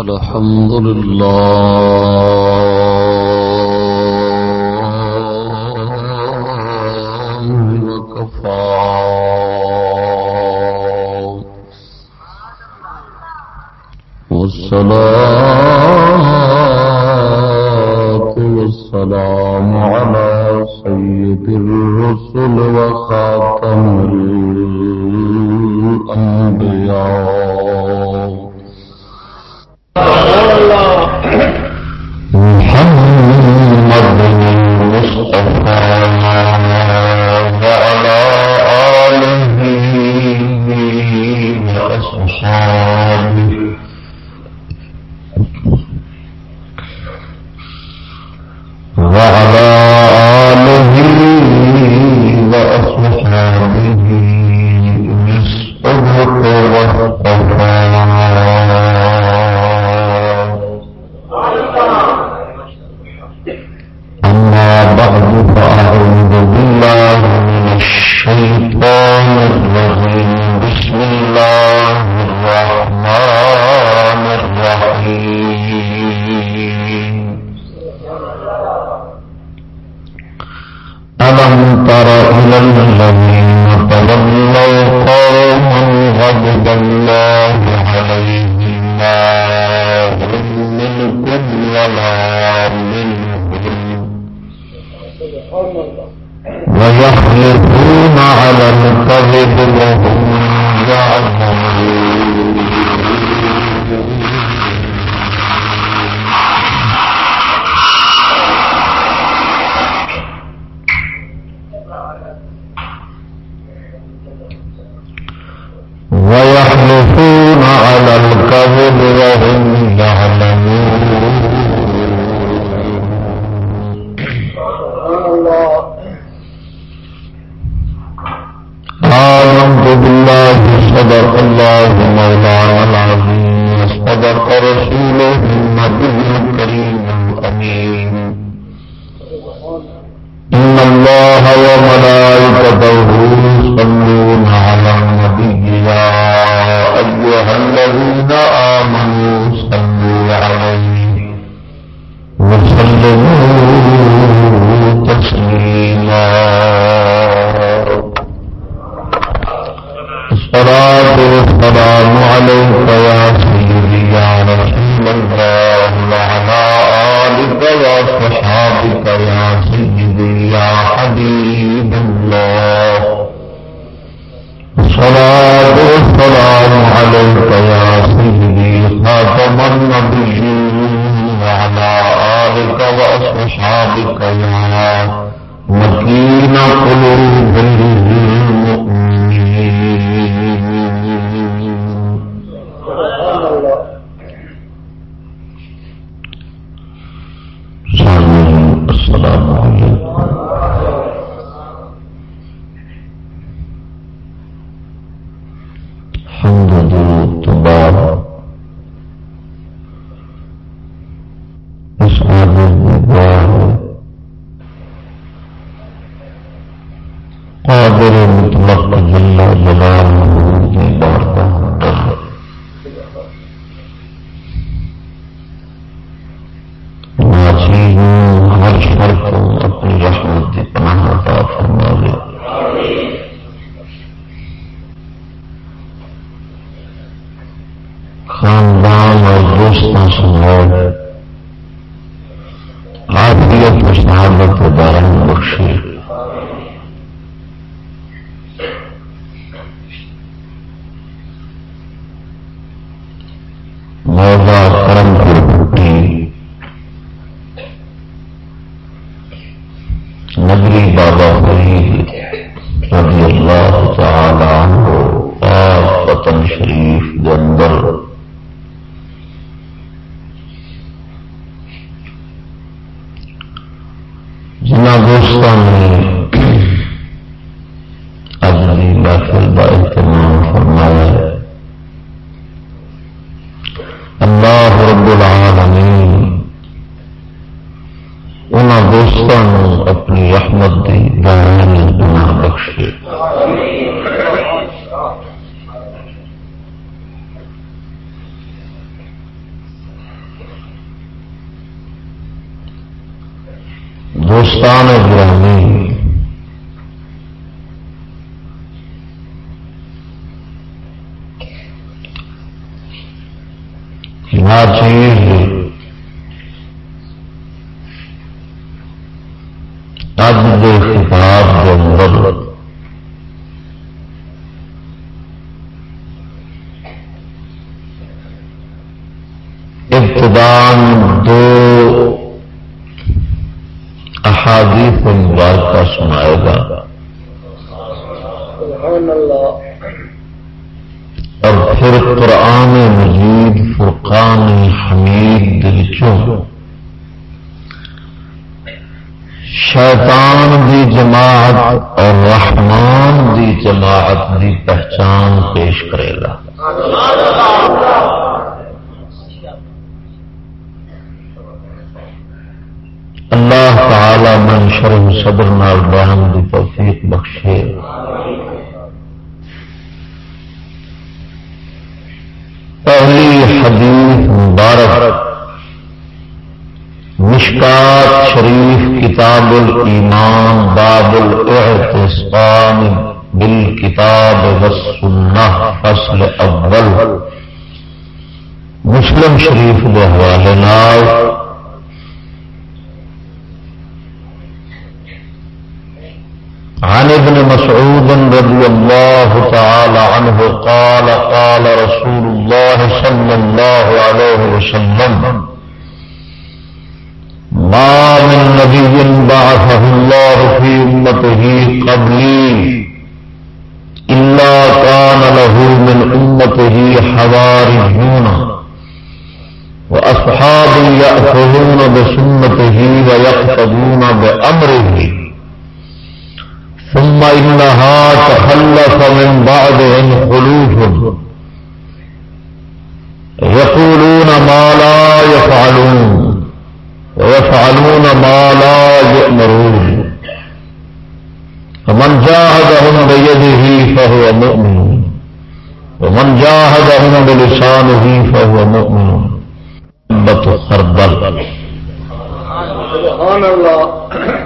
الحمد لله ابتدان دو احادیث مبارکہ سنائے گا۔ اور پھر قرآن مجید فرقان حمید دلچوں۔ شیطان دی جماعت اور رحمان دی جماعت دی پہچان پیش کرے گا۔ اللہ تعالی من شرم صدر نال بیان دی توفیق بخشے۔ پہلی حدیث مبارک۔ مشکات شریف کتاب الایمان باب الاعتصام بالکتاب والسنہ فصل اول۔ مسلم شریف کے حوالے نال عن ابن مسعود رضي الله تعالى عنه قال قال رسول الله صلى الله عليه وسلم، ما من نبي بعثه الله في أمته قبلي إلا كان له من أمته حواريون وأصحاب يأخذون بسنته ويقتدون بأمره ثم إنها تخلف من بعدهم خلوف يقولون ما لا يفعلون. ويفعلون ما لا يؤمرون. فمن جاهدهم بيده فهو مؤمن. ومن جاهدهم بلسانه فهو مؤمن. خردل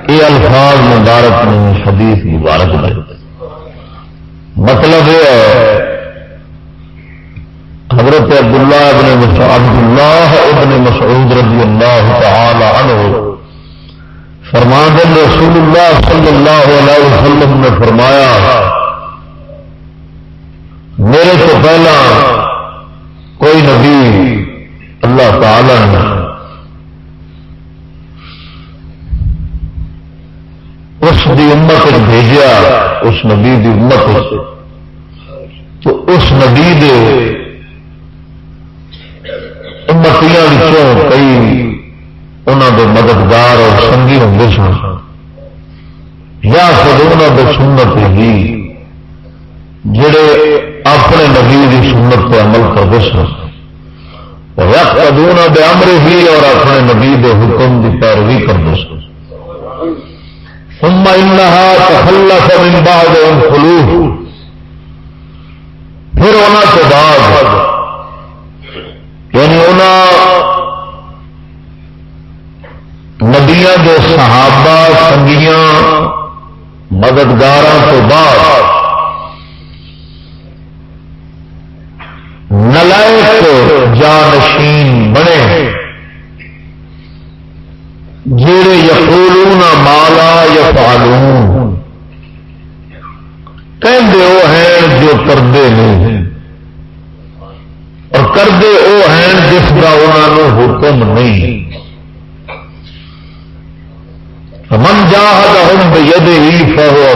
یہ الفاظ مبارک میں حدیث مبارک میں مطلب یہ ہے، حضرت عبداللہ ابن عبداللہ ابن مسعود رضی اللہ تعالی عنہ فرمان رسول اللہ صلی اللہ علیہ وسلم نے فرمایا، میرے سے پہلا کوئی نبی اللہ تعالی نے اس دی امت بھیجا اس نبی دی امت تو اس نبی دے امتیاں کئی انہوں دے مددگار اور سنگی ہوں سن۔ یا خود دے سنت ہی جڑے اپنے نبی دی سنت پہ عمل کرتے سن۔ رکھ دے امر ہی اور اپنے نبی دے حکم دی پیروی کرتے سن۔ ثم انها تخلف من بعد خلوف پھر ہونا کے بعد یعنی نبیا کے صحابہ، سنگیاں مددگار تو بعد نلائک جانشین بنے جڑے یقولون مالا یا پالون کہ وہ ہیں کردے نہیں اور کردے وہ ہیں جس کا انہوں حکم نہیں۔ من جاہد ہم ید ہی فہو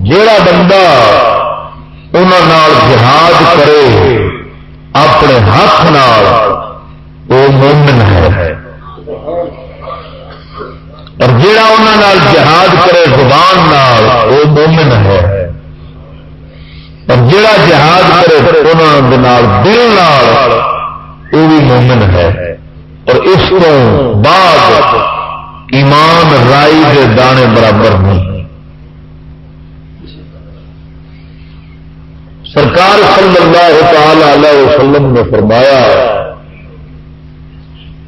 جیڑا بندہ انہوں جہاد کرے، اپنے ہاتھ نال، وہ مومن ہے۔ اور جڑا انہوں جہاد کرے زبان نال، وہ مومن ہے۔ اور جڑا جہاد کرے انہوں دل نال وہ بھی مومن ہے۔ اور اس کو بعد ایمان رائی کے دانے برابر نہیں۔ سرکار صلی اللہ تعالی علیہ وسلم نے فرمایا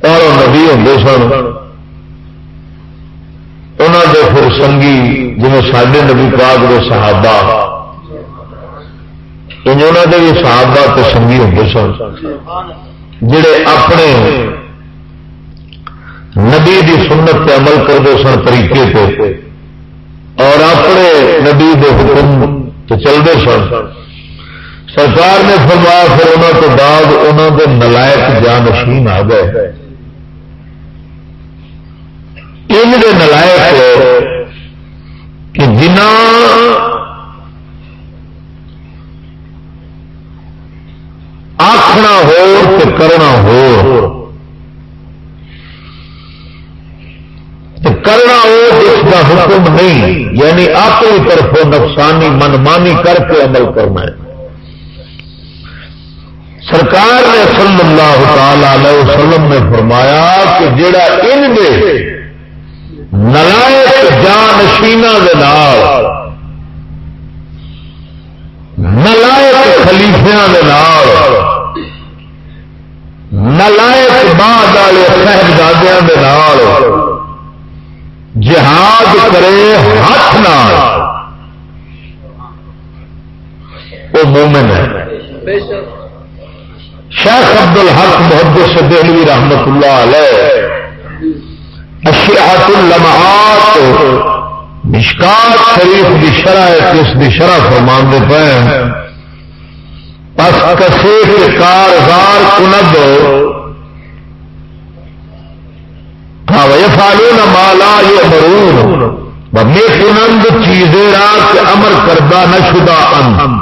اور نبی ہوں سن انہوں نے پھر سنگی جی سڈے نبی پاک کے صحابہ انہوں کے بھی صحابہ تو سنگھی ہوتے سن۔ جڑے اپنے نبی دی سنت پہ عمل کرتے سن طریقے پہ اور اپنے نبی دے حکم تو چلتے سن۔ سرکار نے فرمایا پھر انہوں تو بعد انہوں کے نلائق جانشین آ گئے۔ ان کے نلائق کہ جنا آخنا ہو کرنا ہو۔ کرنا ہو جس کا حکم نہیں۔ یعنی اپنی طرف نقصانی منمانی کر کے عمل کرنا ہے۔ سرکار نے صلی اللہ تعالی علیہ وسلم نے فرمایا کہ جڑا ان میں نلائق جانشینا نلائق خلیفیا نلائق بعد والے صاحبزادوں جہاد کرے ہاتھ نال۔ وہ مومن ہے۔ شیخ عبد الحق محبت دہلوی رحمت اللہ علیہ اشیات اللمحات مشکات شریف کی شرح اس کی شرح فرمان دے پے پس کسے کے کارزار کند فالو نہ مالا یہ مرون بے کنند چیزیں رات امر کردہ نہ شدہ ان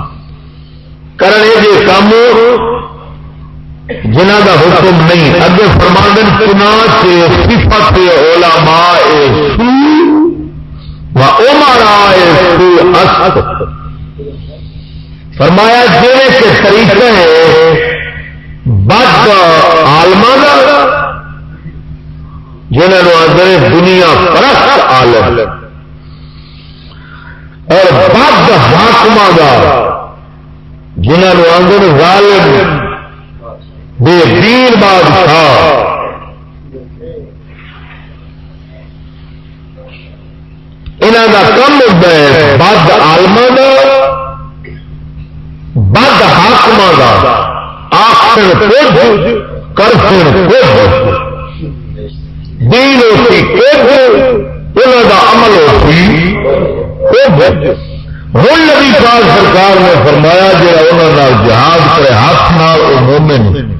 کرنے کے کام جنہ کا حکم نہیں۔ اگے فرماندن چنا سے صفت علماء سو و عمراء سو فرمایا جیڑے کے طریقے بد جنہوں آدھے دنیا پرست عالم۔ اور بد حاقم کا جنہوں آدھے غالب بے دین بادشاہ۔ انہوں کا کم ہوتا ہے بد آلما بد حاقم کا آخر کچھ کرفن کچھ دین ہوتی انہوں کا عمل ہوتی ہوں نبی پاک سرکار نے فرمایا جا انہوں جہاد کرے، ہاتھ نال وہ مومن۔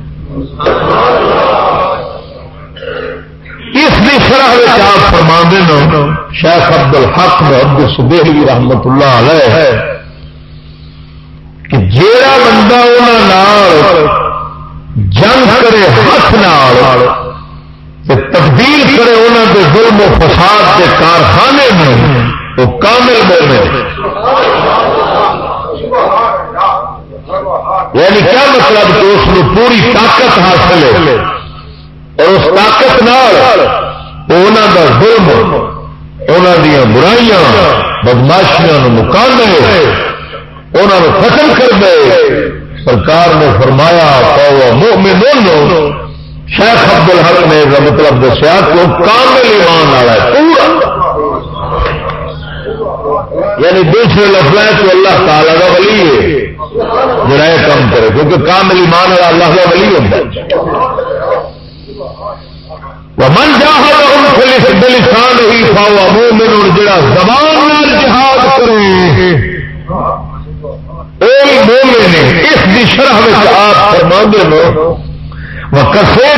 اس کی شرح آپ فرما شیخ عبد الحق عبد سبیلی رحمت اللہ علیہ ہے کہ جیڑا بندہ انہوں جنگ کرے، ہاتھ نال تبدیل کرے انہوں کے ظلم و فساد کے کارخانے میں وہ کامل مومن۔ یعنی کیا مطلب کہ اس میں پوری طاقت حاصل ہے؟ اور اس طاقت انہوں کا ظلم انہوں دیا برائیاں، بدماشیاں مکانے انہوں ختم کر دے۔ سرکار نے فرمایا مومن شیخ عبد الحق نے اس کا مطلب دسیا کہ کامل ایمان والا ہے، پورا۔ یعنی دوسرے لفظ تو اللہ تعالی کا ولی ہے، جڑا یہ کام کرے، کیونکہ کامل ایمان والا اللہ کا ولی ہوتا ہے۔ من جاہد بلسان ہی فاوا مومن جڑا زبان جہاد کرے۔ مومن، اس کی شرح آپ فرما دے دو کسے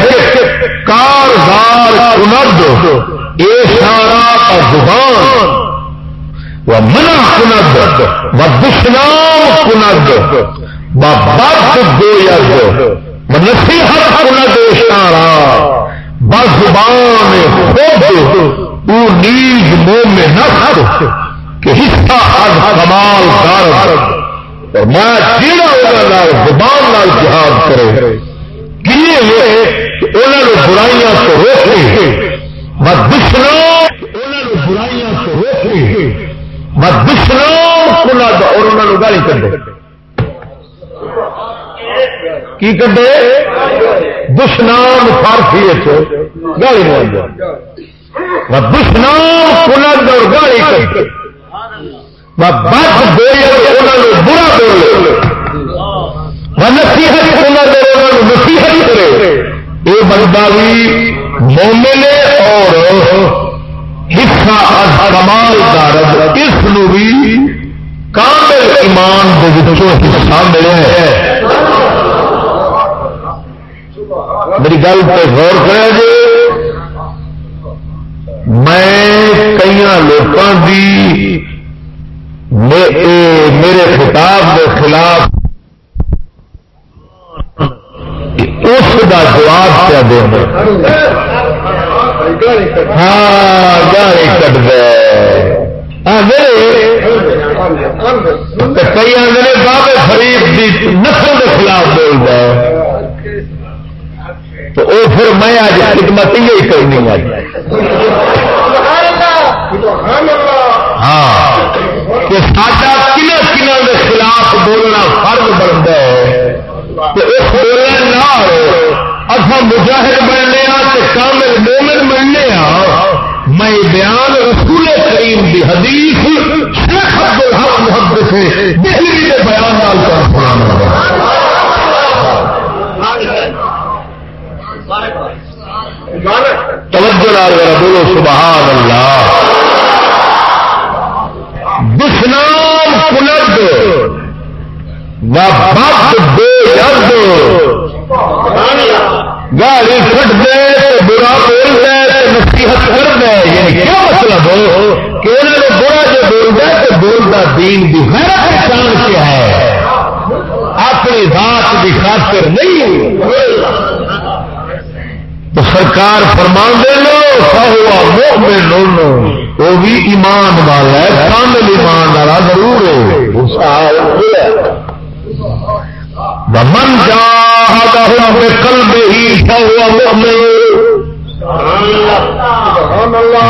کارزار کنڈ یہ سارا زبان وہ منع کند، و دشنام کند، و بد دو گوید و نصیحت کند اشارہ بزبان خود، او نیز منہ میں نہ کہ حصہ از کمال دار اور میں جیڑا زبان لال جہاد کرے۔ کیے ہوئے انہوں نے برائیاں تو روکے و دشنام انہوں نے برائیاں تو روکے اور انہوں نے گالی کڈے کی کڈے؟ دشنام فارسی گالی مار دیا دشنام کلند اور گاڑی کر بس بولے انہوں برا بولے نصیحت نصیحت کرے۔ یہ بندہ بھی مومن اور حصہ کمال دار اس بھی کامل ایمان حصہ ملے ہے۔ میری گل پہ غور کرے جی۔ میں کئی لوگوں کی میرے خطاب کے خلاف اس کا جواب کیا دیں ہاں گاڑی کٹ گئے کئی آدھے بابے فریف کی نسل کے خلاف بول رہا تو وہ پھر میں آج خدمت ہی کرنی ہے۔ ہاں کہ ساڈا کن کن کے خلاف بولنا فرض بنتا ہے۔ کہ اس بولنے نہ اصا مجاہد بننے کامل مومن بننے میں بیان رسول کریم کی حدیث شیخ عبد الحق محبت سے دہلی کے بیان نال کر سنا توجہ لال بولو سبحان اللہ دشنام کلد بے رد گاڑی کٹ دے تو برا بول دے تو نصیحت کر دے یعنی کیا مطلب ہو کہ انہوں نے برا جو بولتا ہے، تو بولتا دین کی غیر پہچان کیا ہے. اپنی ذات کی خاطر نہیں. تو سرکار فرما دے لو میں لو وہ بھی ایمان والا ہے، کامل ایمان والا ضرور ہے. من جان جا کل میں ہی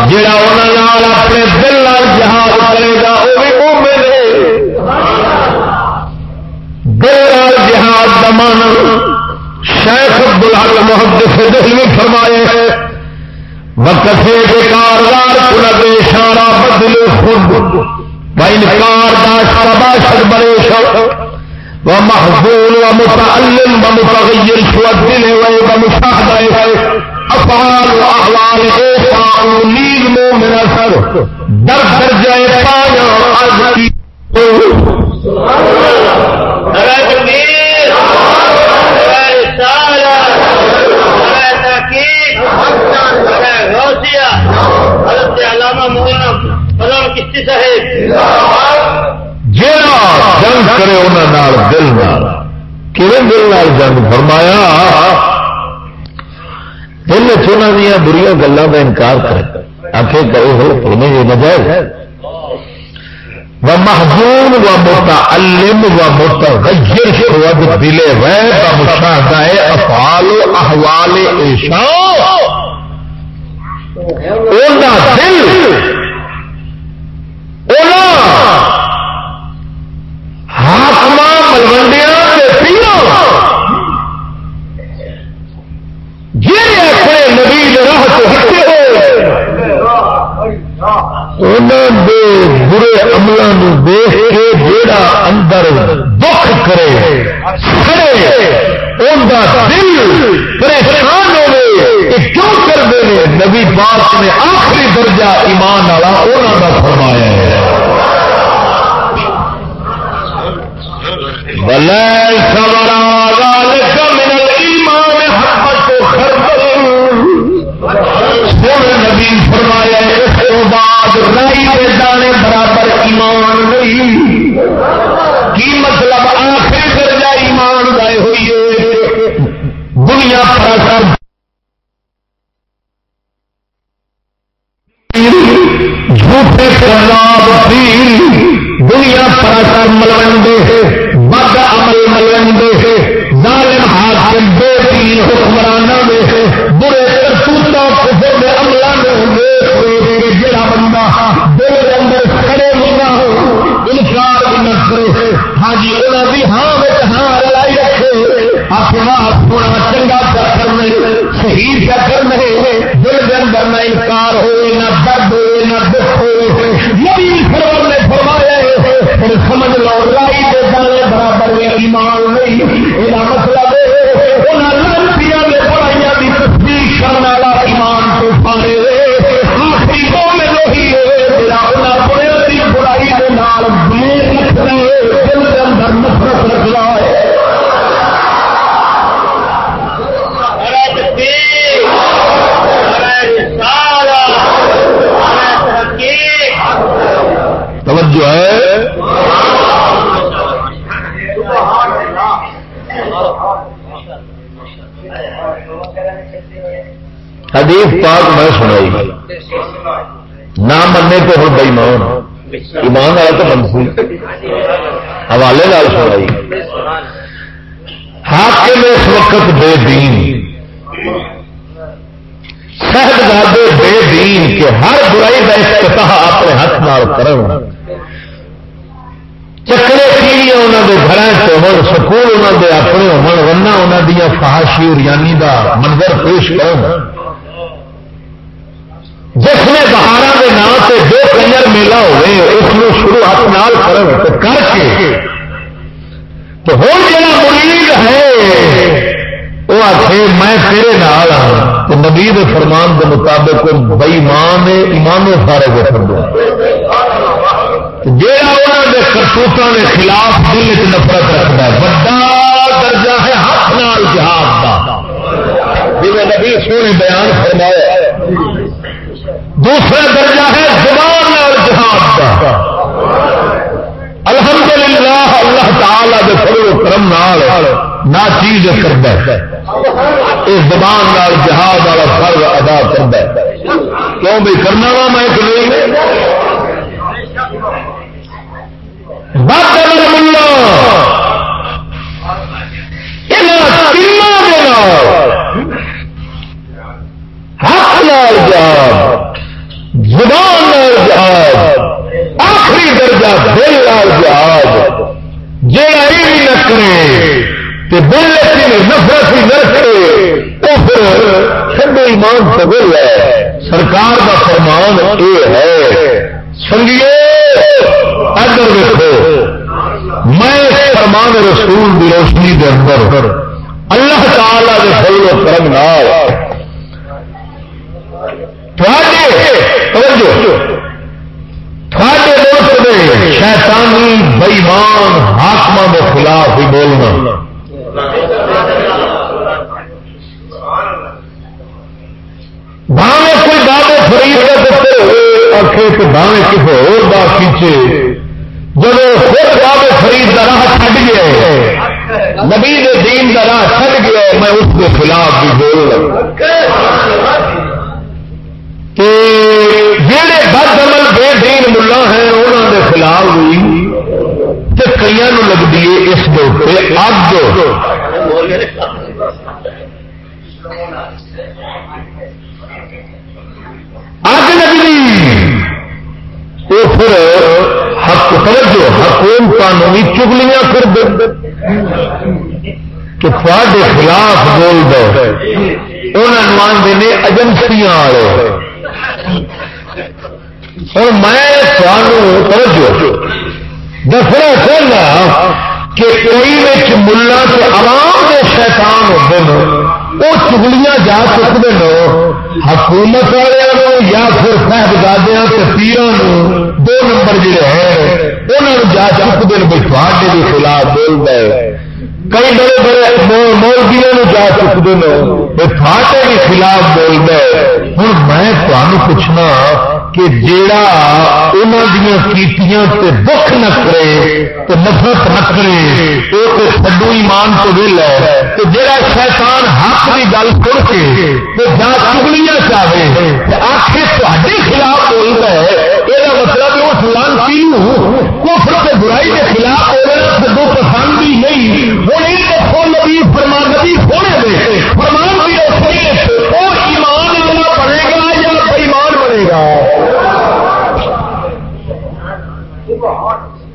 جڑا انہوں اپنے دل کرے گا، وہ بھی دل شیخ عبدالحق محدث فرمائے وقت کے کلب اشارہ بدل خود انکار داشت باشد بڑے شوق و محفول و متعلم و متغیر شو الدل و مشاہدہ افعال و احوال ایسا نیل مومن اثر در درجہ پایا از سبحان اللہ جنگ کرے انہوں دل کہڑے دل نال جنگ؟ فرمایا، دل چنہ دیا بری گلوں کا انکار کرے۔ آخر کرے ہو انہیں یہ نجائز۔ و محبوب و متعلم و متغیر شروع دل غیر و مشاہدہ افعال و احوال ایشا دل ہاکم ملوڈیا جی اپنے نبی راہ تو ہٹے ہوئے برے عملوں دیکھ کے جیڑا اندر دکھ کرے سڑے ان کا دل پریشان ہوئے کیوں کرتے ہیں؟ نبی پاک نے آخری درجہ ایمان والا انہوں کا فرمایا ہے۔ بلے من ایمان نبی فرمایا اس بعد رائی کے دانے برابر ایمان نہیں۔ کی مطلب آخری درجہ ایمان دنیا پر جھوٹے کرناب دنیا پر ملوڈے بد عمل ملوڈے ظالم حاکم دو تین حکمرانوں میں برے کرتوتوں کفر کے عملوں میں جڑا بندہ دل دے اندر کھڑے بھی نہ ہو، انکار بھی نہ کرے۔ ہاں جی انہوں بھی ہاں وچ ہاں لڑائی رکھے۔ آپ سونا، چنگا کر کرنے صحیح کر کرنے دل کے اندر نہ انکار ہو نہ درد ہو نہ دکھ ہو نبی سرور نے فرمایا پھر سمجھ لو لائی دے دانے برابر میں ایمان نہیں یہ مطلب انہوں نے پڑھائیاں کی تصدیق کرنے والا ایمان تو پانے آخری ہاں، کو میں وہی انہیں برائی کے نال دل کے اندر نفرت رکھنا ہے حدیث پاک میں سنائی۔ نہ مننے تو ہوں بئی مان ایمان والا تو منسی حوالے لال سنائی۔ حاکم اس وقت بے دین۔ صحت بے دین کے ہر برائی کا افتتاح اپنے ہاتھ نال کرن۔ چکرے کیڑی انہوں کے گھر ہو سکول انہوں کے اپنے ہونا انہوں دیا فہاشی ریانی کا منظر پیش کر جس نے بہارا کے نام سے جو کنجر میلا ہوئے، اس میں شروع ہاتھ نال کر کے تو ہوں جا مرید ہے وہ آخ میں تیرے نال ہاں تو نبی فرمان کے مطابق بئی مان ایمان سارے کو کر دو جہاں کے کرتوتوں کے خلاف دل چ نفرت رکھتا ہے بڑا درجہ ہے ہاتھ نال جہاد کا جی نبی سونے بیان فرمایا دوسرا درجہ ہے زبان نال جہاد کا۔ الحمدللہ اللہ تعالی دے فضل و کرم نال نہ چیز کرتا ہے۔ اس زبان نال جہاد والا فرض ادا کرتا ہے۔ کیوں بھی کرنا وا میں کہ نہیں؟ ایمان سبل ہے۔ سرکار کا فرمان یہ ہے۔ سنگیے، ادھر دیکھو میں فرمان رسول کی روشنی کے اندر اللہ تعالی کے فل و کرم نال شیطانی بئیمان ہاکم کے خلاف ہی بولنا بھاوے کوئی بابے فرید کا پتر ہوئے آخے تو بھاوے کسی اور بات پیچھے۔ جب خود بابے فرید کا راہ چڑھ گیا نبی دین کا راہ چڑھ گیا میں اس کے خلاف بھی بول رہا کہ جہے بد عمل بے دین ملا ہیں انہوں کے خلاف بھی کئی لگتی ہے اس کے اگ اگ وہ پھر حق توجہ حکوم قانونی چگلیاں کر دے۔ کہ تھوڑے خلاف بول دو انہوں آدھے نے ایجنسیاں والے اور میں توجہ، دسنا چاہنا کہ کوئی ملا کے عوام کے شیطان ہوتے ہیں وہ چگلیاں جا چکتے ہیں حکومت والوں یا پھر صاحبزادیا پیروں دو نمبر جڑے ہیں انہوں جا چکتے ہیں بھائی تھوڑے کے خلاف بول رہے کئی بڑے بڑے مولویوں جا چکتے ہیں تھاٹے کے خلاف بول رہے ہوں میں تمہیں پوچھنا کہ جیڑا انہوں دیا کیتیاں تے دکھ نہ کرے تو نفرت نہ کرے وہ تو سڈو ایمان تو دل ہے تو جیڑا شیطان حق کی گل سن کے تو جا چگلیاں چاہے آخر تے خلاف بولتا ہے یہ مطلب اس لانسی کفر کے برائی کے خلاف بولنا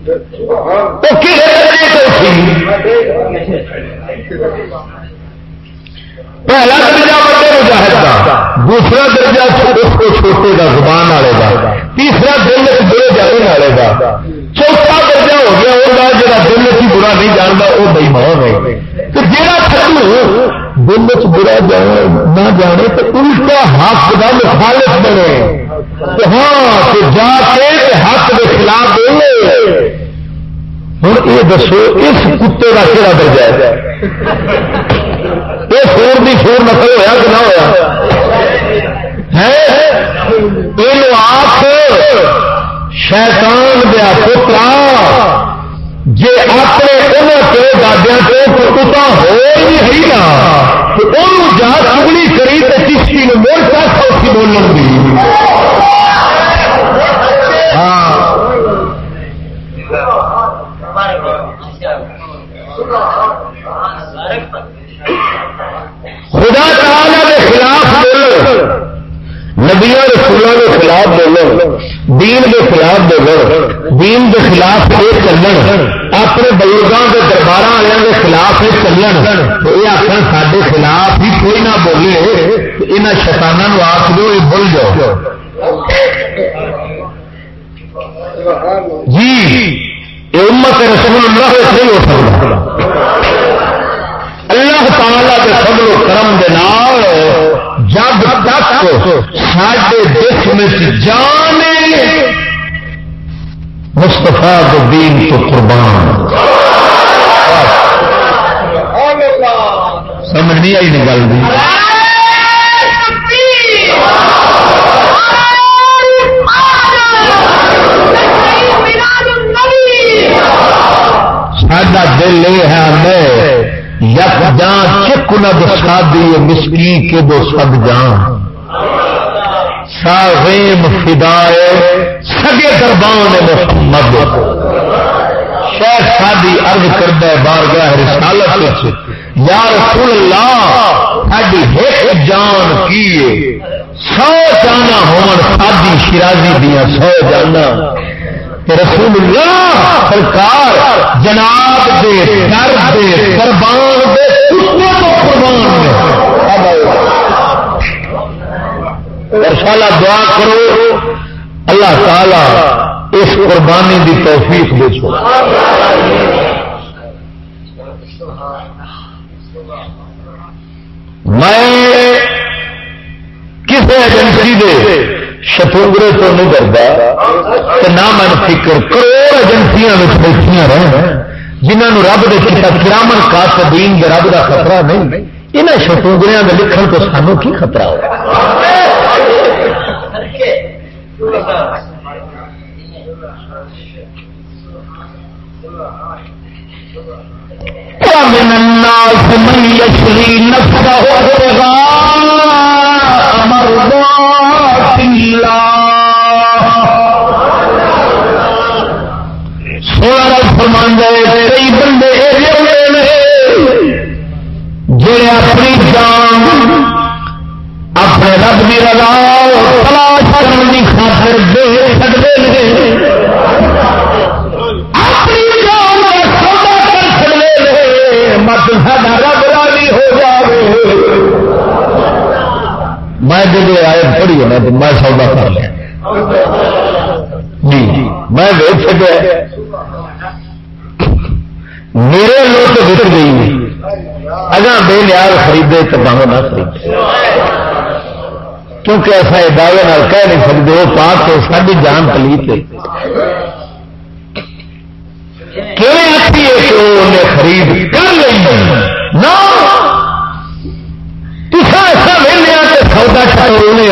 وہ کس وجہ سے اٹھی پہلا درجہ بڑے مجاہد کا دوسرا درجہ اس کو چھوٹے کا زبان والے کا تیسرا دل برے جانے والے کا چوتھا درجہ ہو گیا وہ جا دل چ برا نہیں جانتا وہ بےمان ہے۔ تو جہاں تھرو دل چ برا جانے، نہ جانے تو الٹا حق کا مخالف بنے۔ ہاں جا کے حق کے خلاف بولے۔ ہوں یہ دسو، اس کتے کا کہڑا درجہ ہے؟ یہ سور بھی سور نقل ہوا کہ نہ ہوا یہ آخ شیطان دیا پترا جی اپنے انہوں کے دادیا کو پتا ہو ہی ہے نا، تو انہوں جا چگلی کری تو کسی نے مڑ کر سوچی بولن دی۔ ہاں۔ خدا تعالی کے خلاف بولو۔ نبیا رسولوں کے خلاف بولو۔ دین کے خلاف بولو۔ دین کے خلاف یہ چلن۔ اپنے بزرگوں کے دربار والوں کے خلاف یہ چلن۔ تو یہ آخر سارے خلاف ہی کوئی نہ بولے یہاں شتانوں آخ دو یہ بھول جاؤ۔ جی۔ یہ امت رسول اللہ نہیں ہو سکتا اللہ تعالی کے فضل و کرم دے نال جب تک ساڈے جسم جان مستفا دین تو قربان۔ سمجھ نہیں آئی گل۔ دی سڈا دل ہاں یہ ہے ہمیں یک جان چک نہ ند سادی مسکی کے دو سد جان۔ ساغیم فدائے، سگے دربان محمد۔ شیخ سادی عرض کردہ بارگاہ رسالت یا رسول اللہ، ساڈی ایک جان کیے۔ سو جانا ہون سادی شرازی دیا سو جانا۔ رسول اللہ سرکار جناب دے، در دے قربان دے تو قربان ارشالہ دعا کرو۔ اللہ تعالی اس قربانی دی توفیق دے چھو۔ میں کسی ایجنسی دے شتونگرے تو نہیں ڈرتا نہ من فکر کروڑ ایجنسیاں بیٹھیا رہ جنہوں رب دے کتا کرامن کا دین رب کا خطرہ نہیں۔ یہاں شتونگریاں کے لکھن تو سانو کی خطرہ ہو من الناس من يشري نفسه مرضات سونا فرماندے، کئی بندے جڑے اپنی جان، اپنے رب کی رضا تلاش کرنے کی خاطر دے سکتے ہیں میں جب آئے پڑھی ہے نا تو میں سودا کر لیا۔ جی, جی، میں دیکھ سکیا میرے لوگ تو بک گئی اگر بے نیاز خریدے تو باہر نہ خریدے کیونکہ ایسا دعوے کہہ نہیں سکتے، وہ پاک تو ساری جان پلیت خرید کر لیں نہ وہلے کہ سودا چٹولنے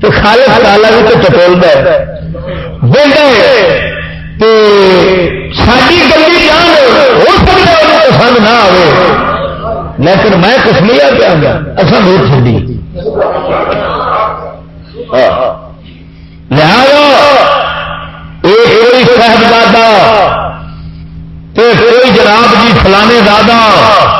تو خالص تالا بھی تو چٹول ساری گلی جان ہو سکتا ہے پسند نہ آئے لیکن میں کچھ نہیں آ گیا اصل نہیں چڑی لہذا ایک کوئی صاحبزادہ کوئی جناب جی فلانے دادا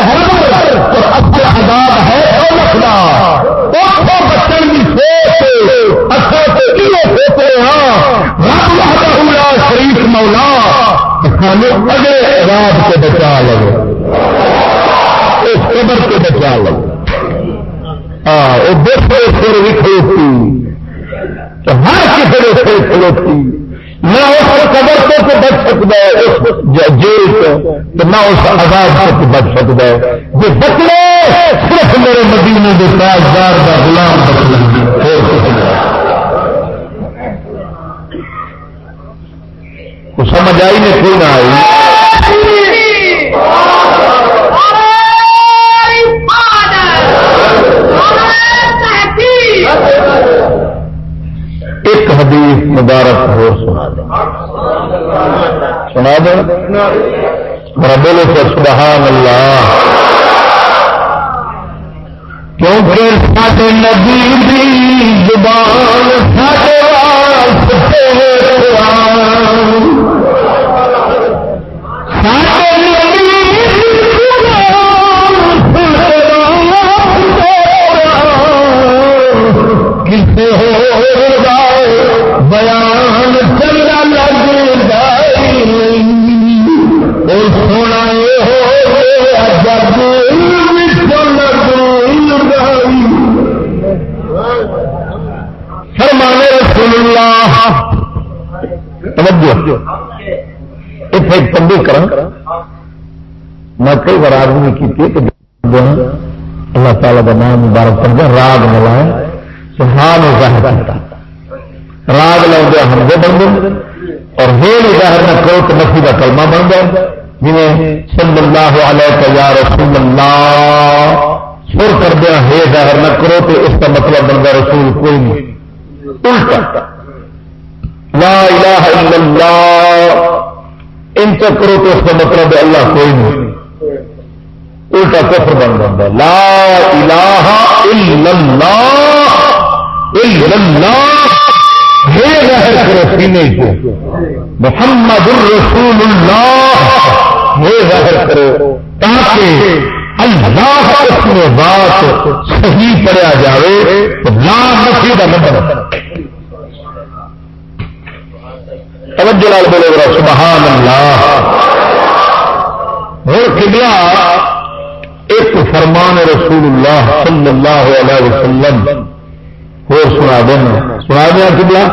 ہاں رب وحدہ شریف مولا۔ ہمیں اگلے بچا لو۔ اس قبر بچا لو۔ ہر کسی کھلوتی۔ نہ اس قبر بچ سکتا ہے، اس جیل نہ اس بچ سکتا ہے۔ جو بچنا صرف میرے مدینے کے تاجدار کا سمجھ آئی نہیں، کوئی نہ آئی۔ ایک حدیث مبارک ہو، سنا دیں۔ سنا دیں۔ میرا بولو تو سبحان اللہ۔ کیونکہ ساڈے نبی دی زبان ساڈے واسطے توجہ. تبدیل کر میں کئی بار آدمی کی اللہ تعالی کا نام مبارک سمجھا راگ ملائے سبحان ظاہر کرتا راگ لوگ حمزے بن گئے اور ہیل ظاہر نہ کرو تو نفی کا کلمہ بن گئے جی صلی اللہ علیہ یا رسول اللہ، سر کر دیا ہے ظاہر نہ کرو تو اس کا مطلب بن گیا رسول، کوئی نہیں۔ الٹا۔ لا الہ الا اللہ ان کرو تو اس کا مطلب اللہ کوئی نہیں. الٹا کفر بن جاتا لا الہ الا اللہ الا اللہ یہ ظاہر کرو سینے کو. محمد الرسول اللہ. یہ ظاہر کرو تاکہ اللہ اس میں بات صحیح پڑھا جائے تو لا نفی کا مطلب توجہ لال بولے گا سبحان اللہ اور کبلا ایک فرمان رسول اللہ صلی اللہ علیہ وسلم اور سنا دینا سنا دیا کبلا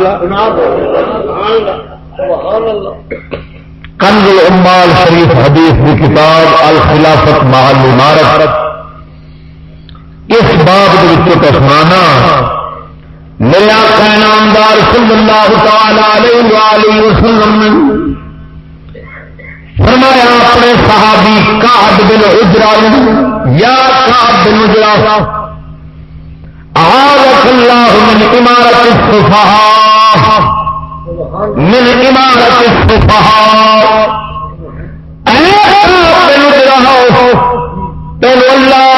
کنز العمال شریف حدیث کی کتاب الخلافت محل عمارت اس بات کے سنانا میرا نامدار صلی اللہ تعالی علیہ وآلہ وسلم فرمایا، اپنے صحابی کاب بن اجرا یا کاب بن اجرا آلک اللہ من عمارت الصفحاء من عمارت الصفحاء اے کاب بن اجرا، تینو اللہ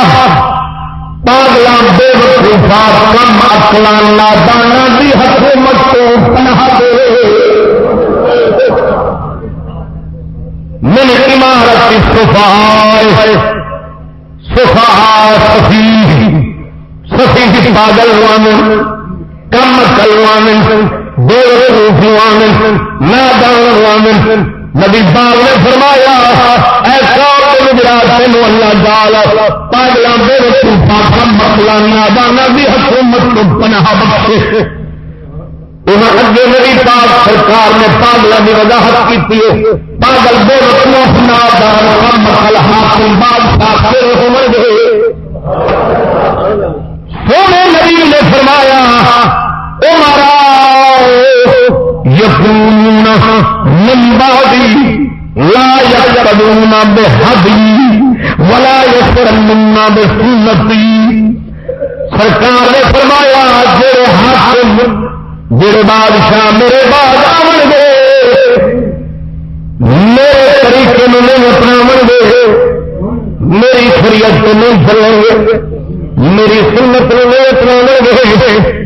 پاگلا بے وقوفا کم اکلا نادانا دی حکومت کو پناہ دے۔ من عمارت صفحائے صفحا صفی صفی کی پاگل وامن کم اکل وامن بے وقوف وامن نادان وامن نبی باغ نے فرمایا ایسا تین اللہ جال پاگلا بے کم مسلا نادانا بھی حکومت کو پناہ بخشے. انہوں اگے میری پاک سرکار نے پاگل کی وضاحت کی پاگل بے وقوف نادان کم مسل حاصل بادشاہ ہو گئے۔ سونے نبی نے فرمایا یقون من بعدی لا يقبلون بهدي ولا يسرمون بسنتي سرکار نے فرمایا، جڑے حاکم جڑے بادشاہ میرے بعد آن گے، میرے طریقے میں نہیں اپنا گے، میری شریعت کو نہیں چلیں گے، میری سنت میں نہیں اپنا گے۔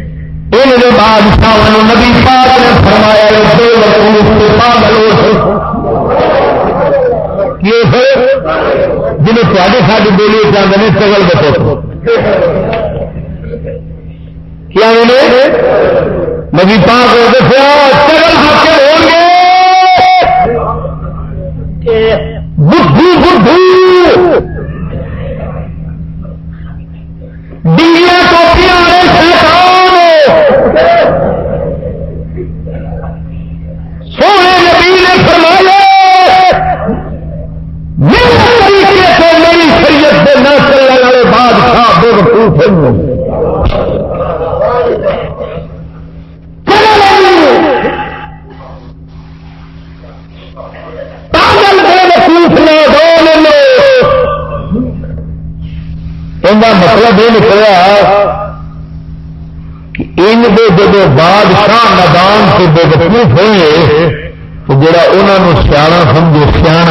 ان بادشاہ نبی پاک نے فرمایا بے وقوف کے پاگل جن تاری ساری بولی چاہتے ہیں چگل بتو کیا نبی پاک نے دسیا چگل حاصل ہو گے بدھی بدھی مطلب یہ نکلا کہ ان دے جب بادشاہ میدان سے بے وقوف ہوئے، تو جڑا انہوں سیاح سمجھے سیاح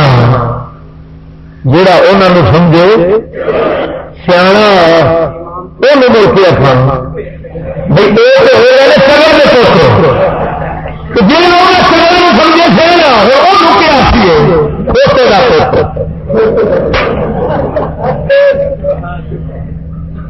جڑا انہوں سمجھے سیاح وہ مل کے اپنا بھائی ہو سگر کے تو جی سگر سمجھے سیاح وہ آتی ہے کا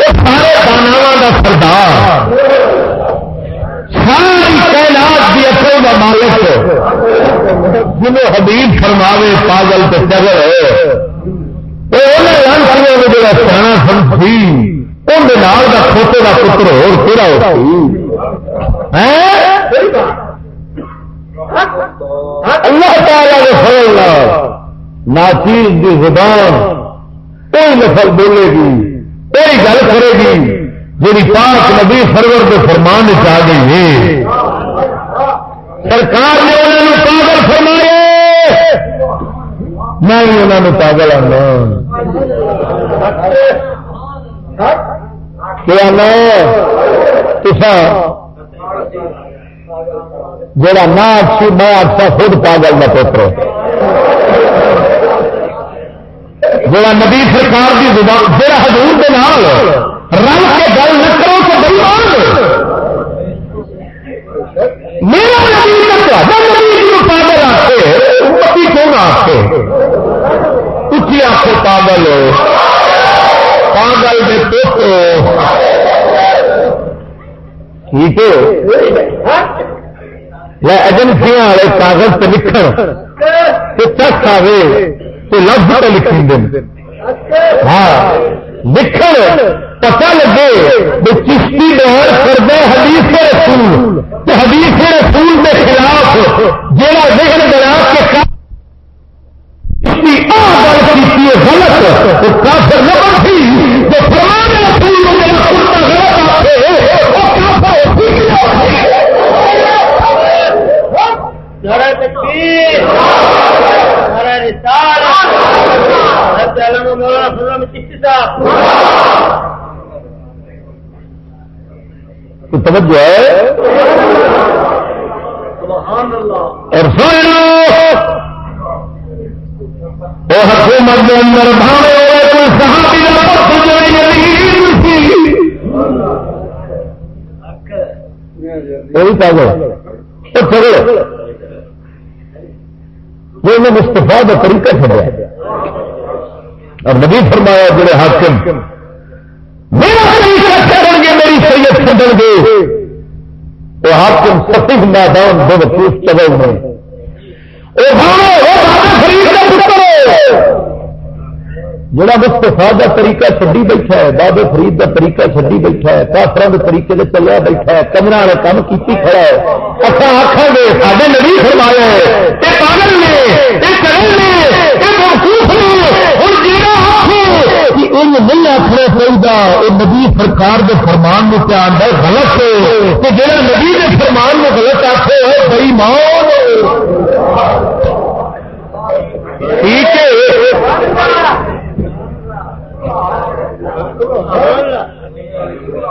آ سارے دانوا کا سردار۔ ساری کائنات کی اصل کا مالک جنہیں حبیب فرماوے، پاگل تو چگل جا سیاح سمجھی۔ اندر کا چھوٹے کا پتر ہو کہڑا اللہ تعالی نے ناچیز کی زبان، کوئی نسل بولے گی۔ کوئی گل کرے گی جی پاک نبی سرور کے فرمان چ گئی ہے۔ سرکار نے انہوں نے پاگل فرمایا میں بھی انہوں نے پاگل ہاں۔ آنا کیا جڑا نہ اچھی میں اچھا خود پاگل کا پوتر ہاں۔ جڑا نبی سرکار کی زبان جڑا حضور کے نال رنگ کے گل نہ کرو تو بےمان میرا نبی جی پاگل آتے امتی کون آتے اچھی آخو پاگل ہو۔ پاگل میں پوتو ٹھیک ہے؟ ایجنسیاں والے کاغذ پہ لکھن۔ تو تک آئے تو لفظ پہ لکھیں ہاں۔ لکھن پتا لگے وہ چشتی کردے حدیث رسول۔ تو حدیث رسول کے خلاف جہاں ذہن بنا کے گل کی غلط وہ کافر نہ بنتی جو فرمان رسول غلط آتے وہ کافر توجہ ہے۔ اور وہ حکومت کے اندر بھاوے کوئی صحابی وہی پاگل۔ چلو وہ انہیں مستفا کا طریقہ چڑیا اور نبی فرمایا جڑے حاکم، میرا طریقہ چڑھ گے، میری سید چڑھ گے۔ تو حاکم سفید میدان بے وقوف چلے ہوئے جڑا مستفا کا طریقہ چڈی بیٹھا ہے بابے فرید کا طریقہ چڈی بیٹھا ہے کافر کے طریقے سے چلیا بیٹھا ہے کمر والے کام کی کھڑا ہے اچھا آخر گے سارے نبی فرمایا ہے پاگل نہیں آخر چاہیے وہ نبی سرکار کے فرمان میں پیار ہے غلط ہے جہاں نبی کے فرمان میں غلط آخے ہے بڑی ماں ٹھیک ہے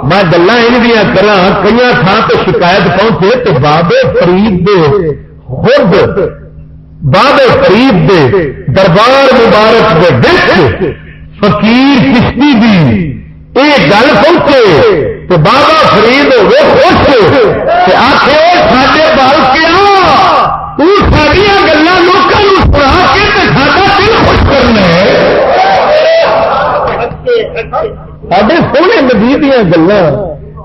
میں گلا یہ کرا کئی تھان پہ شکایت پہنچے تو بابے فرید دے خود، بابے فرید دے دربار مبارک کے بچ فقیر کشتی دی یہ گل پہنچے تو بابا فرید ہوئے خوش آخر سارے بال کے ساریا گلا سارے سونے نبی دیا گلا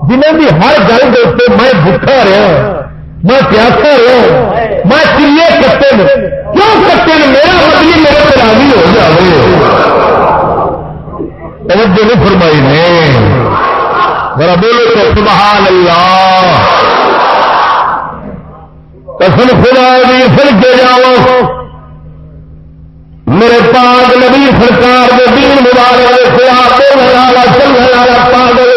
جنہوں کی ہر گل کے میں بھوکا رہا میں پیاسا رہا میں چیلے کٹے کیوں کٹے میرا مطلب میرے سے ہو جائے توجہ نہیں فرمائی نے ذرا بولو تو سبحان اللہ قسم خدا بھی پھر کے جاؤ میرے پاگ نبی سرکار کے دین مبارک سے آپ چلنے والا پاگل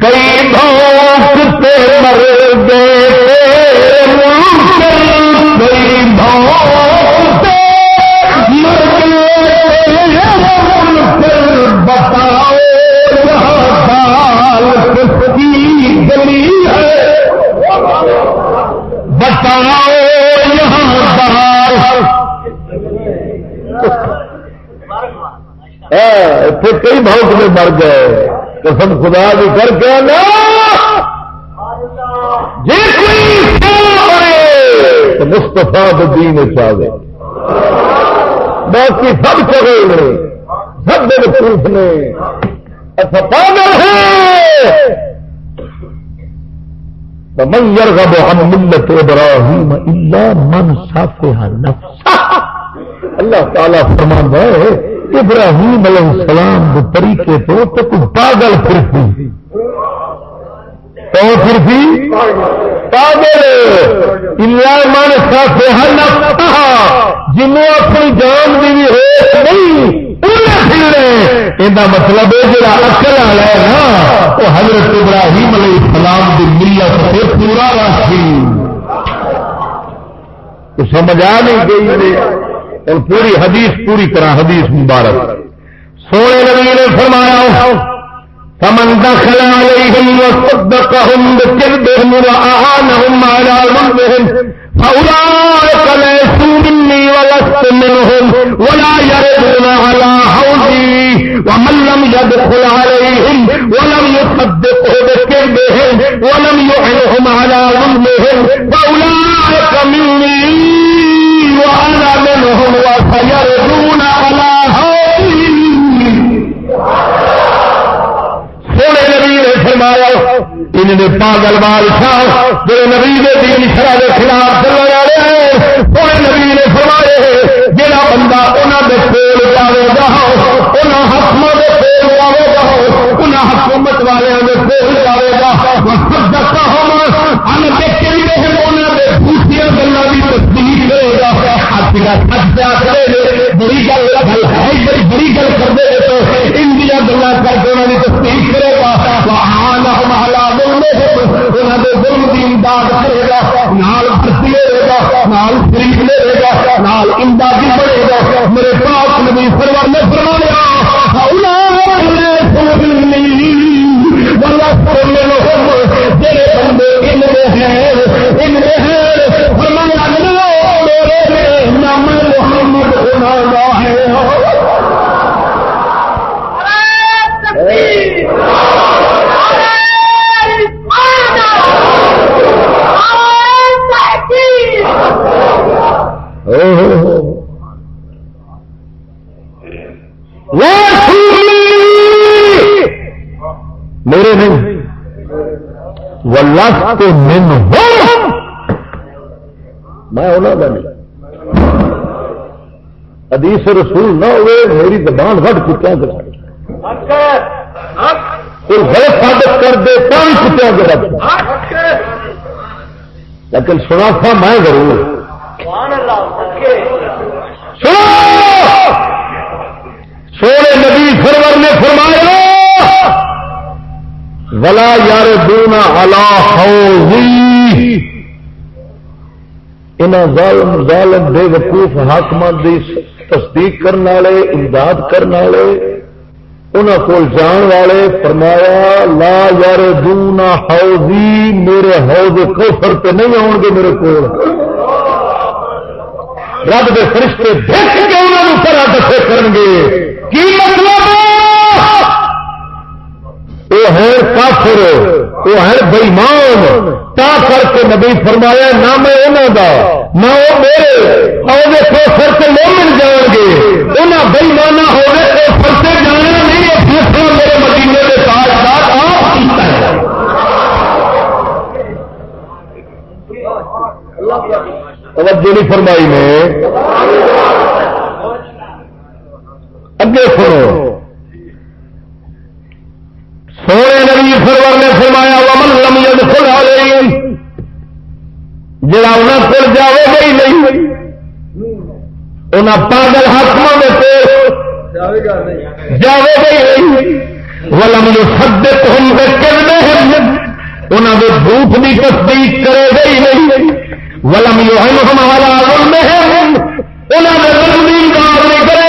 کئی بھاؤ اتنے کئی بہت میں مر گئے۔ قسم خدا بھی کر کے نا جی کوئی مستفا دین چاہے باقی سب چلے سب بے نے۔ اچھا پاگل ہے۔ من يرغب عن ملت ابراہیم الا من صافها نفسا اللہ تعالی فرمان ہے ابراہیم علیہ السلام کے طریقے تو تو کوئی پاگل پھر تو پھر پاگل۔ اللہ من صافها نفسا جنوں اپنی جان دی ہو نہیں مطلب جا اکل والا ہے نا، وہ حضرت ابراہیم علیہ السلام کی ملت سے پورا راشی سمجھ آ نہیں گئی۔ اور پوری حدیث، پوری طرح حدیث مبارک۔ سونے نبی نے فرمایا، فمن دخل عليهم وصدقهم بكذبهم وأعانهم على ظلمهم فأولئك ليسوا مني ولست منهم ولا يردون على حوضي ومن لم يدخل عليهم ولم يصدقه بكذبهم ولم يعنهم على ظلمهم فأولئك منهم وسيردون سونے نبی نے فرمایا انہیں پاگل بادشاہ جو نبی کے دین شرح کے خلاف چلنے والے ہیں۔ سونے نبی نے فرمائے جہاں بندہ انہوں کے کول جائے گا انہوں حکموں کے کول جائے گا انہوں حکومت والوں کے کول جائے گا ہم دیکھتے بھی بڑی گل ہے بڑی گل کرتے تو ان گلا کر کے انہوں نے تصدیق کرے گا۔ ظلم کی امداد کرے گا۔ نال بھرتی لے گا، نال فریق لے گا، نال امدادی بڑھے گا۔ میرے پاس نبی سرور نے فرمایا ولس من میں انہوں کا نہیں۔ ادیس رسول نہ ہوئے، میری زبان وٹ چکیا کوئی غلط ثابت کر دے تو بھی کتیا لیکن سنا تھا میں ضرور۔ سونے نبی سرور نے فرمایا ولا یار دونا الا ظالم ظالم بے وقوف حاکم کی تصدیق کرنے والے، امداد کرنے والے انہوں کو جان والے فرمایا، لا یار دونا حوضی میرے حوض کوفر پہ نہیں آؤ گے میرے کو رب کے فرشتے دیکھ کے انہوں کرا دفے کریں گے۔ کی مطلب وہ ہے کافر، وہ ہے بےمان۔ تا کر کے نبی فرمایا، نہ میں انہوں کا نہ وہ میرے۔ اور دیکھو سر سے مومن جان گے۔ انہیں بےمانہ ہو گئے تو سر سے جانا نہیں ہے فیصلہ میرے مدینے کے ساتھ ساتھ آپ کیتا ہے۔ توجہ نہیں فرمائی نے اگے سنو۔ سونے نبی سرور نے فرمایا، ومن لم يدخل عليهم؟ جڑا انہاں کول جاوے گا ہی نہیں۔ انہاں پاگل حاکموں میں سے جاوے گا ہی نہیں۔ ولم يصدقهم بكذبهم انہاں دے جھوٹ دی تصدیق کرے گا ہی نہیں۔ ولم يهنهم على ظلمهم؟ انہاں دے ظلم دی انکار نہیں کرے۔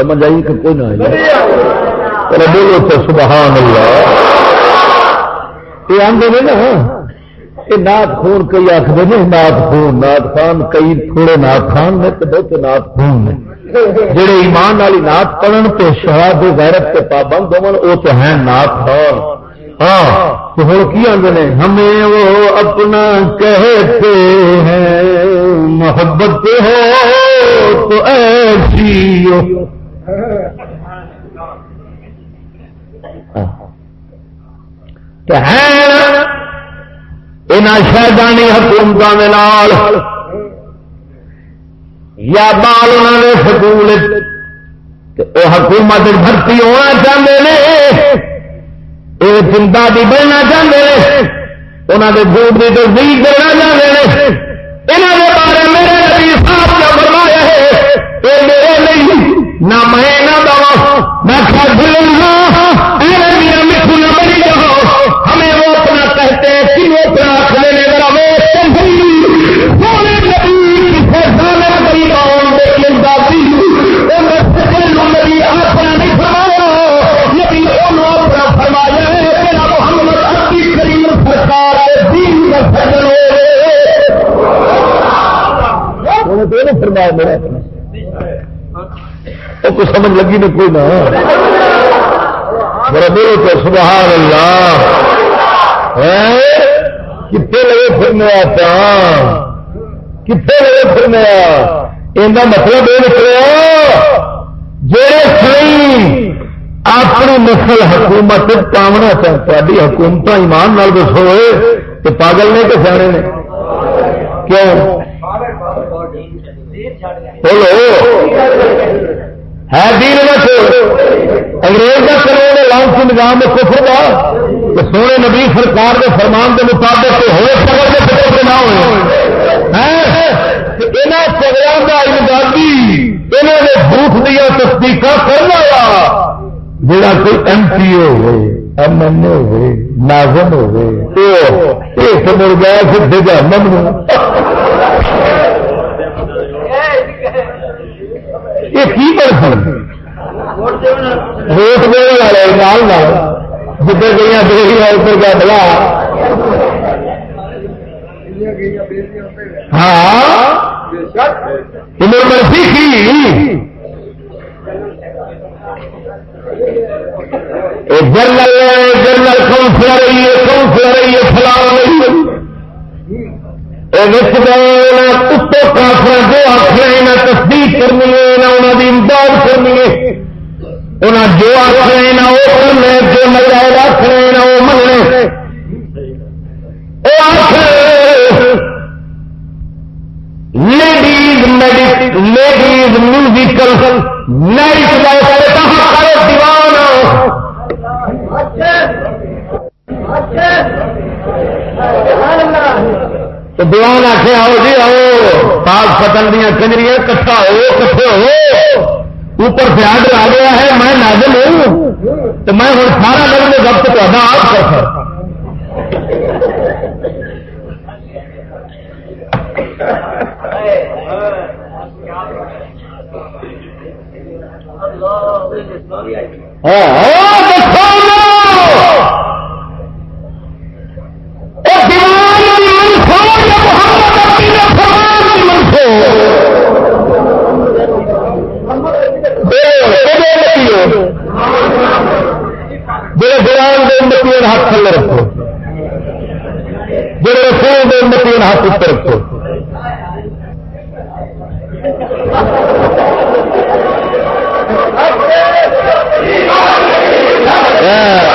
سمجھ آئی کہ کوئی نہ آئی۔ بولو تو سبحان اللہ۔ یہ آدھے نا، یہ نات خون کئی آخر نے نات خون نات خان کئی تھوڑے نات خان نے، تو بہت نات خون نے۔ جڑے ایمان والی نات پڑھن تو شہاد غیرت کے پابند ہو وہ تو ہیں نات خان۔ ہاں تو ہوں کی آدھے نے؟ ہمیں وہ اپنا کہتے ہیں، محبت ہو تو ایسی ہو شہدانی حکومت یا بال انہوں نے سکول حکومت بھرتی ہونا چاہتے ہیں یہ چنتا بھی بننا چاہتے ہیں انہوں نے گوٹ کی تصدیق کرنا چاہتے ہیں یہاں کے بارے میرے نبی صاحب نے فرمایا ہے یہ میرے نہیں نہ میں نہ دوا میں۔ مٹھو نہ بڑی جاؤ۔ ہمیں وہ اپنا کہتے ہیں کہ وہ اپنا آخر میرا سونے نبی کسی دانا بڑی آؤ لیکن دادی نبی اپنا نہیں فرمایا۔ نبی انہوں اپنا فرمایا ہے میرا محمد ابھی کریم سرکار دین کا سجن ہو فرمایا میرا۔ وہ کچھ سمجھ لگی نہیں، کوئی نہ۔ میرا میرے تو سبحان اللہ۔ کتنے لگے پھرنے آتا کتنے لگے پھرنے یہ مطلب یہ نکلے جڑے سی اپنی نسل حکومت پاونا تاری حکومت ایمان نال دسو تو پاگل نے کہ سیانے نے؟ کیوں؟ بولو۔ ہے دین انگریز کا کروڑ لانسی نظام کفر کا تو سونے نبی سرکار کے فرمان کے مطابق ہوئے سفر کے فکر کے نہ ہوئے۔ یہاں چگڑوں کا امدادی انہوں نے بھوک دیا تصدیق کرنا جا کوئی ایم پی او ہوئے ایم این اے ہوئے، ناظم ہوئے مل گیا سدھے جہنم یہ کی بڑھ ووٹ دینے والے لال لال جدھر گئی دیکھ لیا ادھر کا بلا ہاں؟ عمر مرسی کی؟ جنرل جنرل، کون کاؤنسلر رہی ہے، کون کاؤنسلر رہی ہے؟ فلاں رہی ہے۔ کتوں کافر جو آخر نہ تصدیق کرنی ہے نہ انہوں کی امداد کرنی ہے۔ انہیں جو آخر نہ وہ کرنے جو نظر آخر نہ وہ مننے ladies ladies musical night life کرو، دیوان اچھا۔ اچھا۔ تو دیوان آخے آؤ جی آؤ۔ پاک پتن دیا کنجری کٹھا ہو کٹھے ہو۔ اوپر سے آڈر آ گیا ہے، میں نازل ہوں۔ تو میں ہوں سارا لگ گپ تو آپ کر سکتا ہاں, ہاں، جڑے بیان دے متی ہاتھ تھلے رکھو جڑے رسول دے متی ہاتھ اتر رکھو Yeah.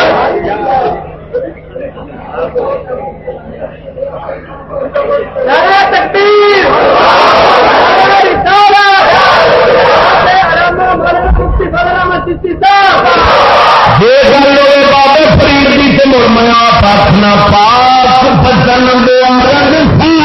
دیوان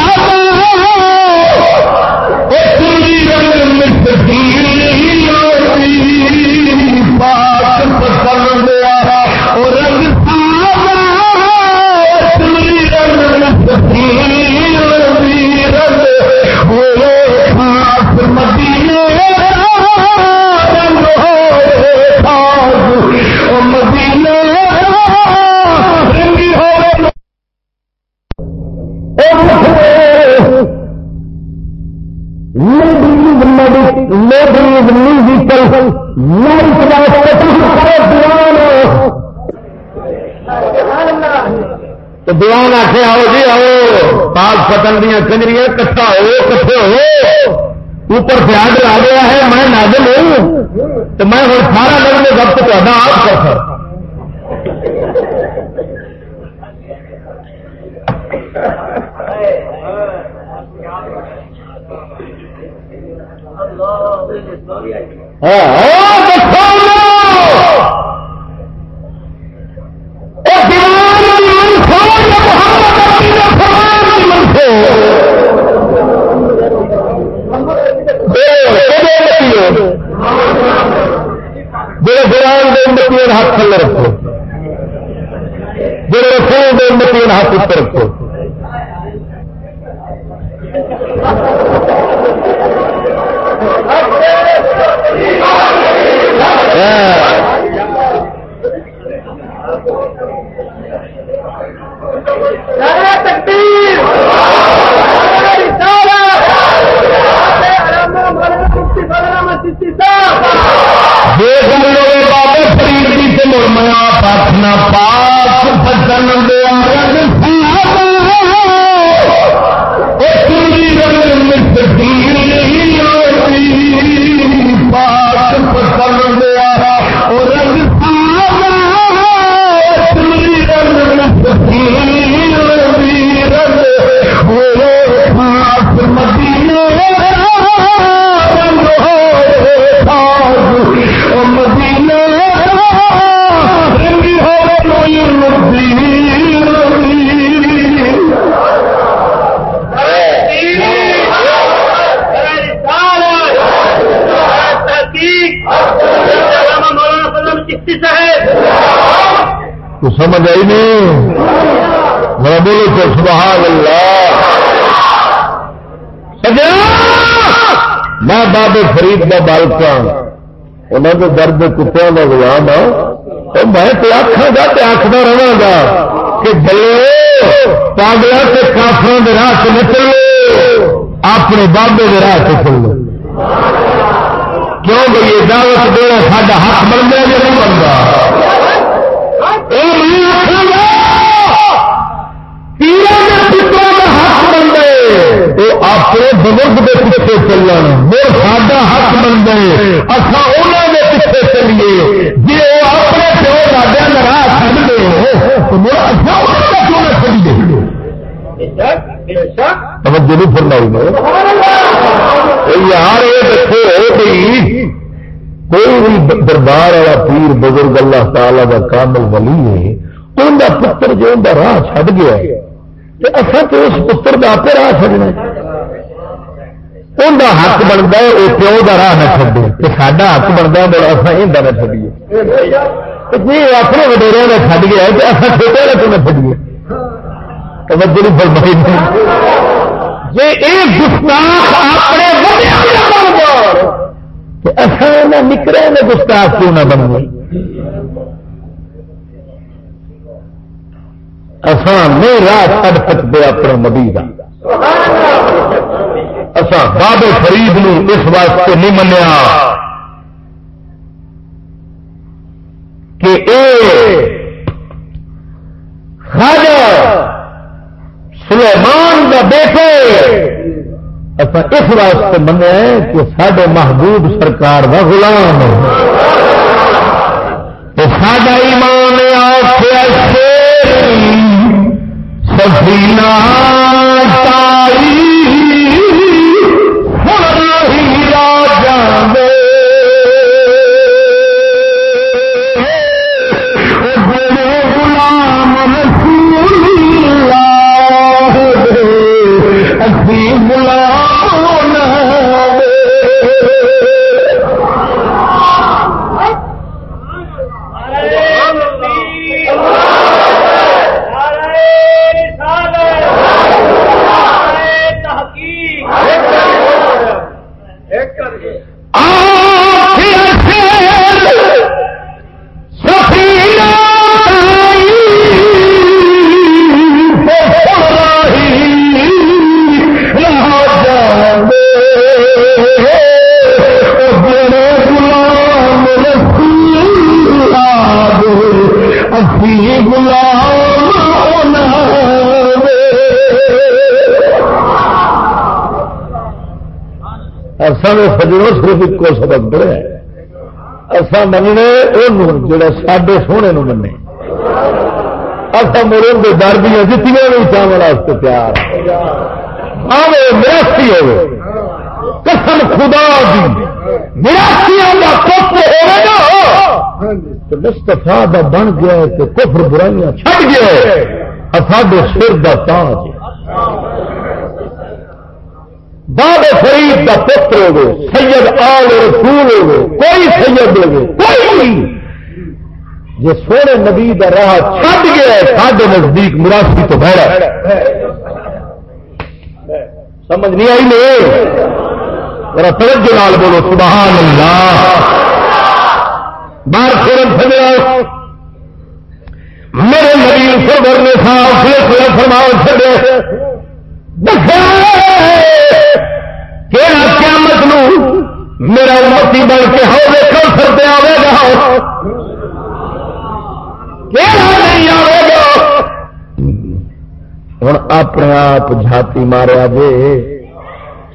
پاک پتن دیا کنجری کٹھا ہو کٹھے ہو اوپر سے آڈر آ گیا ہے میں نازل ہوں تو میں ہوں سارا لگ وقت تو آپ کر سکتا سمجھ آئی نہیں؟ میں بولو تو سبحان اللہ۔ میں بابے فرید کا بالکا ہاں۔ انہوں نے درد کتوں کا گلام ہوں میں تو آخا گا تو آخر رہا گا کہ بلو پاگل سے کافروں کے راہ سے نکلو اپنے بابے کے راہ سے چلو کیوں بھائی دعوت دینا ساڈا حق بن گیا نہیں بنتا توجہ نہیں یار یہ دیکھو کہ کوئی بھی دربار والا پیر، بزرگ اللہ تعالی کا کامل ولی ہے، ان کا پتر جو ان کا راہ چڑھ گیا ہے تو اصل تو اس پتر کا آپ راہ چڑنا ان کا حق بنتا ہے وہ پیو کا راہ نہ چڈے ساڈا حق بنتا ہے اصل یہ نہ چڈیے جی اپنے وڈیروں نے چڈ گیا ہے تو اصل چھوٹے نے کیوں نہ چڈیے توجہ نہیں فرمائی۔ جی یہ گستاخ اپنے اصل نکلے گستاخ کیوں نہ بن گئی اسان نہیں راہ چڑ سکتے اپنے نبی کا اسان بابے فرید نو اس واسطے نہیں منیا کہ اے اصا اس واسطے منیا کہ سڈے محبوب سرکار کا غلام ساڈا ایمان آخر سفینہ اصل سجڑوں صرف ایک سبق پڑھا اصا مننے جڑا سڈے سونے منے اصا میرے کے ڈر دیا جتنے بھی چاول واسطے تیار۔ آوے میراسی ہو قسم خدا دی۔ میراسیا کا مستفا دا بن گیا کہ کفر برائیاں چھڑ گیا ساڈے سر کا تاج باب فرید کا پتر ہو سید آل رسول ہو کوئی سید ہو کوئی جی سونے نبی کا راہ چھڈ گیا ساڈے نزدیک مراسی تو بہرا سمجھ نہیں آئی نہیں میرا توجہ لال بولو، سبحان اللہ۔ بار فورن سجا میرے نبی سر نے صاف فرماؤ چڑے قیامت نو میرا امتی بن کے ہو دیکھو سر آئے گا۔ نہیں آئے گا۔ ہوں اپنے آپ جاتی ماریا جے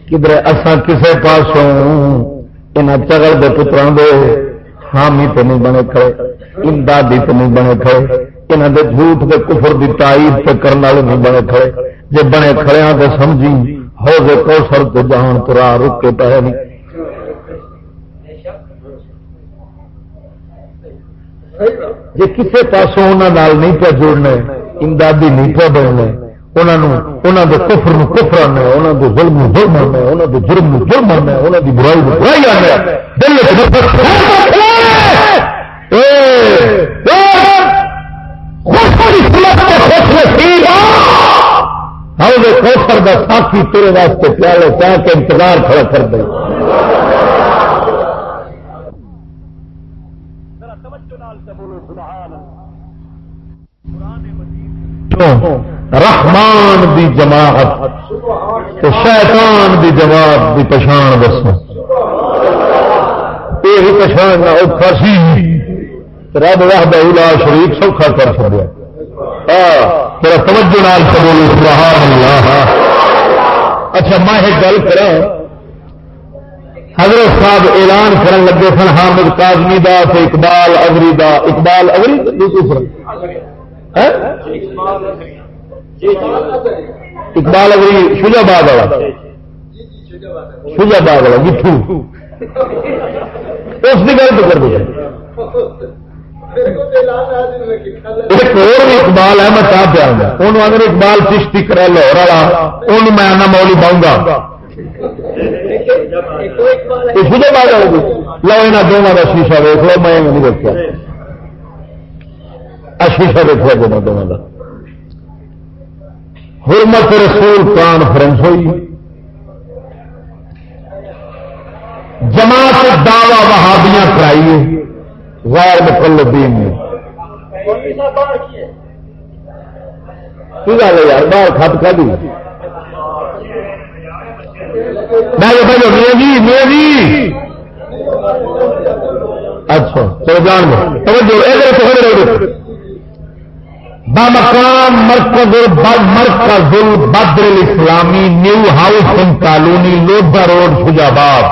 کدھر اسان کسے پاسوں یہاں چگل کے پتروں دے حامی تو نہیں بنے کھڑے، امدادی تو نہیں بنے کھڑے یہاں دے جھوٹ کے کفر کی تائید کرنے والے نہیں بنے کھڑے۔ جی بنے کھڑے ہاں تو سمجھی ہو گئے کوسر تو جان تو راہ رک کے پہ نہیں جی کسی پاسوں انہوں نہیں پہ جوڑنا امدادی نہیں پہ بننا انہوں کے کفر کفر آنا انہوں کے ظلم ظلم آنا انہوں کے جرم جرم آنا انہوں کی برائی برائی آنا دل خوش ہاں، کوسر کا ساتھی تیرے واسطے پیالے چاہ کے انتظار کھڑا کر دیں دے رحمان دی جماعت تو شیطان دی جماعت دی پچھان دسو۔ یہ پچھان اوکھا سی۔ رب وحدہ الا شریف سوکھا کر چڑیا تیرا توجہ نال قبول سبحان اللہ اچھا میں ایک گل کرا حضرت صاحب اعلان کرن لگے سن، حامد کاظمی دا، اقبال اغری دا۔ اقبال اغری دوسرا۔ اقبال اغری شجا باد والا شجا باد والا، مٹھو۔ اس کی گل تو کر دیا ایک اور بھی اقبال ہے، میں چاہ پیا انہوں اگر اقبال چشتی کرا لاہور والا ان میں آنا مولی پاؤں گا۔ لو یہاں دونوں کا شیشہ ویک لو، میں نہیں دیکھا شیشہ دیکھا دونوں دونوں کا حرمت رسول کانفرنس ہوئی۔ جماعت دعوی وہابیاں کرائیے غیر مقلدین نے گل ہے یار؟ باہر کھپ کر دی۔ میں جی،, جی اچھا چلو جان دو بمقام مرکز مرکز بدر اسلامی نیو ہاؤس کالونی لوڈا روڈ فجاباد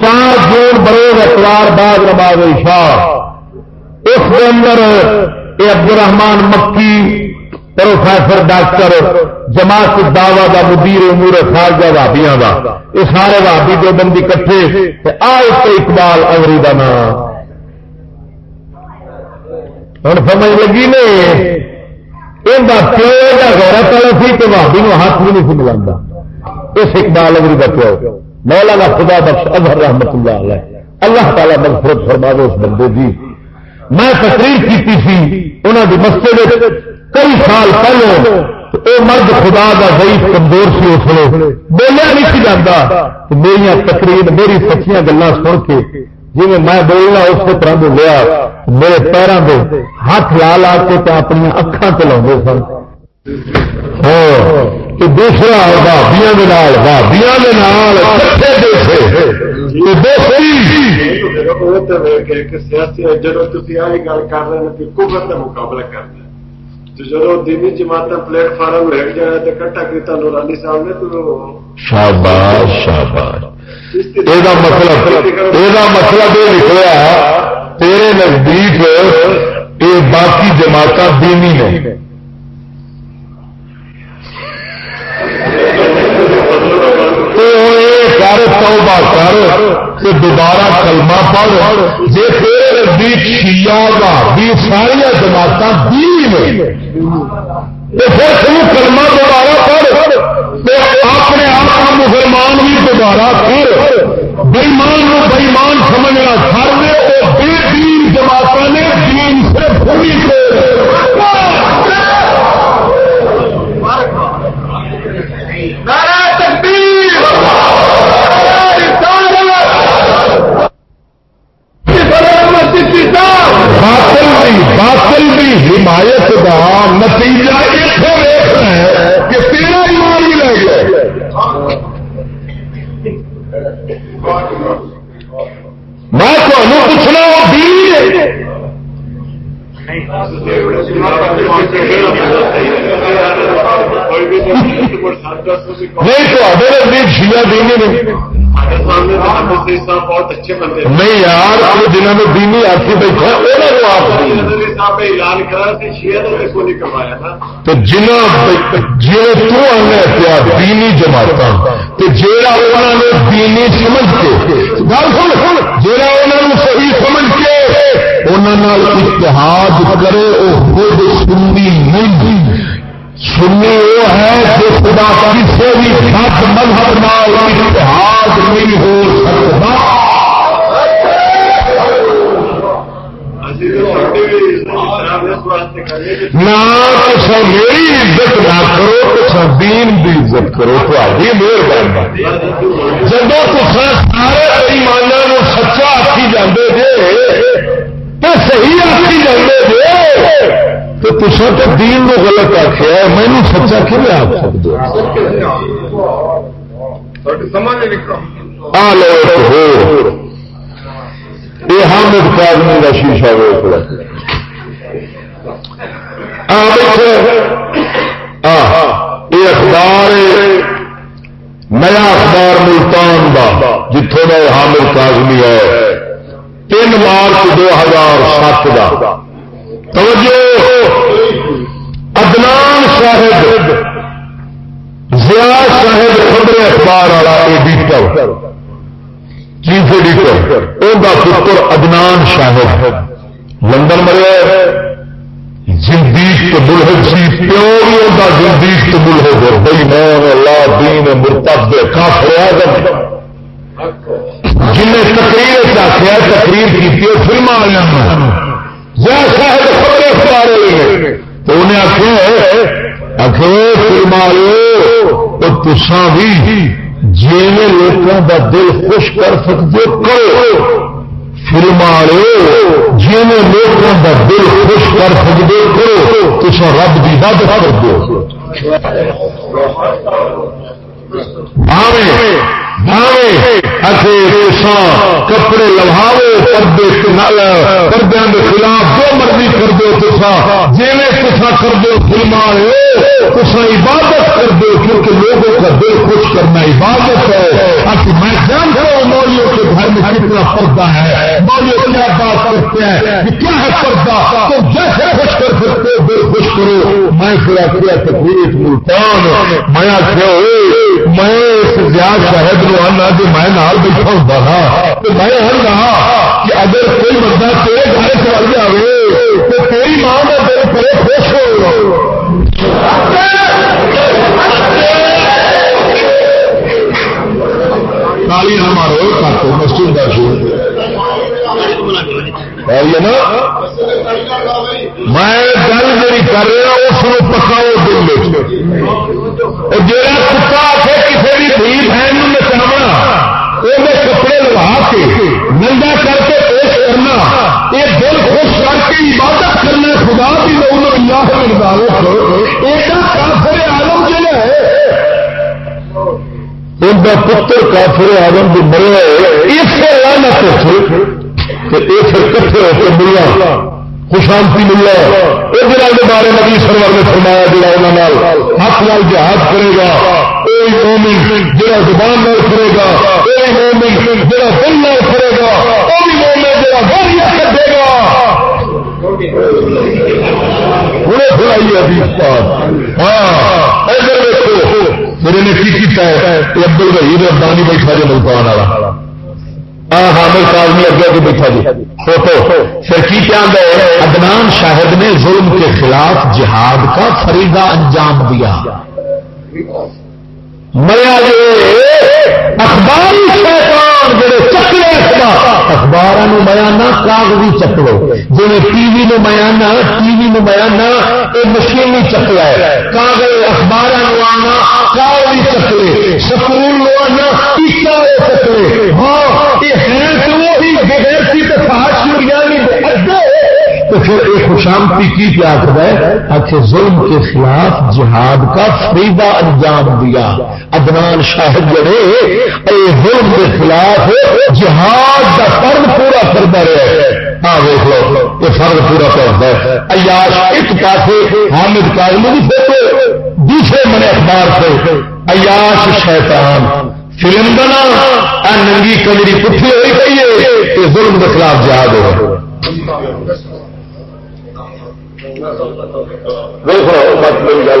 چار جون بروز اتوار بعد نماز شاہ۔ اس کے اندر یہ عبد الرحمان مکی، پروفیسر، ڈاکٹر، جماعت دعوا کا مدیر امور خارجہ بھابیاں کا یہ سارے بھابی دو بندی کٹھے آ اقبال اوری کا نام ہوں سمجھ لگی نے پیو کا غیرت والا سی تو بھابی ہاتھ بھی نہیں ملا اس اقبال اوری کا پیو مولانا خدا بخش اظہر رحمت اللہ علیہ اللہ تعالیٰ مغفرت فرما دو اس بندے جی میں تقریر کی تھی انہوں کی مسجد کئی سال پہلے وہ مرد خدا کا ضعیف کمزور سی اس لیے بولیا نہیں سی جاتا میری تقریر میری سچیاں گلان سن کے جی میں بولنا اس طرح بولیا میرے پیروں کے ہاتھ لا لا کے اپنی اکھان چلا سن۔ ہاں۔ دوسرا بھابیا بھابیا جب تھی آئی گل کر رہے ہیں کبر کا مقابلہ کرنا جب دینی جماعت پلیٹ فارم لگ جائے تو کٹا کیتا نورانی صاحب نے تو شاباش شاباش۔ یہ مطلب یہ مطلب یہ نکلا تیرے نزدیک یہ باقی جماعت دینی نے کر توبہ کر کہ دوبارہ کلمہ پڑھ۔ جی پھر بھی شیا بھی ساریا جماعت دین پھر تو کلمہ دوبارہ پڑھ اپنے آپ مسلمان بھی دوبارہ کر۔ بےمان بےمان سمجھنا سر بے دین جماعت نے دین صرف پوری باطل بھی حمایت کا نتیجہ میں تمہیں پوچھنا نہیں تو نزدیک شیلا دینی نہیں۔ نہیں یار جنہوں نے دینی بیٹھا تو جنہ جی پیا دینی جماعت تو جہاں انہوں نے دینی سمجھ کے گل سن جہاں انہوں نے صحیح سمجھ کے انہوں اتحاد کرے وہ خود سنی نہیں۔ سنی وہ ہے جو خدا کسی بھی سات مذہب نال اتحاد نہیں ہو سکتا۔ نہ میری عزت نہ کرو تو دین کی عزت کرو تاری مہربانی۔ جب تصا سارے ایمانوں سچا آخی جانے جے تو صحیح آخی جانے جے تو تصا تو دین کو غلط آخیا مینو سچا کھے آپ سکتے یہ حامد کادمی کا شیشہ ویک یہ اخبار نیا اخبار ملتان کا جتوں کا حامد کاظمی ہے۔ تین مارچ دو ہزار سات کا توجہ! ادنان صاحب ضیا صاحب خبر اخبار والا ایڈیٹر چیف ایڈیٹر ان کا پتر ادنان شاہد لندن مرے زندیق تو ملحد سی جی، پیو بھی ہوتا زندیق تو ملحد ہے۔ بئی مان اللہ دین مرتب کافر جن نے تقریر آخیا تقریر کی فلم والے شاہد خبریں اخبار تو انہیں آخر آخر فلم والے تسان بھی جی لوگوں کا دل خوش کر سکتے کرو۔ فلم والے جی لوگوں کا دل خوش کر سکتے کرو۔ تو رب کی ود کر دو کپڑے لواو پردے پردے کے خلاف جو مرضی کر دو تسا جی تسا کر دو فلم تسا عبادت کر دو، کیونکہ لوگوں کا دل خوش کرنا عبادت ہے۔ میں جانتا ہوں مولیوں کے گھر میں کتنا پردہ ہے، مولیوں کیا بات کرتے ہیں کیا ہے پردہ؟ تو جیسے خوش کر سکتے دل خوش کرو۔ میں پھر کیا تکلیف، ملتان، میں آخیا میں اس زیاد شہد نو آنا کہ میں نال بیٹھا ہوں ہاں، نا تو میں ہر رہا کہ اگر کوئی بندہ تیرے گھر چل جائے تو تیری ماں کا دل بڑے خوش ہو۔ تالی نہ مارو کاتو مسجد کا شور نا میں گل میری کر رہا اس کو پکاؤ دل جا کتا آخے کسی بھی دھی بہن نچاونا وہ کپڑے لگا کے نندا کر کے پیش کرنا۔ یہ دل خوش کر کے عبادت کرنا خدا کی لوگ اللہ عبادت ایڈا کافر عالم جہاں ہے، ان کا پتر کافر آدم جو مرے اس سے لانا پھر کٹھے ہو کے ملا خوشانتی ملا ادھر کے بارے نبی سرور نے فرمایا جا انہوں ہاتھ لال جہاد کرے گا کوئی مومن جہاں زبان نال کرے گا کوئی مومن جہاں دل نال کرے گا وہ بھی مومن جہاں گاڑیاں کٹے گا۔ ہوں سنائی ابھی ہاں ادھر دیکھو، میرے نے کی کیتا ہے ابدل بھائی ربانی بیٹھا جو ملتان والا۔ ہاں حامد صاحب نے اگے کے بیٹھا جی۔ فوٹو۔ پھر کی کیا ادنان شاہد نے ظلم کے خلاف جہاد کا فریدہ انجام دیا۔ مریا جی، اخباری شیطان جڑے چکلے اخبار اخبار میاں کاغذی چکلو۔ جی ٹی وی نو میاں ٹی وی نو میاں یہ مشینی چکلا ہے۔ کاغذ اخبار آنا، کاغذی چکلے۔ سکول آنا ٹیچا چکلے۔ ہاں یہ ہے تو وہی بغیر سی تو فہد چوریاں تو پھر ایک خوشامتی کی کیا ہے آخر ظلم کے خلاف جہاد کا فریدہ انجام دیا۔ ادنان شاہد جڑے، اے ظلم کے خلاف جہاد کا فرد پورا کرتا رہے۔ ہاں دیکھ لو، یہ فرد پورا کرتا ہے۔ ایاش ایک پاس حامد کاغمی سے دوسرے من اخبار سے ایاش شیطان، فلم بنا۔ ننگی کمری پٹھی ہوئی گئی ہے؟ یہ ظلم کے خلاف جہاد ہو دیکھو مت میری گل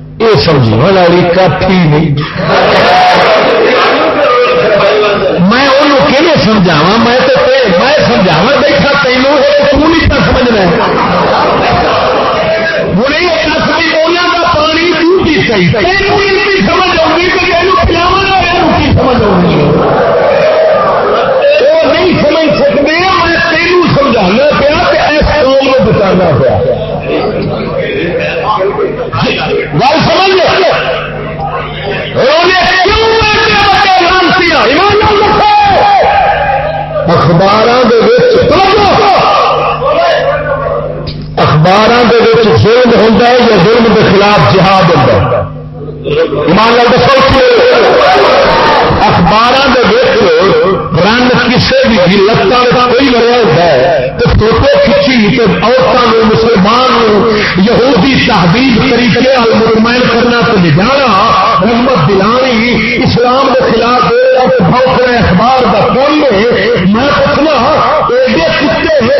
یہ سمجھو والی کافی نہیں۔ میں انہوں کہ سمجھاوا میں تو میں سمجھاوا بیٹھا تینوں تو نہیں سمجھنا۔ کا پانی ڈیوٹی صحیح سمجھ آؤں سمجھ آؤں وہ نہیں سمجھ سکتے میں تینوں سمجھانا پیا کہ ایسے قوم کو بچانا پیا۔ گل سمجھ اخبار اخبار ظلم ہوتا ہے یا ظلم کے خلاف جہاد ہوتا ہے؟ ایمان لال دسو۔ اخبار رن کسی بھی لتان کوئی مریا ہوتا ہے۔ تو فوٹو کھچی تو عورتوں مسلمان یہودی تحبیب طریقے مطمئن کرنا تو جانا۔ رحمت دلانی اسلام کے خلاف بہت اخبار کا کون میں پوچھنا، ایڈے کتے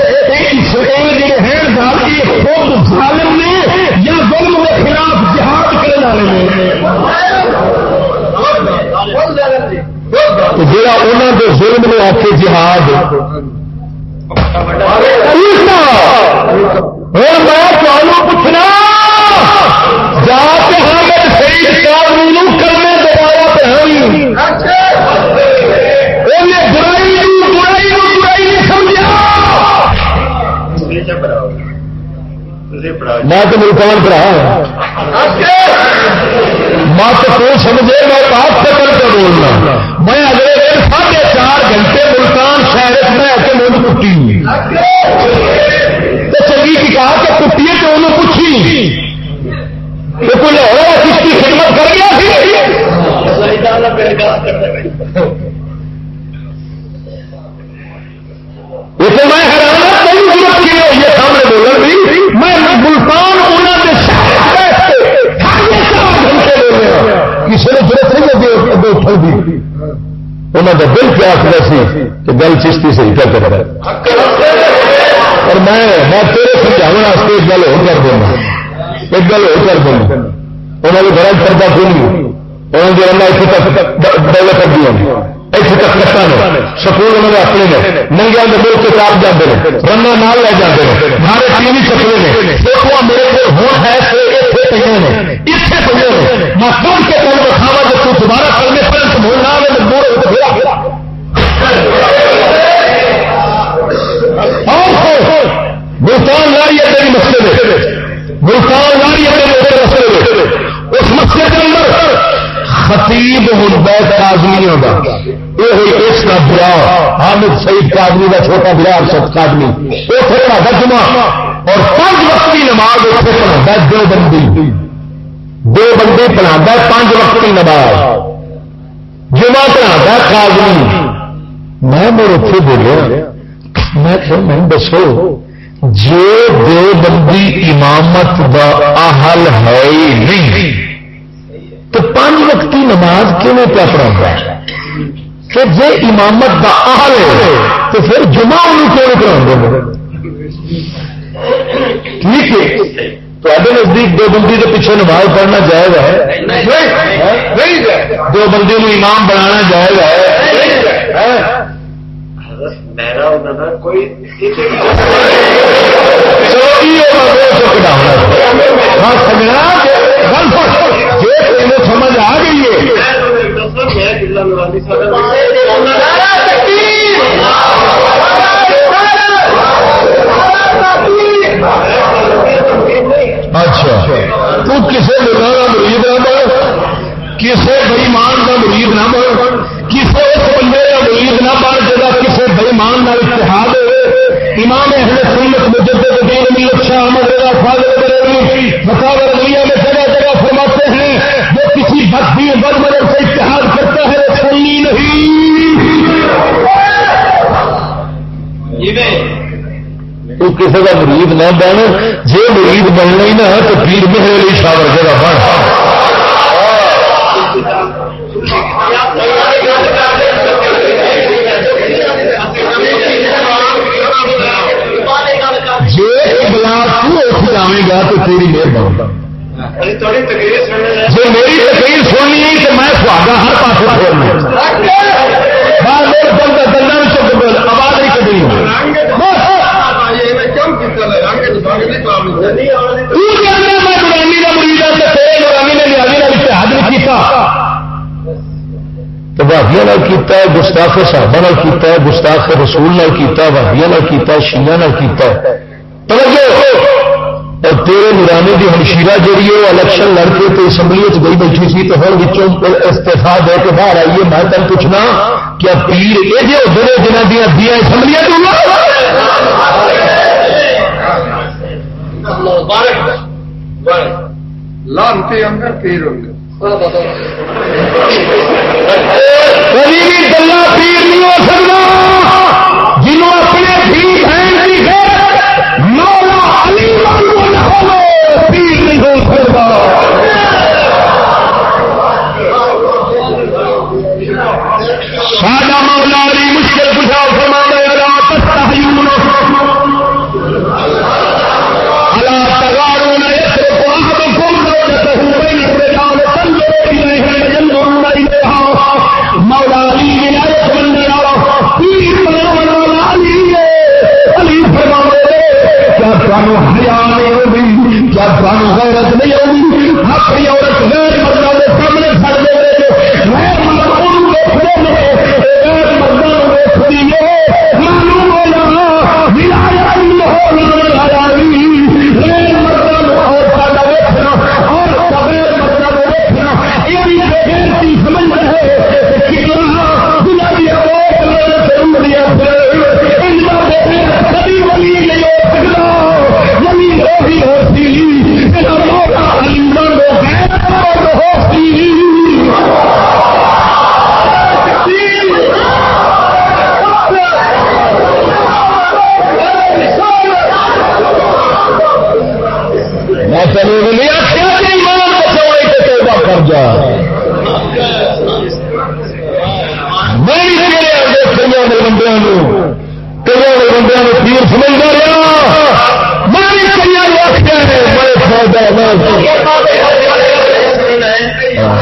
جڑے ہیں گاڑی خود ظالم نے یا ظلم کے خلاف جہاد کرنے والے جا ظلم نے آ کے جہاد میں پوچھنا، جا کے ہم شہید کرنے دوبارہ برائی برائی برائی سمجھا۔ میں تو ملکان پڑھا۔ مت تو سمجھے، میں بات سے بولنا۔ میں اگلے دن ساڑھے چار گھنٹے ملتان شہر میں آ کے مجھ کٹی۔ تو چنگی کی کہا کہ کٹی ہے تو انہوں پوچھی۔ تو کوئی لاہور کس کی خدمت کر گیا انہوں کا دل کیا آخر سی کہ گل چشتی صحیح کیا کر رہا ہے اور میں میں تیرے سمجھاؤ ایک گل ہو کر دینا ایک گل ہو کر دینا انہوں نے گھر پردہ کھول انہوں نے اللہ اتنے تک ڈیولپ کر دیا اتنے تک کٹا نے۔ سکول انہوں نے اپنے نے۔ ننگیا کے ملک کے آپ جاتے ہیں رنگا نال لے جاتے ہیں ہمارے ٹی وی چکرے نے۔ فوٹو میرے کو ہوں ہے اتنے پہ نے۔ اتنے پہ میں خود کے کول دکھاوا جب تو دوبارہ ملتان لاری ہے تیری مسئلے ملتان لاری ہے تیرے مسئلے اس مسئلے کے اندر خطیب ہوتا ہے کازمیوں کا یہ ہوئی اس کا برا۔ حامد سعید کادمی کا چھوٹا برا ارشد کادمی وہ پڑھا تھا اور پانچ وقتی نماز اتنے پڑھا دو بندی۔ دو بندی پڑھا پانچ وقتی نماز۔ جمع پڑھا کازمی میں میرے اتنے بولیا میں دسو۔ جو دو بندی امامت دا اہل ہے ہی نہیں، تو پانچ وقتی نماز کیوں پیا پڑھا کہ جی امامت کا آل ہے، تو پھر جمع انہوں کیوں پڑھا ٹھیک ہے تے نزدیک دو بندی کے پیچھے نماز پڑھنا جائز ہے؟ دو بندی امام بنانا جائز ہے۔ ہاں سمجھنا سمجھ آ گئی اچھا۔ تو کسی لوگوں کا مرید نہ بڑھ کسی بئیمان کا مرید نہ بڑھ کسی اس بندے مرید نہ بڑھ جگہ کسی بئیمان کا اتحاد ہوئے امام اہل سنت مجدد دین ملت شاہ احمد رضا فاضل بریلوی مساور رضویہ میں جگہ جگہ فرماتے ہیں جو کسی بختی بد مدد سے اتحاد کرتا ہے وہ سنی نہیں۔ تو کسی کا مرید نہ بن جی مرید بننا ہی نہ تو پیر مہر علی شاہ ورگے کا بن۔ تو تیری مہربانی۔ جی میری تقریر سننی ہے تو میں ہر پاس چھوڑنا آواز نہیں کٹنی میں نورانی کا مریض ہوں نورانی نے نیازی کا اتحاد نہیں کیا بھابیا کیتا ہے گستاخ صاحبہ کیتا ہے گستاخ رسول کیتا بھابیا کیتا شیعہ کیتا ہے۔ اور تیرے نورانی کی ہمشیرہ جہی ہے وہ الیکشن لڑ کے تو اسمبلی گئی بیٹھی سی تو ہر استفا دے کے باہر آئیے میں تین پوچھنا کیا پیر یہ جو ہوتے ہیں جنہ دیا دیا اسمبلیاں لانتے اندر پیر ہوں کبھی بھی گلا پیر نہیں ہو سکتا جنہوں اپنے بھی بہن غیرت نہیں ہوگی اپنی عورت غیر میں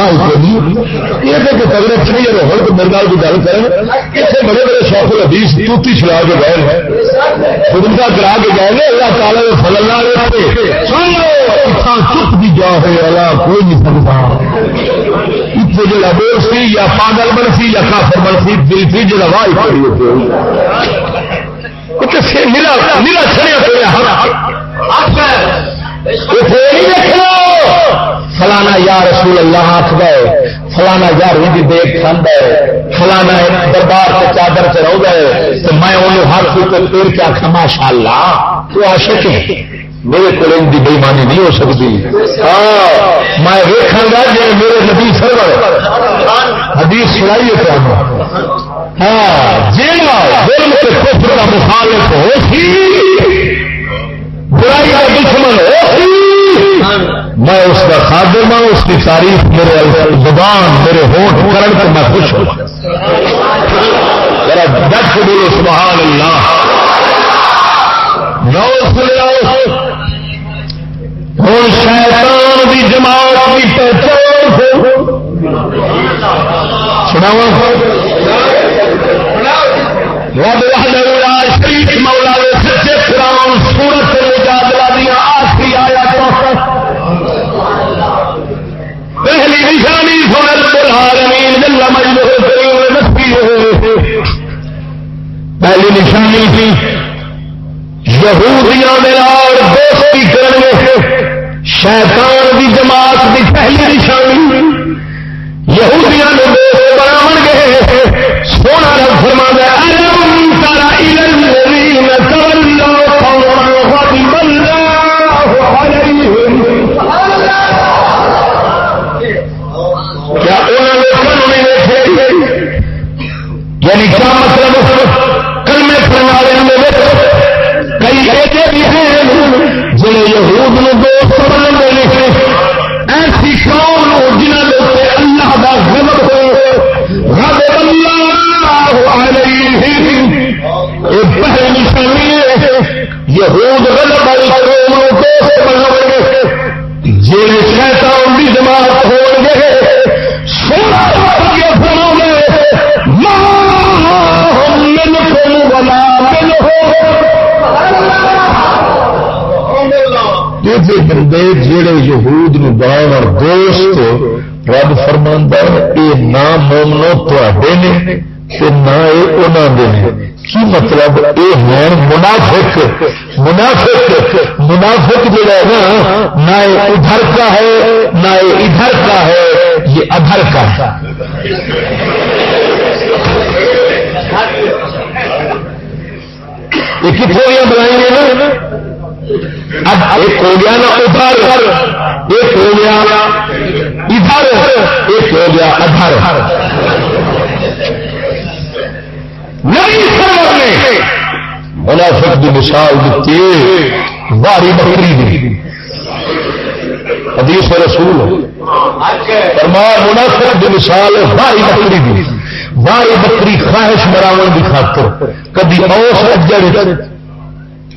یہ تگڑے تو میرے گل کریں۔ بڑے بڑے شوق حدیث کے گئے ہیں۔ کے گئے ہیں۔ اللہ کے فلن چپ جا ہوئے اللہ کوئی نہیں سمجھا اتنے جا بول سی یا پاگل بن سی یا کافر بن سی دل سی جا ملا ملا چڑیا پڑیا فلانا یا رسول اللہ آخ گئے فلانا یار بھی دیکھ کھانا ہے. فلانا دربار سے چادر چڑھو گئے. تو میں انہوں ہر کوئی پیر کے آخا ماشاء اللہ تو عاشق ہے. میرے کو ان کی بےمانی نہیں ہو سکتی. ہاں، میں ویکھا گا جی میرے نبی سرور. حدیث سنائیے تو ہاں جیڑا ظلم کے کفر کا مخالف ہو سی، برائی کا دشمن ہو اس کا خادم ہوں اس کی تعریف میرے زبان، میرے ہوٹ کرن تو میں خوش ہوں۔ میرا ڈٹ بولو سبحان اللہ۔ نو سنیا ہوں شیطان کی جماعت کی پہچان سناوا پہلی نے نہ کی مطلب یہ ہے منافق منافق منافق جڑا ہے نا نہ ادھر کا ہے نہ ادھر کا ہے یہ ادھر کا ہے یہ کتوں بنائی نا اب ایک ہو گیا نا ادھر ایک ہو گیا ادھر ایک ہو گیا ادھر سرور نے منافق کی مثال دیتی باری بکری دی۔ حدیث رسول فرمایا منافق کی مثال باری بکری دی۔ باری بکری خواہش مراون کی خاطر کبھی اوس اجڑ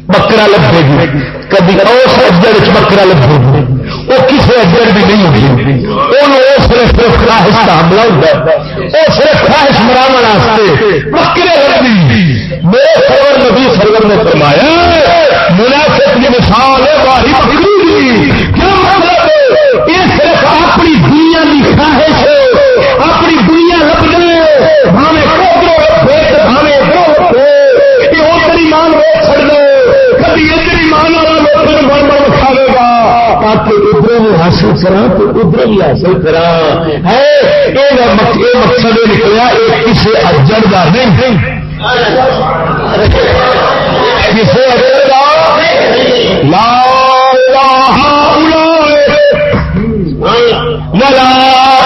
بکرا لبے گی، کبھی اس اجڑ بکرا لبے گی۔ وہ کسی اجڑ بھی نہیں ہوتی. وہ صرف صرف خواہش کا حملہ ہوتا ہے. وہ صرف خواہش مراو بکرے لگی میرے سرور نبی سرور نے فرمایا، منافق کی مثال ہے باری بکری کیا مطلب یہ صرف اپنی دنیا کی خواہش ہے. اپنی دنیا لب ہمیں کوپرو رکھے ہمیں یہ ادھر ایمان روک چڑ دو کبھی ادھر ایمان والا لوگ بڑھ بڑھ کھاوے گا تاکہ ادھر بھی حاصل کرا تو ادھر بھی حاصل کرا ہے یہ مقصد نکلا ایک کسی اجڑ کا نہیں۔ کسی اجڑ کا لا لا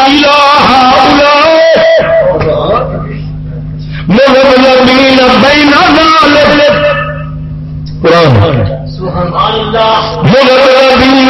الہ الا مغربین بین ذالک۔ قرآن۔ مغربین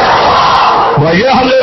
جھوٹیاں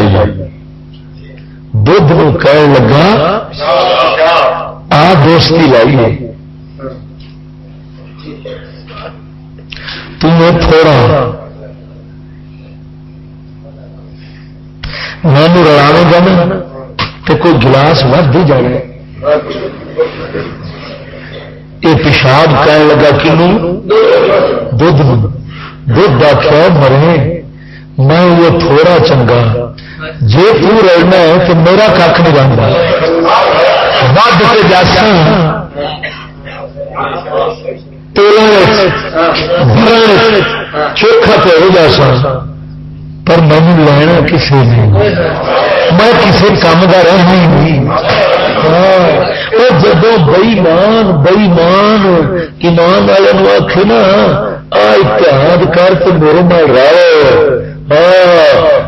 دوستی لائی جائے دھد کہن لگا، آ دوستی لائی ہے۔ تمہیں تھوڑا میں رلانے جانا تو کوئی گلاس ود ہی جانا۔ یہ پیشاب کہنے لگا کنو دھد دھد آخیا مرے میں یہ تھوڑا چنگا۔ جی تو رہنا ہے تو میرا کھ نہیں بنتا ود سے جاسا چوکھا تو ہو جاسا پر مینو لینا کسی نے میں کسی کام کا رہنا ہی نہیں۔ ہاں۔ جب بئیمان بئیمان، ایمان والے آخ نا، آ اتحاد کر تو میرے نال رہو۔ ہاں۔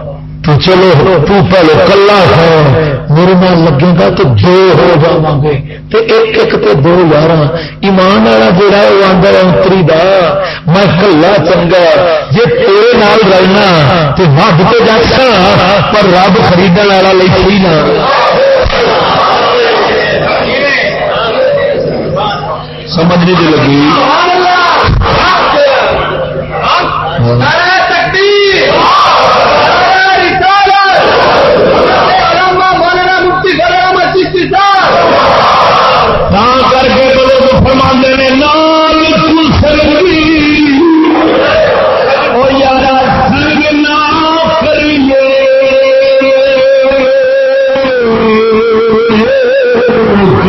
تو چلو تو پہلے کلا ہے میرے نال لگے گا تو دو ہو جا گے۔ تو ایک ایک تو دو یار ایمان والا جڑا وہ آدھا اتری دا۔ میں کلا چنگا جی تیرے نال رہنا تو مد تو جا پر رب خریدنے والا لے نا سمجھ نہیں لگی۔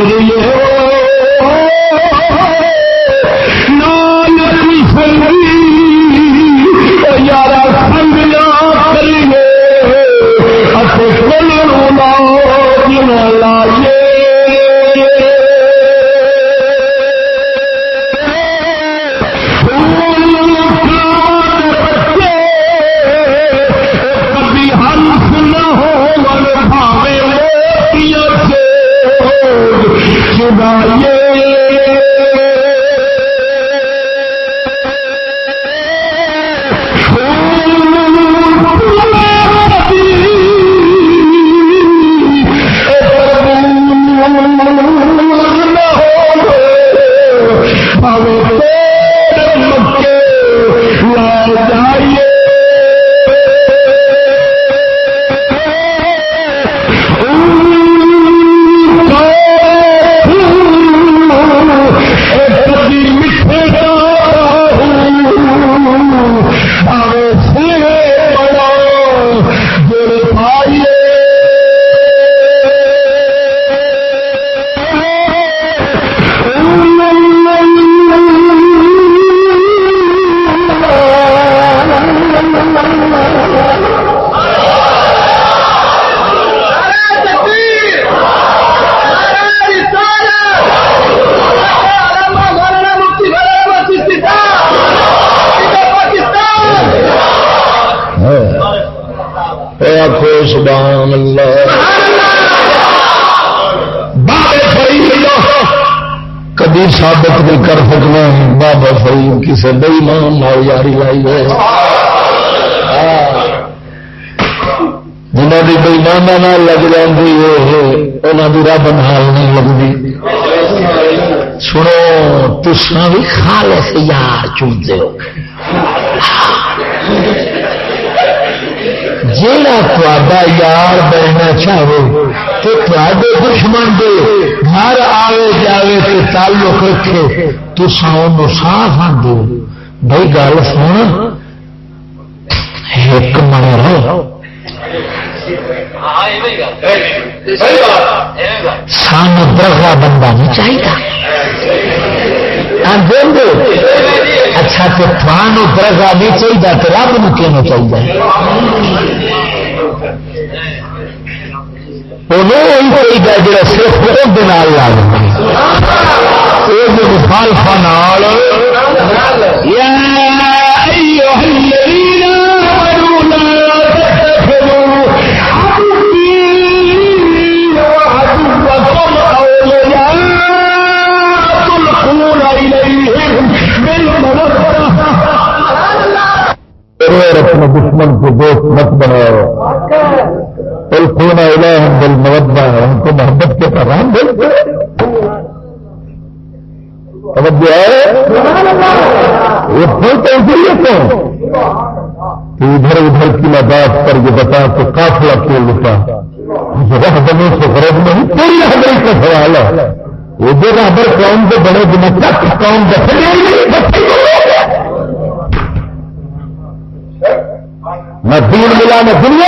یہ بابا کسی بئی مان یاری لائی ہے جنہ کی بےمانا لگ جاتی ہے انہوں کی رب نال نہیں لگتی سنو تسا بھی خالص یار چنتے ہو۔ جا یار بننا چاہے تو تے دشمن دے گھر آئے جائے تو تعلق رکھے تو سو صاف آدھے بھائی گل سن ایک من رہو۔ سان درگا بندہ نہیں چاہیے اچھا تو تھان درگا نہیں چاہیے تو رب نو کیوں چاہیے چاہیے جا صرف وہ لا فالفا نال اپنے دشمن کو دوست مت بناؤ۔ الفون الہم دل مبدہ ہے ان کو محبت کے پیغام دے توجہ ہے یہ پھول تو اسی تو ادھر ادھر کی بات پر یہ بتا کہ قافلہ کیوں لٹا؟ رہ بنے سے فرض نہیں پوری حضرت کا سوال ہے۔ یہ جو رہبر قوم کے بڑے دن تک قوم نہ دین ملا نہ دنیا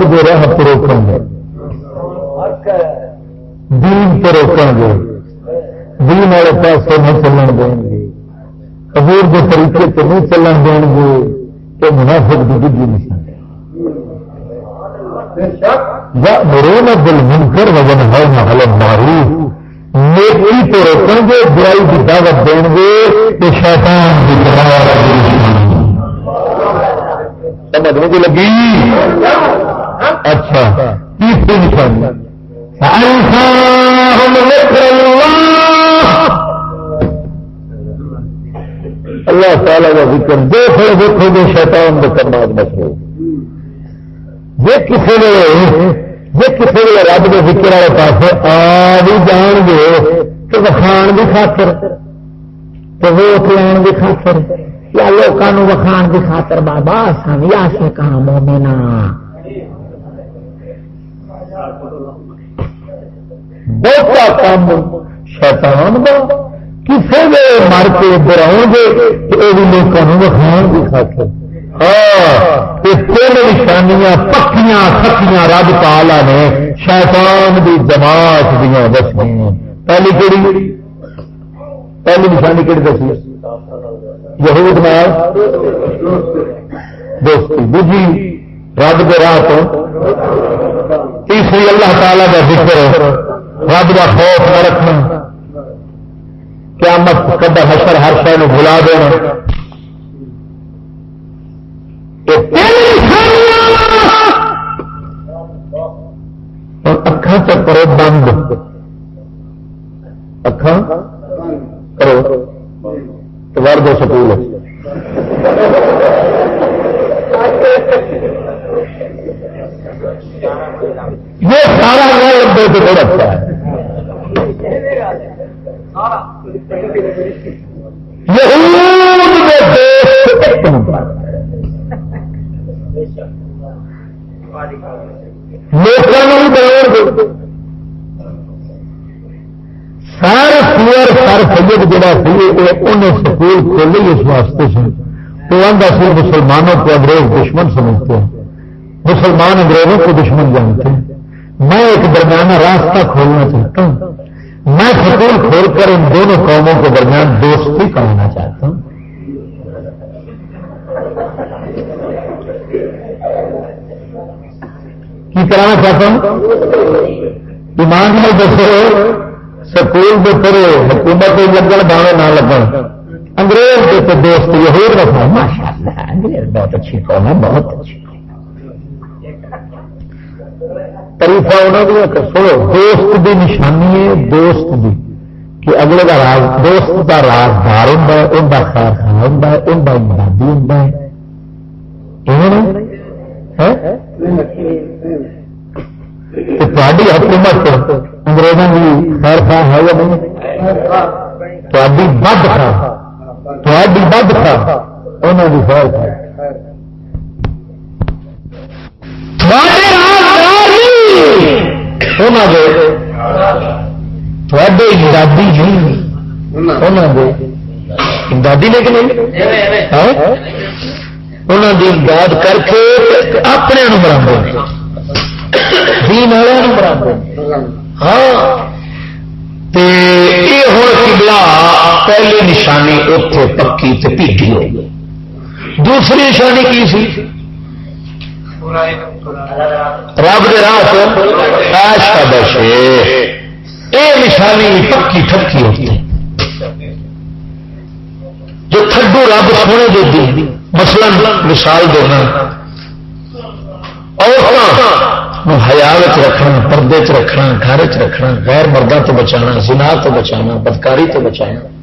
رب دے راہ پر روکیں گے۔ دین پر روکیں گے۔ دین والے پاسے نہیں چلن دیں گے۔ حضور کے طریقے سے نہیں چلن دیں گے۔ تو منافق کی دگی نشان مرون دل منکر وزن ہے محل معروف نیکی تو روکیں گے، برائی کی دعوت دیں گے۔ تو شیطان کی سمجھنے کی لگی؟ اچھا تیسری نشانی اللہ تعالی کا ذکر دو پھر دیکھو گے شیطان کے کرنا مسئلہ جی کسی نے جی کسی نے رب کے فکر والے پاس آ بھی جان گے تو وکھان کی خاطر۔ تو ووٹ لین کی خاطر۔ یا لوگوں وکھان کی خاطر، بابا سن یا کہاں مومنا بہت کام شیطان کا کسی نے مر کے ادھر آؤ گے تو یہ لوگوں وکھان کی خاطر تین نشانیاں پکیاں سکیاں رب پالا نے شیطان دی جماعت دیا دس پہلی کہڑی پہلی نشانی کہڑی دسی یہود نال دوستی دوجی رب کے راہ تو تیسری اللہ تعالی کا ذکر رب کا خوف نہ رکھنا۔ قیامت کدا حشر ہر شہر بلا دینا۔ اور اکھان چ کرو بند۔ اکھان کرو۔ تو ور دو سکول۔ یہ سارا لگے تو بڑا اچھا ہے؟ سارا سور سر سید جڑا سی انہیں سکول کھولی اس واسطے سے۔ وہ آدھا سی، مسلمانوں کو انگریز دشمن سمجھتے ہیں۔ مسلمان انگریزوں کو دشمن جانتے ہیں۔ میں ایک درمیانہ راستہ کھولنا چاہتا ہوں۔ میں سکول کھول کر ان دونوں قوموں کے درمیان دوستی کرانا چاہتا ہوں۔ کی کرانا چاہتا ہوں؟ ایمان میں دسو سکول میں پڑھو حکومت لگن بانے نہ لگن انگریز کے تو دوست یہ رکھا ماشاء اللہ انگریز بہت اچھی قوم ہے، بہت اچھی تریفا انہوں نے سنو، دوست کی نشانی ہے، دوست کی کہ اگلے کا راز، دوست کا رازدار ہوں ان کا خیر خان ہوں ان کا امدادی ہوں تاری حکومت انگریزوں کی خیر خان ہے یا نہیں؟ تاری بد خان تاری بد خان انہوں کی خیر خان امدادی نہیں امدادی نہیں انہوں کی امداد کر کے اپنے برابر دین برابر ہاں یہ ہوں کبلا پہلی نشانی اتنے پکی پیٹی ہو گئی دوسری نشانی کی سی رب دے راہ بشے یہ نشانی، پکی ٹھکی ہوتی۔ جو تھڈو رب سونے دے دی مثلا مثال دینا ہاں۔ اور حیات رکھنا، پردے چ رکھنا، گھر چ رکھنا، غیر مردوں تو بچانا، زنا تو بچانا، بدکاری تو بچانا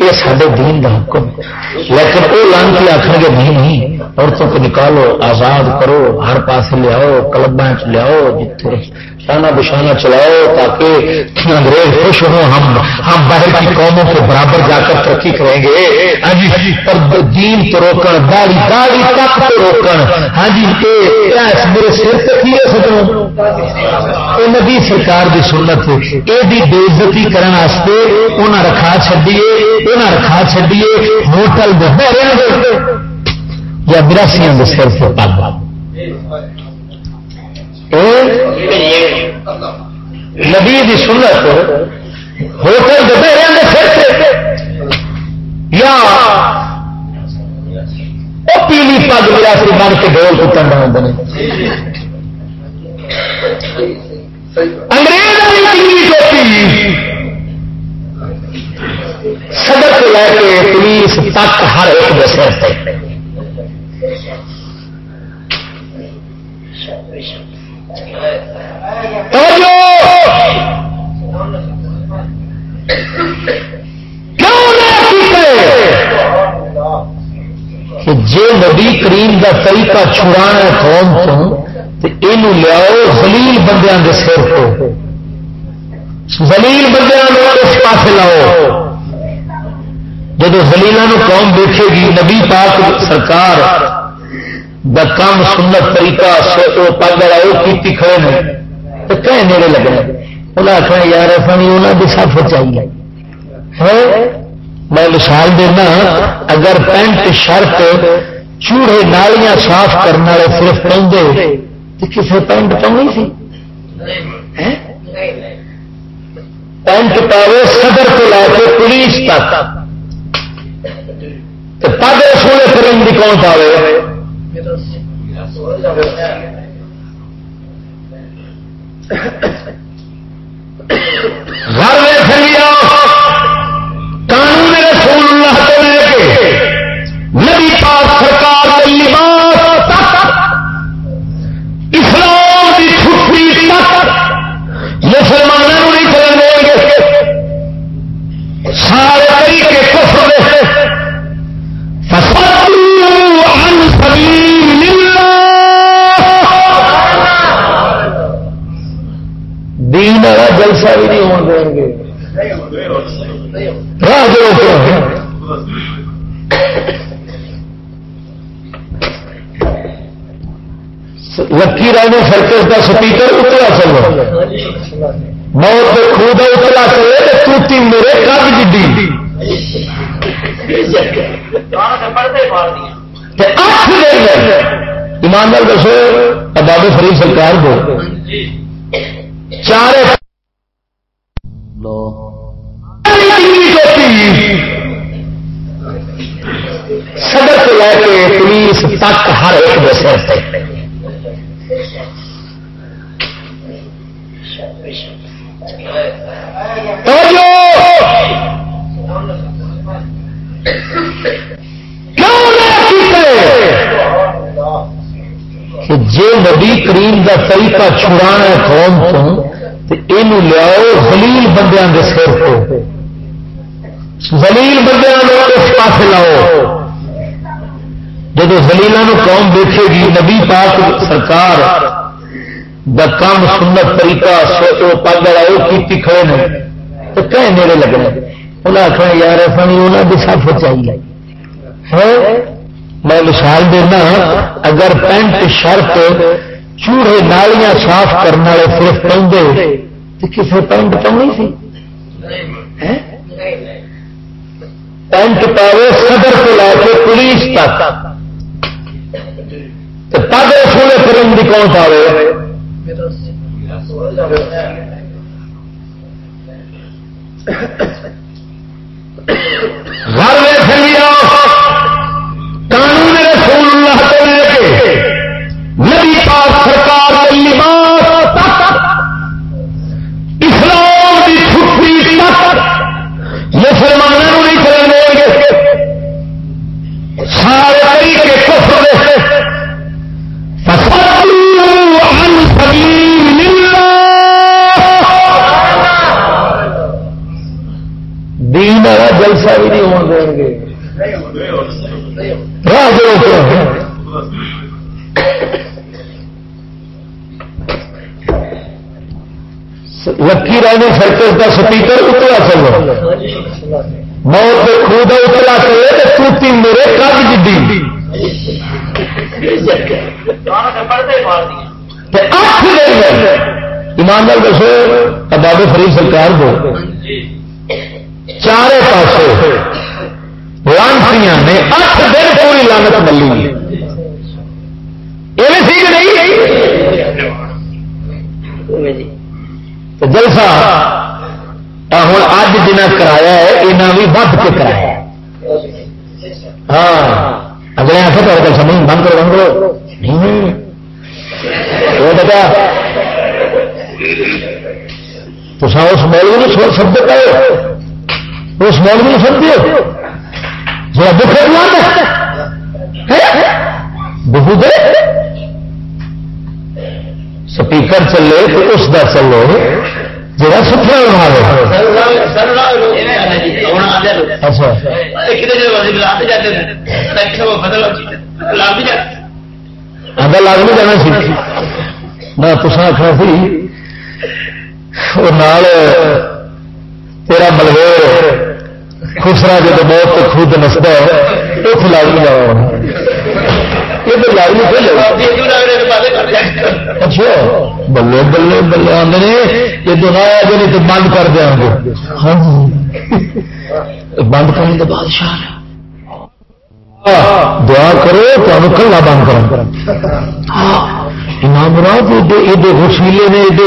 یہ سارے دین کا حکم لیکن وہ لانتی کے آخر گے، نہیں نہیں، عورتوں کو نکالو، آزاد کرو، ہر پاس لیاؤ کلبا چ لیاؤ جتنے شانہ بشانہ چلاؤ تاکہ انگریز خوش ہو ہم ہم باہر کی قوموں کے برابر جا کر ترقی کریں گے۔ ہاں جی پر دین تو روکن داڑی داڑی تک تو روکن۔ ہاں جی میرے سر تک ہی ہے نبی سرکار کی سنت یہ بے عزتی کرنے انہیں رکھا چڈیے انہیں رکھا چڈیے ہوٹل دے یا براسیاں کے سر سے پگ نبی دی سنت ہوٹل دبیرے کے سر سے یا پیلی پگ براسی بن کے ڈول کٹن بنا انگریز ٹوپی صدر کو لے کے پولیس تک ہر ایک دسر کریم کا طریقہ چھڑانا قوم تو یہ لیاؤ زلیل بندیاں کے سر کو زلیل بندیاں اس پاس لاؤ۔ جب زلیل قوم دیکھے گی، نبی پاک سرکار دا کام سنت طریقہ پگ والا وہ کی کھڑے نے تو کہ نیڑے لگنا انہیں آخر یار اپنی انہوں کی سف چاہیے ہاں؟ میں مثال دینا، اگر پینٹ شرٹ چوڑے نالیاں صاف کرنے والے صرف پہنتے تو کسی پینٹ پاؤنی سی؟ پینٹ پاوے صدر کو لا کے پولیس تک۔ پگ سونے فلم بھی کون پاوے؟ گھر جلسہ بھی نہیں ہونے دیں گے۔ راہ جو لکی رانی سرکس کا سپیکر اتلا چلو موت کے خود اتلا چلے تو میرے کب جی ایمان لال دسو بابے فری سرکار کو چار صدر کو لے کے پولیس تک ہر ایک دسے کہ جی نبی کریم کا طریقہ چھڑانا قوم تو یہ لیاؤ زلیل بندیاں کے سر کو زلیل بندیاں اس پاس لاؤ۔ جب زلیلوں قوم دیکھے گی، نبی پاک سرکار دا کام سنت طریقہ سوچو پگ والا کی کھڑے نے تو کہیں میرے لگنے انہیں آخر یار ایسا نہیں انہوں کی سف چاہیے ہاں؟ میں مثال دینا، اگر پینٹ شرٹ چوڑے نالیاں صاف کرنے والے صرف پہنتے کسی پینٹ پہنی سی؟ پینٹ پاوے صدر کو لا کے پولیس تک۔ پگ سونے فلم کی کون پاوے؟ گھر جی لکی رانی سرکس کا سپیکر اتلا چلو موت خود اتلا چلے تو ٹوٹی میرے کب جی ایماندار دسو بابے فری سرکار کو۔ چارے پاسے لانسیاں نے اٹھ دن پوری لانت ملی۔ ٹھیک نہیں۔ جلسہ ہوں اج جنا کرایا ہے یہاں بھی بد کے کرایا ہاں۔ اگلے آخر تو سمجھ بند کرو بند کرو۔ وہ بیٹا تو اس مولوی نے شبد کرو اس مولوی نے سمجھو بہت سپیکر چلے تو اس کا چلو۔ جا ستھرا اچھا۔ اگر لاگ نہیں جانا سی۔ میں پوچھنا آخر سی تیرا ملویر خسرا جب بہت خود نستا ہے اس اچھا بلے بلے بلے آدھے یہ تو نہ جو نہیں تو بند کر دیا گے ہاں جی۔ بند کرنے کے بادشاہ دعا کرو تو کلا بند کر امام ایڈے نے ایڈے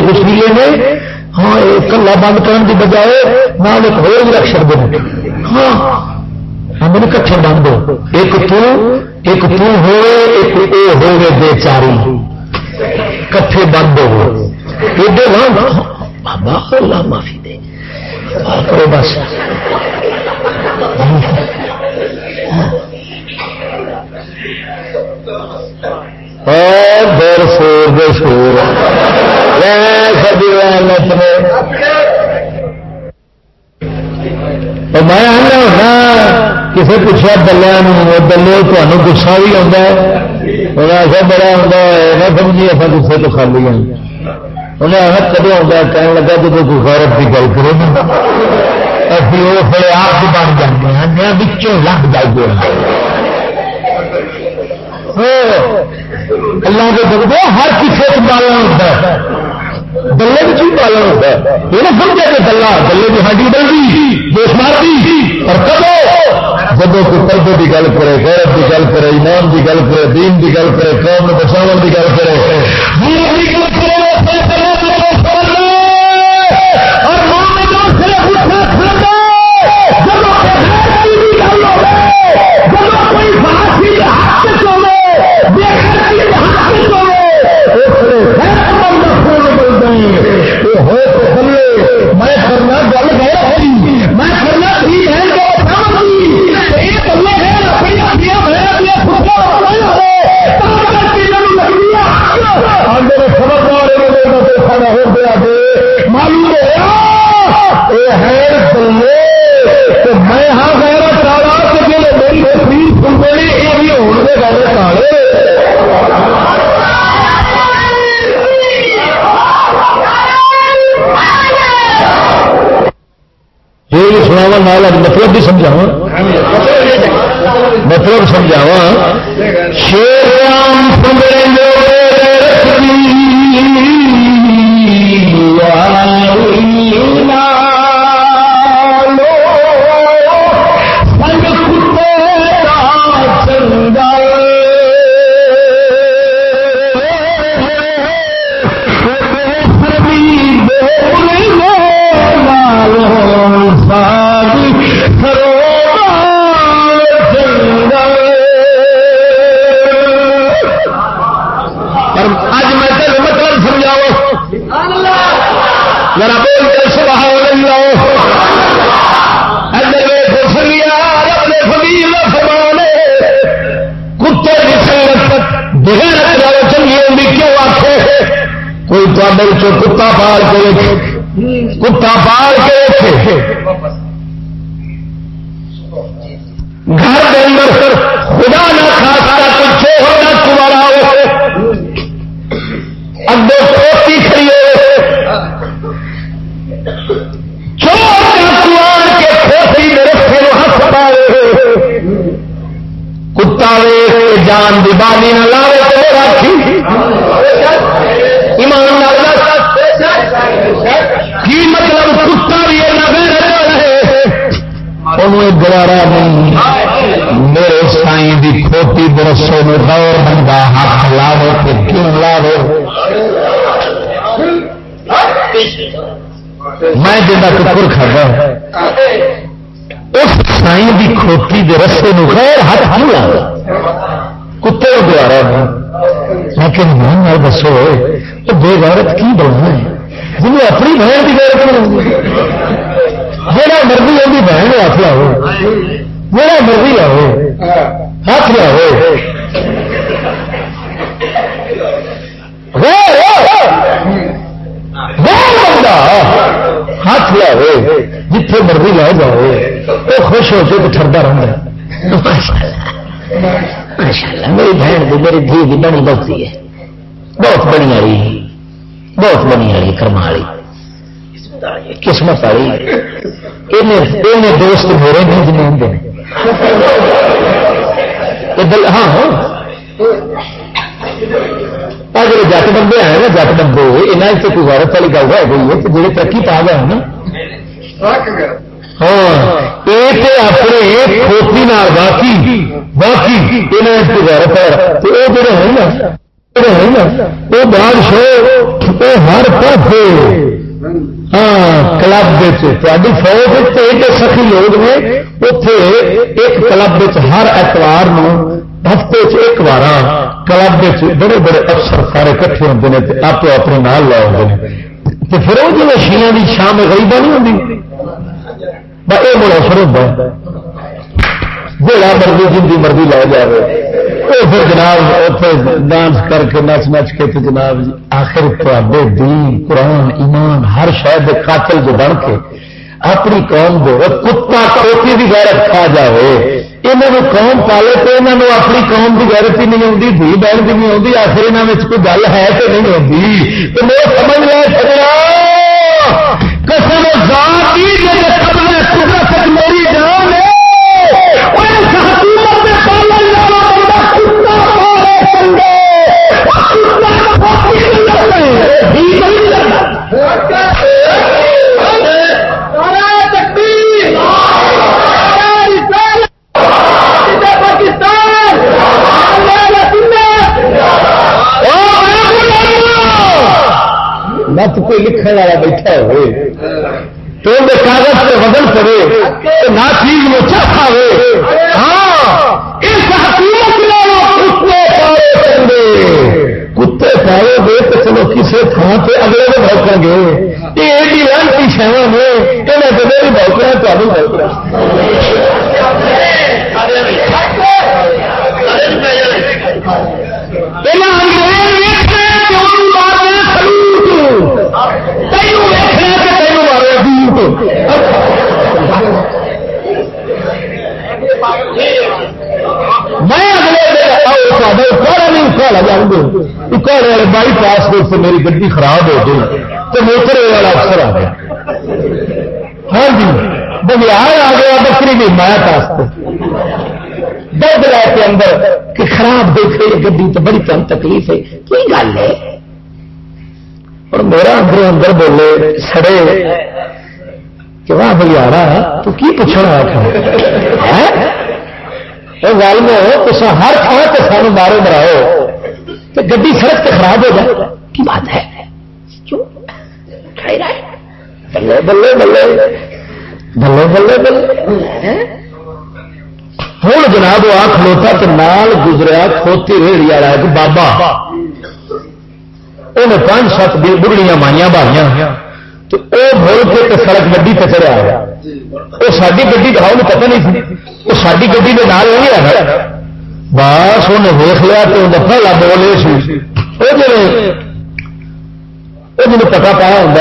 نے ہاں کلا بند کرنے کی بجائے نہ ایک ہو رکھ سکتے ہیں ہاں کٹھے بند ہو ایک تو ایک تو ہو ایک او ہو بے چاری۔ کٹھے بند ہو بابا اللہ معافی دے۔ کرو بس۔ دیر سور دے سور۔ سبھی میں آنا ہونا کسی پوچھا بلیا بلے تمہیں گسا بھی آتا ہے۔ ایسا بڑا آتا ہے نہ سمجھی اصل گسے تو خالی ہیں انہیں آنا کدو آتا کہنے لگا جب کوئی غیرت کی گل کرے نا۔ ابھی وہ پھر آپ ہی بن جاتے ہیں۔ میں بچوں لگ جائیے ہاں۔ اللہ کے دکھتے ہر کسی کو پالنا ہوتا ہے۔ بلے بھی پالنا ہوتا ہے۔ یہ نہ سمجھا کہ دلہ بلے کی ہڈی بلدی دوست مارتی اور کبو جب کوئی پردے کی گل کرے، غیرت کی گل کرے، ایمان کی گل کرے، دین کی گل کرے، قوم بچاؤ کی گل کرے۔ ہوئے تو سمجھے، میں کرنا گل گیا ہوئی میں کرنا ٹھیک ہے جو خبردار ہو گیا معلوم ہوا یہ ہے مطلب بھی سمجھاوا مطلب سمجھاوا شیر کتا پال کے کتا پال کے میں جا کپر کھڑا اس سائی کی کھوتی کے رستے میں غیر ہاتھ ہم لا کتے کو گوارا لیکن میں دسو تو بے غیرت کی بننا ہے جی اپنی بہن کی غیرت بنا مرضی آئی بہن ہاتھ لاؤ جہاں مرضی لاؤ ہاتھ لاؤ بندہ ہاتھ لاؤ جتھے مرضی لے جاؤ وہ خوش ہو کے ٹرتا رہتا ماشاء اللہ میری بہن کی میری دھی کی بنی بہت ہے۔ بہت بڑی آئی۔ بہت بنی والی کرما والی قسمت والی دوست میرے نہیں زمین دے ہاں۔ جی جٹ بندے ہیں نا، جٹ بندے یہاں سے کوئی غورت والی گل ہے گئی ہے جی ترقی پا گئے ہیں نا۔ ہاں یہ اپنے کھوتی باقی باقی یہاں سے غورت ہے وہ جڑے ہیں نا وہ بادشاہ، وہ ہر پاس ہاں کلب تاری فوج سخی لوگ نے اتے ایک کلب ہر اتوار ہفتے ایک بار کلب بڑے بڑے افسر سارے کٹھے ہوتے ہیں آپ اپنے نال لے آتے ہیں تو پھر وہ جب شیاں کی شام غریبا نہیں ہوتی یہ بڑا ہوتا ہے۔ جہاں مرضی، جن کی مرضی لے جائے وہ پھر جناب اتنے ڈانس کر کے، نچ نچ کے تو جناب جی آخر تے دین، قرآن، ایمان، ہر شہر کے قاتل جو بن کے اپنی قوم دو کتا کھوتی بھی غیرت کھا جائے یہ قوم پالے تو یہاں اپنی قوم کی گیرتی نہیں آتی دھی بہن کی نہیں آتی آخر یہاں کوئی گل ہے تو نہیں آتی تو میں سمجھ لیا سکیا کسم ذات میری جان ہے مت کوئی لکھنے والا بیٹھا ہوئے۔ تو کاغذ پہ وزن پڑے نہ چیز میں چاہا ہوئے ہاں اس حکومت کتے پارے پاؤ گے۔ تو چلو کسی تھان سے اگلے میں بوکیں گے۔ یہ ایڈی لانتی شہر ہے کہ نے یہ میری بوکر تمہیں بوکر میں اگلے بائی پاس سے میری گی خراب ہو گئی، تو موٹر والا افسر آ گیا۔ ہاں جی بگیار آ گیا، بکری بھی مایا پاس دھد لے کے اندر کہ خراب دیکھے گی تو بڑی کم تکلیف ہے۔ کی گل ہے؟ اور میرا اندر اندر بولے، سڑے کہ واہ بگیارا تو کی پوچھنا گل میں تو ہر تھان سے سانو مارو مراؤ تو گی سڑک سے خراب ہو جائے کی بات ہے؟ بلے بلے بلے۔ بلے بلے بلے۔ ہوں جناب آ کھلوتا تو نال گزریا کھوتی ریڑی والا ایک بابا۔ انہیں پانچ سات بڑھڑیاں مائیاں بھائی تو وہ بول کے سڑک گڈی پہ چڑھا وہ ساری گی کا انہیں پتہ نہیں تھی وہ ساری گی کے نال نہیں ہے۔ بس انہیں دیکھ لیا تو انہیں پہلا بول یہ سی۔ وہ جی پتا پایا ہوں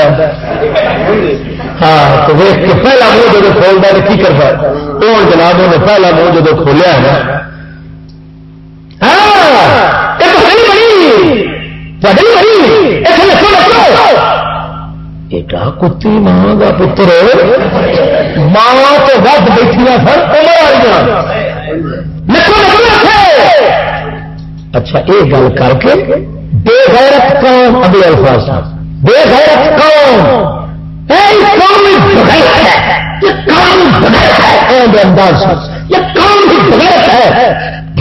ہاں تو ویخ کے پہلا منہ جب کھولتا تو کی کرتا وہ جناب انہیں پہلا منہ جب کھولیا ہے ہاں ایڈا کتی ماں کا پتر ماں تو وقت بیٹھیا سن اچھا یہ گل کر کے بے غیرت قوم ابھی الفاظ بے غیرت قوم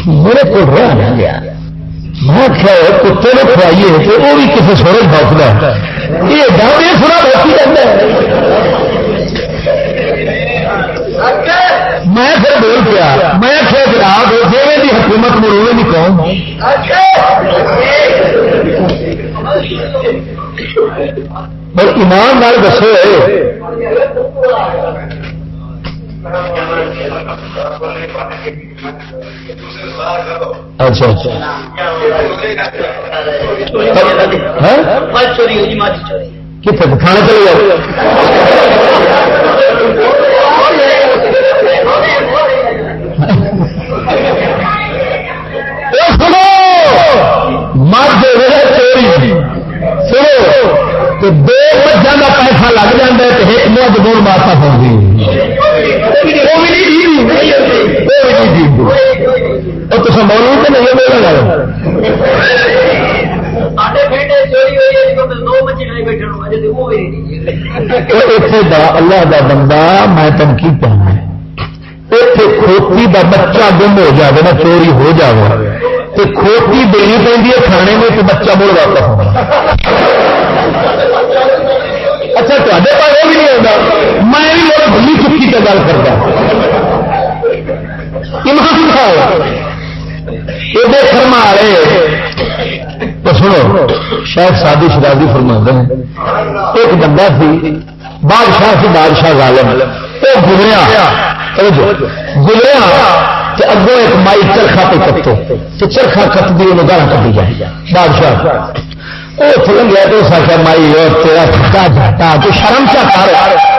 میرے کو رہا نہیں گیا میں کتے نے کھوائیے کہ وہ بھی کسی سورج بوکتا ہے یہ ڈاؤن سنا بوکی رہتا ہے۔ میں پھر بول پیا، میں کیا جناب جی کی حکومت مروے نہیں کہوں اور ایمان نال دسو۔ اچھا, اچھا۔ ہاں؟ کتنے کھانے چلے جاؤ۔ سنو مرد چوری سنو، تو دو بچوں کا پیسہ لگ جا تو ایک موج بول ماتا ہوگی تو مولو تو نہیں میرا اللہ کا بندہ میں تم کی پہنا اتنے کھوتی کا بچہ گم ہو جائے نا چوری ہو جائے تو کھوتی دینی پہ کھانے میں تو بچہ مڑ واپس ہونا اچھا تے پاس وہ بھی نہیں آتا میں بھی لوگ بھلی چکی سے گل کرتا یہ فرما رہے تو سنو، شاید شادی شرادی فرما ہیں۔ ایک بندہ سی، بادشاہ سی، بادشاہ ظالم۔ وہ گزریا۔ گزریا اگوں ایک مائی چرخا پہ کٹو چرخا کٹ دی انہوں گاہ کٹی جائے بادشاہ وہ فلم گیا تو سکا مائی اور تیرا تھکا جاتا تو شرم کیا کر؟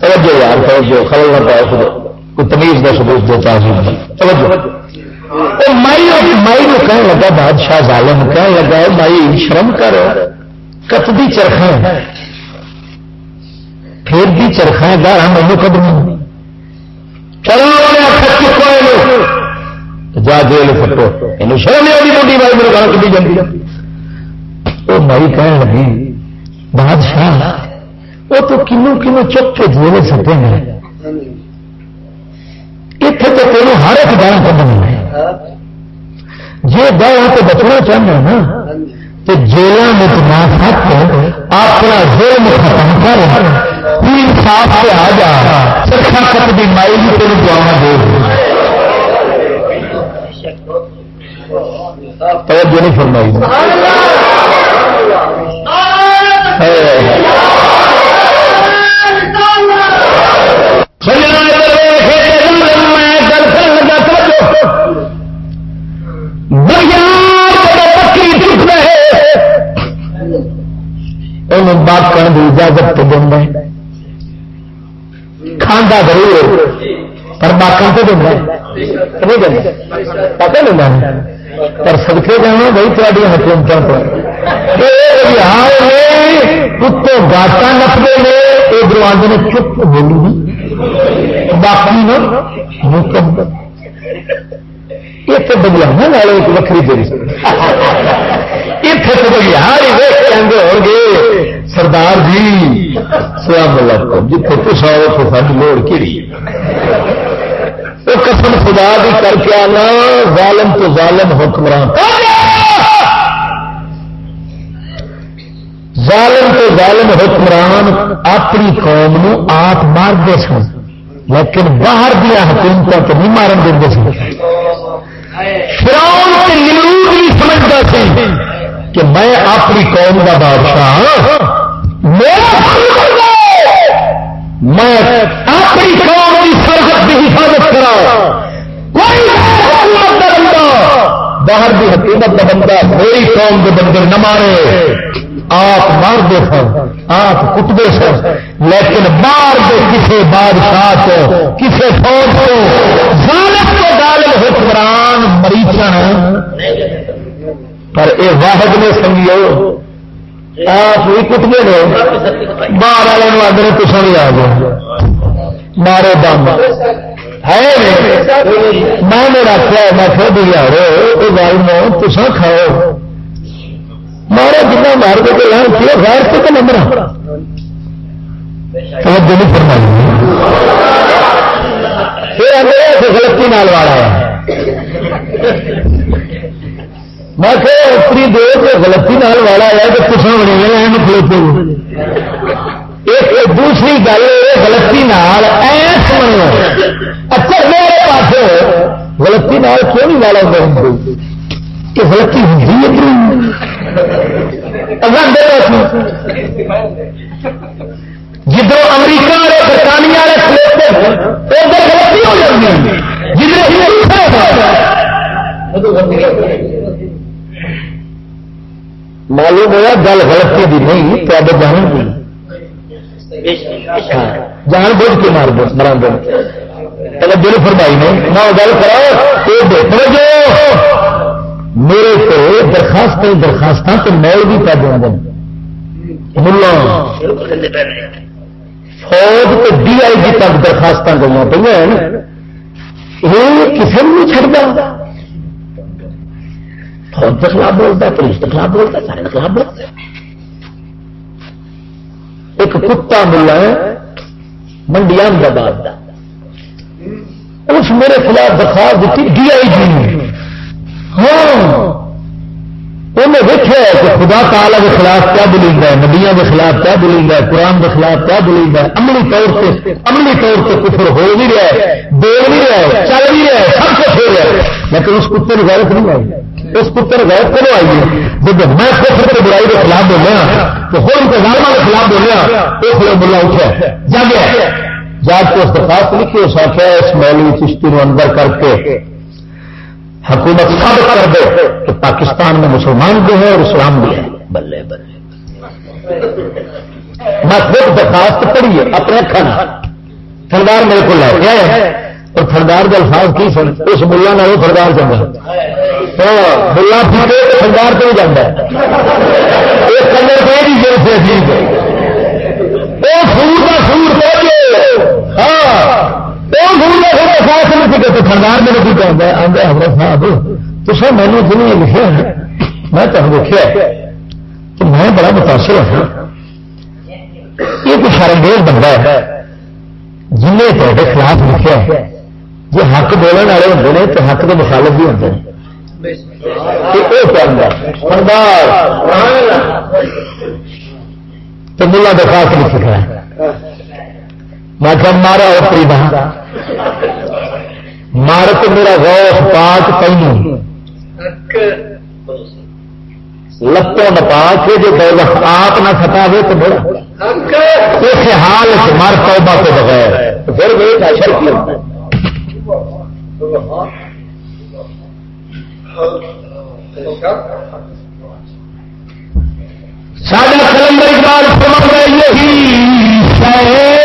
توجہ یار، توجہ، خبر نہ پائے خود کوئی تمیز کا سبوت دیتا ہے توجہ۔ مائی مائی کو کہنے لگا بادشاہ ظالم کہنے لگا مائی شرم کر۔ کتبی چرخا پھر بھی چرخا گار مینو قدم چلو جا جیل فٹو یہ شرم نہیں آتی موٹی مائی میرے گھر کبھی جاتی وہ مائی کہنے لگی بادشاہ وہ تو کنو کنو چپ کے جیل سٹے ہیں۔ اتنے تو تینوں ہر ایک گانا کرنا ہے جی گاہ ہاں تو بچنا چاہنا نا۔ تو جیلوں میں نہ سک اپنا ظلم ختم کر انصاف سے آ جا۔ سکھا کت بھی مائی بھی تین دعا دے۔ توجہ نہیں فرمائی۔ بات کرنے کی اجازت تو دینا کھانا ضرور پر باقی تو دینا پتا نہیں پر سڑکے جانا بھائی تاری حکومتوں کو کتوں گاٹا نپتے ہیں یہ دروازے نے چپ بولی نہیں باقی مکمل یہ تو بگیانا والے ایک وکری دے اتنے تو بگیار ہی ویک ہو گے سردار جی سلام علیکم جتنے کچھ آؤ تو ساری لوڑ کہڑی وہ قسم خدا بھی کر کے آنا ظالم تو ظالم حکمران ظالم تو ظالم حکمران اپنی قوم نو آپ مارتے سن، لیکن باہر دیا حکومتوں کو نہیں مارن دیں سن۔ فراؤن کے نلود بھی سمجھتا سی کہ میں اپنی قوم کا بادشاہ ہاں۔ میں اپنی قوم کی سرحد کی حفاظت کرا بندہ باہر کی حکومت کا بندہ میری قوم کے بندے نہ مارے۔ آپ مارتے سن، آپ کٹتے سن۔ لیکن مار دے کسی بادشاہ کو کسی فوج کو ظالم کو ظالم حکمران مریچن پر اے واحد نے سمجھو، آپ بھی کٹتے رہے باہر والے آدھے پچھا بھی آ گئے مارے دم۔ ہے میں نے رکھا میں خود یار وہ گل میں تسا کھاؤ مارے جنا مار کے یار کیا غیر سے تو نمبر دل فرمائی پھر غلطی نال والا ہے میں کہ اتنی دیر سے غلطی نال والا ہے تو کچھ بنے گا کھلوتے ایک دوسری گل غلطی نال ایس منو۔ اچھا میرے پاس غلطی نال کیوں نہیں والا ہوں؟ کہ غلطی ہوتی جدھر امریکہ والے، برطانیہ والے کھلوتے ادھر غلطی ہو جاتی جدھر اچھا ہی معلوم ہوا گل غلطی دی نہیں، تو جان کی۔ ہاں، جان بوجھ کے مار دو مرا دو۔ توجہ فرمائی نے۔ نہ گل کرو میرے تو درخواست درخواست تو میل بھی پہ دیں ملا فوج تو ڈی آئی جی تک درخواست گئی پہ یہ کسی نے نہیں چڑھتا فوج کے خلاف بولتا، پولیس کے خلاف بولتا، سارے کے خلاف بولتا ایک کتا ملا ہے منڈی احمدآباد کا اس میرے خلاف درخواست دیتی ڈی آئی جی نے۔ ہاں۔ انہیں دیکھا ہے کہ خدا تعالی کے خلاف کیا بولیں گا نبیاں کے خلاف کیا بولیں گا قرآن کے خلاف کیا بولیں گا عملی طور سے عملی طور سے کفر ہو بھی رہا ہے، بول بھی رہا ہے، چل بھی رہا ہے، سب کچھ ہو رہا ہے۔ لیکن اس کتے کی غیرت نہیں آئی اس کتے کی غیرت کیوں آئی جب میں کفر کی برائی کے خلاف بولیا، تو ہو ان کے ظالمہ کے خلاف بولیا، تو پھر ملا اٹھا جاگیا جاگ کے اس درخواست لکھی، اس آخیا اس مولوی چشتی نو اندر کر کے حکومت ثابت کر دے کہ پاکستان میں مسلمان بھی ہے اور اسلام بھی ہے بلے بلے۔ میں خود درخواست پڑھیے اپنے کھانا تھردار میرے کو لے کے آیا۔ اور تھردار کے الفاظ کی سن؟ اس ملا نہ تھردار چاہتا ملا پیٹے تھردار تو جانا اس کلر پہ بھی جو سے عجیب ہے۔ وہ سور کا سور ہاں وہ سور کا سور احساس نہیں سکے تو تھردار میرے کو کہتا ہے۔ آدھا حضرت صاحب تو سر مینو جنہیں لکھے ہیں، میں تمہیں دیکھا تو میں بڑا متاثر ہوں یہ کچھ شرمگیز بندہ ہے جن تے خلاف لکھا ہے۔ جی حق بولنے والے ہوں نے تو حق کے مخالف بھی ہیں تو ملا لکھ رہا ہے۔ میں کہ مارا اوپری بہا مار تو میرا غوث پاک پہنوں لتوں نپا کے جو آپ نہ کھٹا دے تو بڑا اس حال مر توبہ کے بغیر۔ پھر سادہ کلندر اقبال فرما یہی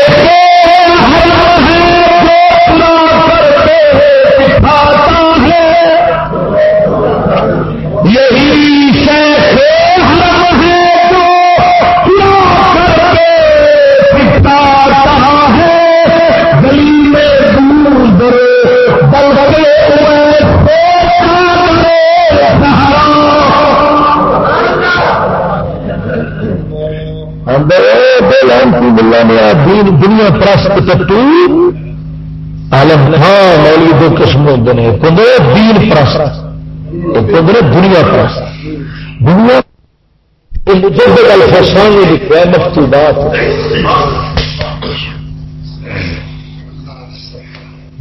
دین دنیا پرست ٹو عالم ہاں مولی دو قسم ہوتے ہیں قدرے دین پرست قدرے دنیا پرست۔ دنیا مجھے گل فسان لکھا ہے مکتوبات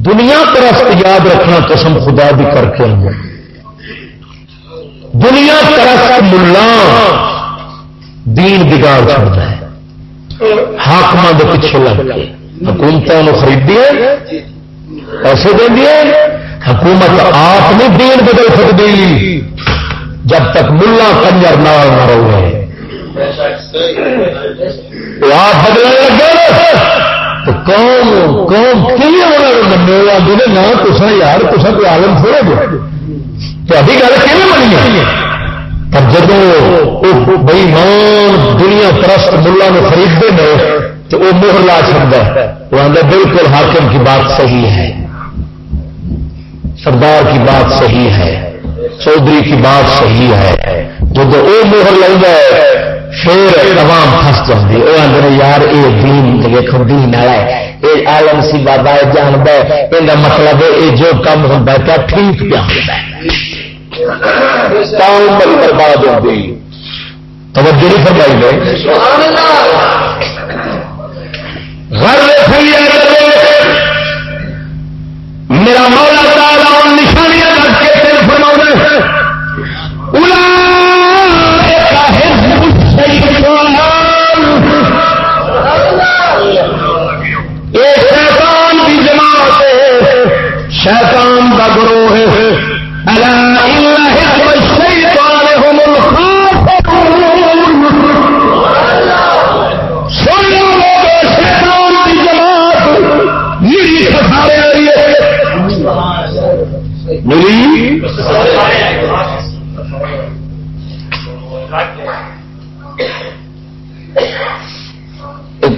دنیا پرست یاد رکھنا قسم خدا بھی کر کے دنیا پرست ملا۔ دین بگاڑ چڑھتا ہے۔ حاقم کے پیچھے لگ کے۔ حکومتوں خریدی ہے پیسے دیں حکومت آپ نہیں دین بدل سکتی۔ جب تک ملا کنجر نال نہ رہے آپ بدلنے لگے تو قوم قوم کیوں میرا دے نہ تصا یار تصا کوئی عالم تھوڑے گے تو گل کیون بنی ہے؟ پر جب بئی مان دنیا پرست ملا میں خریدتے ہیں تو وہ موہر لا چکتا ہے۔ وہ آدھا بالکل حاکم کی بات صحیح ہے۔ سردار کی بات صحیح ہے۔ چودھری کی بات صحیح ہے۔ جب وہ موہر لگ پھر عوام پس جاتی وہ آدھے یار، یہ دین دیکھو دین والا ہے۔ یہ آلم سی بابا جانتا مطلب ہے۔ یہ مطلب یہ جو کام ہوتا ہے ٹھیک پہ ہوتا ہے؟ برباد ہوتی توجہ نہیں فرمائی میں میرا مولا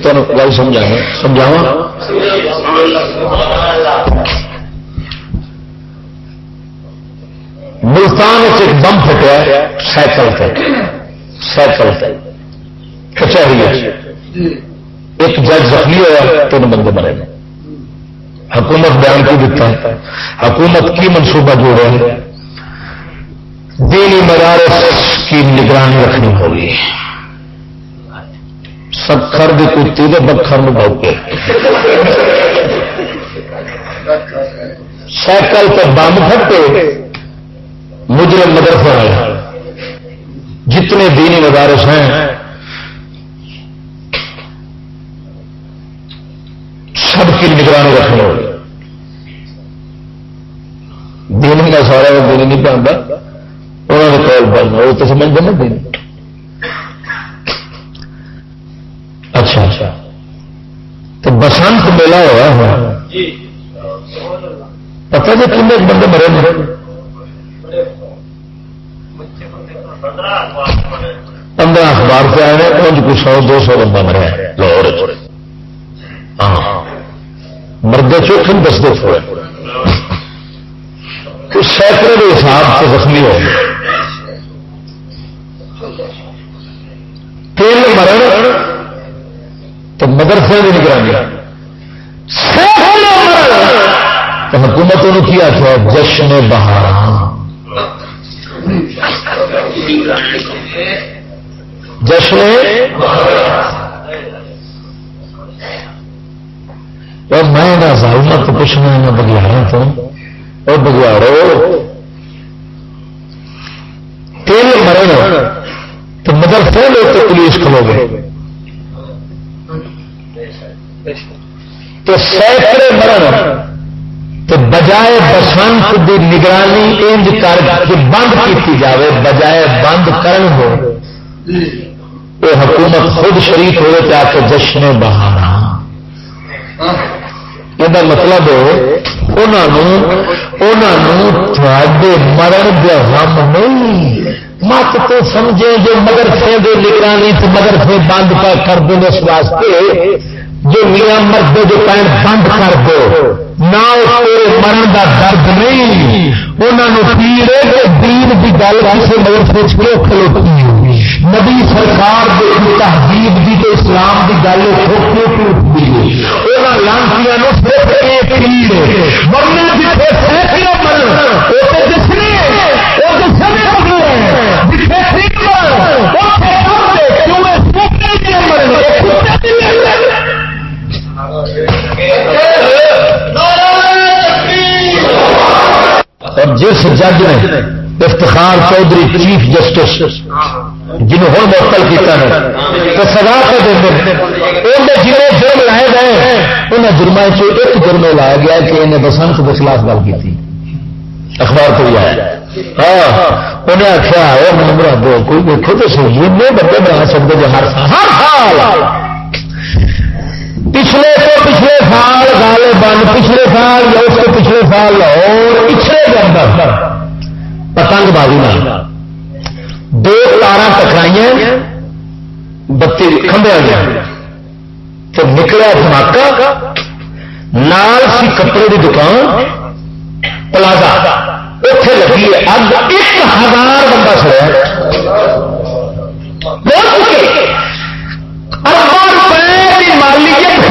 گل سمجھا سمجھاوا ملتان ایک بم پھٹیا، سائیکل سائیکل کچہری ایک جج زخمی ہوا تین بندے مرے حکومت بیان کی دیتا ہے۔ حکومت کی منصوبہ جو ہے دینی مدارس کی نگرانی رکھنی ہوگی سکھر کی کتی کے بکھر میں بہت سائیکل پہ بم پھٹے مجرم مدرسے والے جتنے دینی مدارس ہیں سب کی نگرانی رکھنی ہوگی دین کا سارا دین نہیں پہنتا انہوں نے کال پڑھنا وہ تو سمجھ دینا دین اچھا۔ تو بسنت میلا ہوا جی۔ پتا جی کن بندے مرے مرے پندرہ اخبار سے آئے پانچ کو سو دو سو بندہ مریا لاہور ہاں۔ مرد چوکھن دستے تھوڑے کچھ سینکڑے کے حساب سے زخمی ہو گئے۔ تین مرن مدرسے کی نگرانی۔ تو حکومت نے کیا تھا جشن بہار جشن اور میں نہ ظالمہ تو پوچھنا نہ بگیارا تو۔ اور بگیارو تیل مرن تو مدرسے لوگ تو پولیس کھلو گے تو سینکڑے مرن تو بجائے بسنت کی نگرانی انج کر کے بند کی جائے بجائے بند کرن ہو یہ حکومت خود شریف ہوئے پہ آ کے جشن بہارا یہ مطلب مرن دے غم نہیں۔ مت تو سمجھے جو مدرسے دے نگرانی تو مدرسے بند کر دیں اس واسطے جو میاں مرد جو پینٹ بند کر دو، نہ مرن کا درد نہیں۔ انہوں پیڑے دین کی گل کسی مدرسے کھلوتی نبی سرکار تہذیب کی تو اسلام کی گل ٹوٹتی ہے؟ وہاں لانچیاں صرف ایک پیڑ مرنے جتنے سینکڑے مرن وہ جس اور جس جج نے افتخار چودھری چیف جسٹس جنہوں ہوں موکل کیا تو سزا کے دیں جنہیں جرم لائے گئے انہیں جرم ایک جرم لایا گیا کہ انہیں بسنت کے خلاف گل کی تھی۔ اخبار کو آیا؟ ہاں انہیں آخیا وہ نمبر دو کوئی دیکھو تو صحیح نہیں بندے بنا سکتے جو ہر سال پچھلے تو پچھلے سال گالے بند پچھلے سال یا اس کے پچھلے سال لاہور، پچھلے کے اندر پتنگ بازی میں دو تارا ٹکرائی بتی کھمبے گیا تو نکلا دھماکہ، نال سی کپڑے کی دکان، پلازا۔ اتے لگی ہے اگ، ایک ہزار بندہ سڑیا۔ مالیت ختم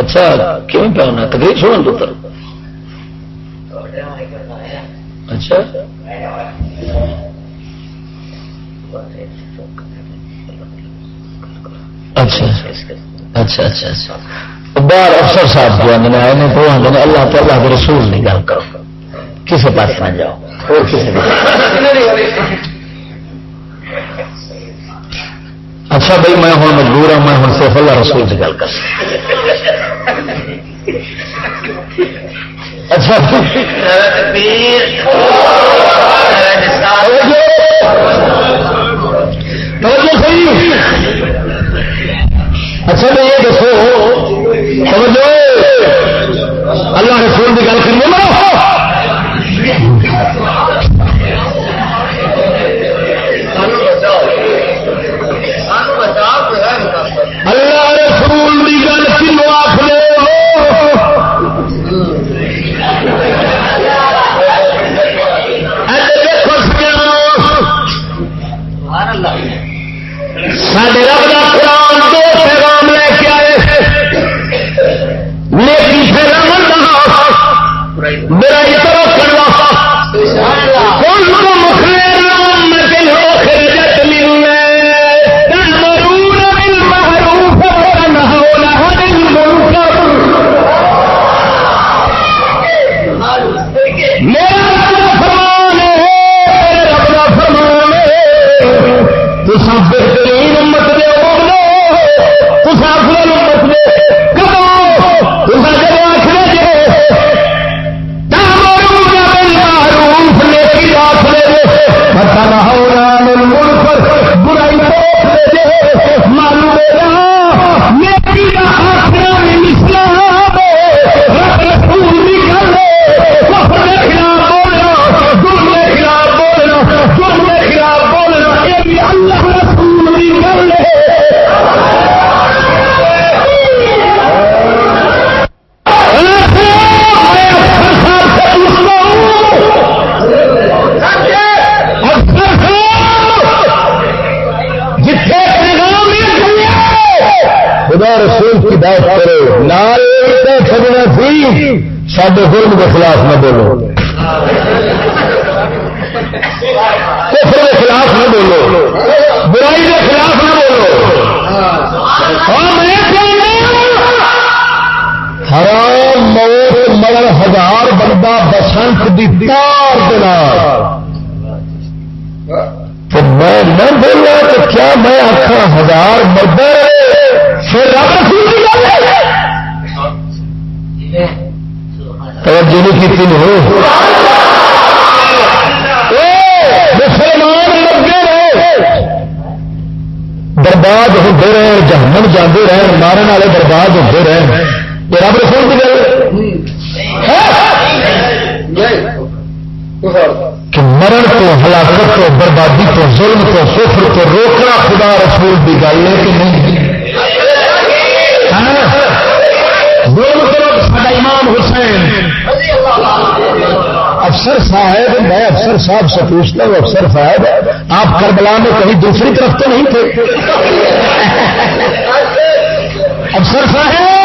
بچہ کیوں پہ ہونا تکلیف چھوڑ دو اچھا۔ اچھا۔ اچھا اچھا اچھا۔ باہر افسر صاحب جو آدھے آئے تو آدھے اللہ تو اللہ کے رسول نہیں گل کرو۔ کسی پاس نہ جاؤ۔ اور کسی اچھا بھائی، میں ہوں مجبور ہوں، میں ہوں صرف اللہ رسول سے گل کر سکتا اچھا۔ اچھا میں یہ دسو سمجھو اللہ رسول کی گل کرنی سڈے رب کا قرآن دو پیغام لے کے آئے لیکن پیغام میرا سڈے حرم کے خلاف نہ بولو۔ کفر کے خلاف نہ بولو۔ برائی کے خلاف نہ بولو۔ ہاں، حرام موت مرن ہزار بندہ بسنت دی تار دار تو میں نہ بولا تو کیا میں آخر ہزار مردہ کی ہو۔ برباد ہوتے رہے، جہنم جانے رہے، مارن والے برباد ہوتے رہے۔ رب رسول کی گل۔ ہاں؟ کہ مرن کو ہلاکت کو بربادی کو ظلم کو سفر کو روکنا خدا رسول کی گل ہے کہ نہیں؟ افسر صاحب، میں افسر صاحب سے پوچھتا ہوں، افسر صاحب، آپ کربلا میں کہیں دوسری طرف تو نہیں تھے؟ افسر صاحب!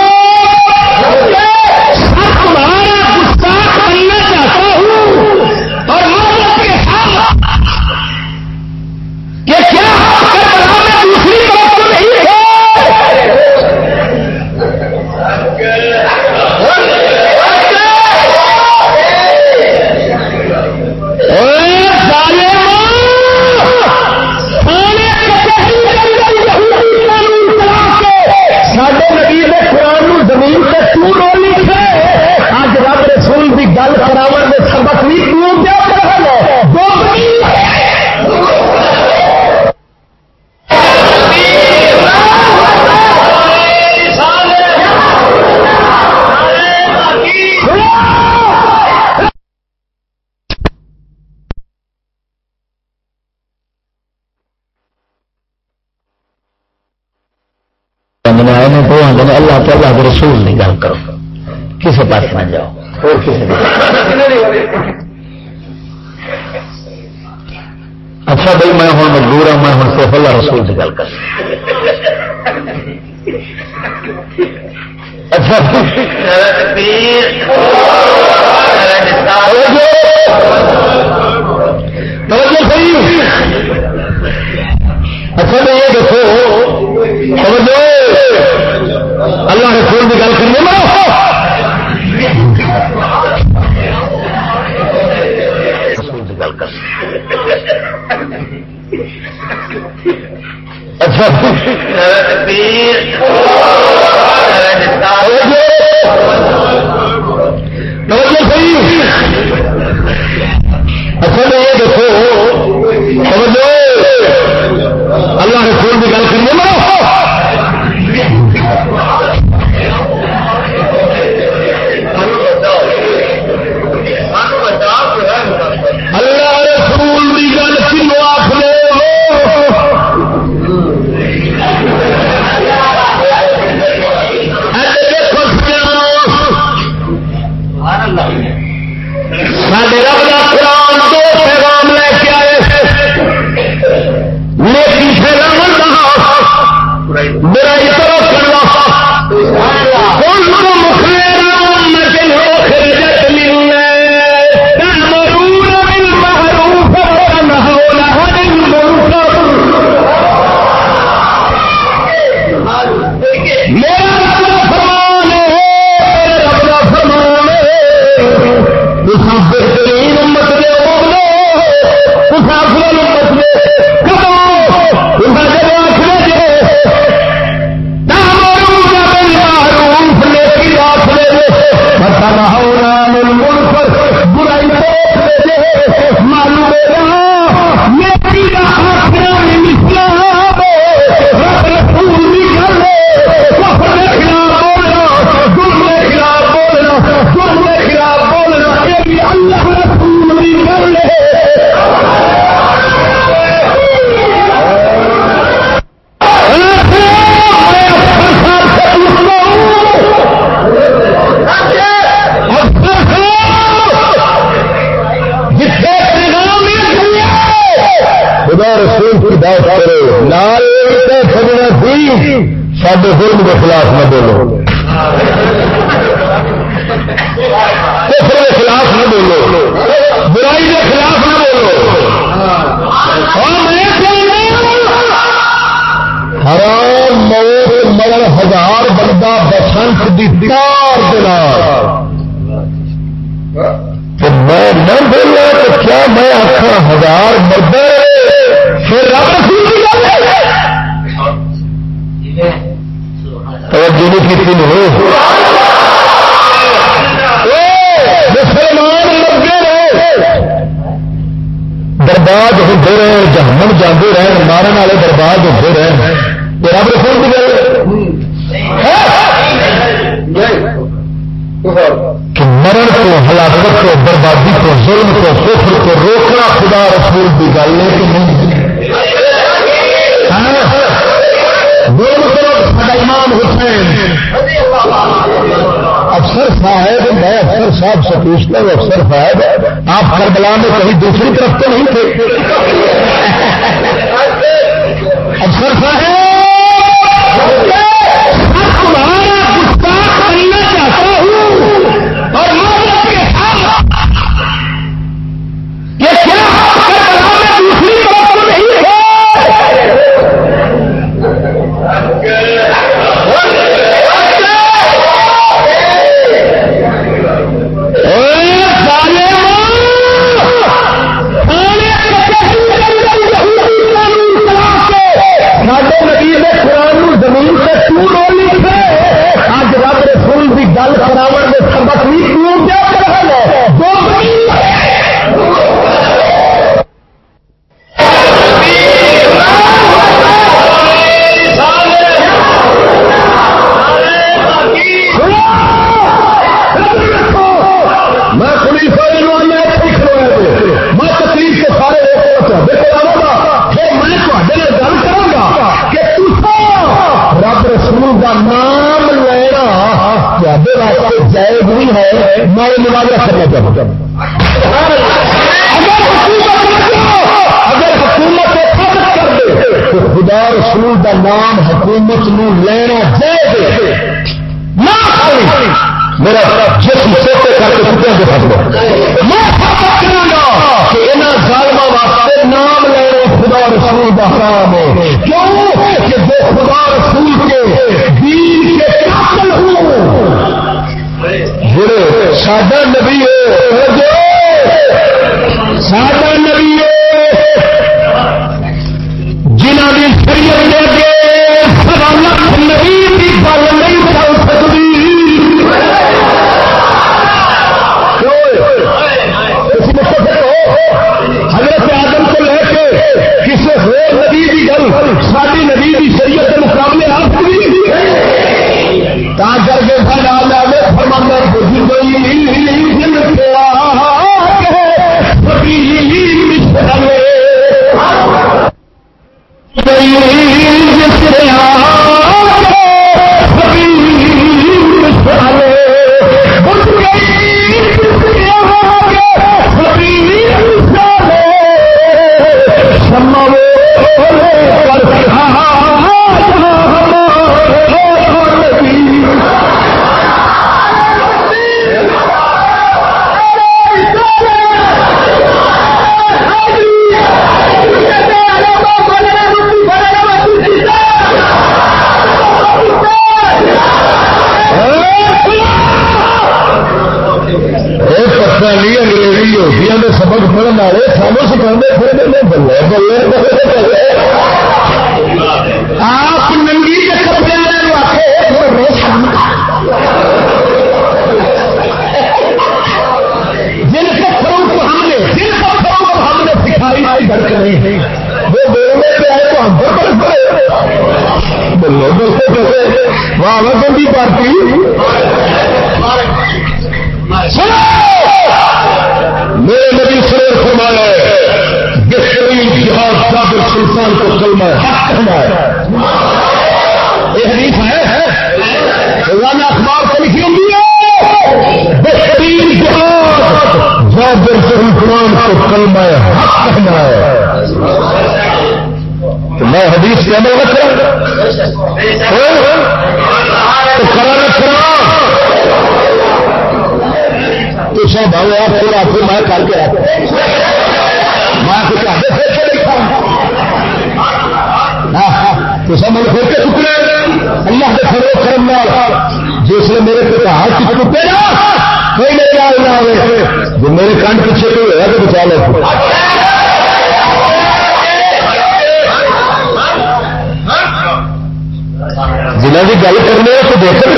گل کرنے تو دیکھ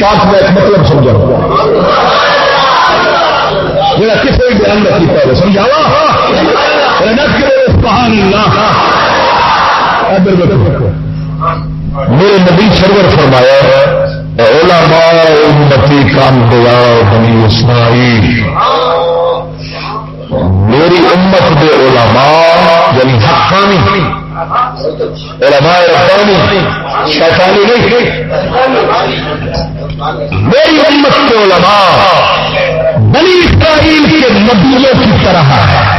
پاک میں ایک مطلب سمجھا جا کسی بھی بیان میں کیا ہے سمجھاوا میرے نبی سرور فرمایا علماء امتی کام دیا بنی اسماعیل۔ میری امت دے علماء یعنی حقانی علماء ربانی، شیطانی نہیں میری امت کے علماء بنی اسرائیل کے نبیوں کی طرح ہے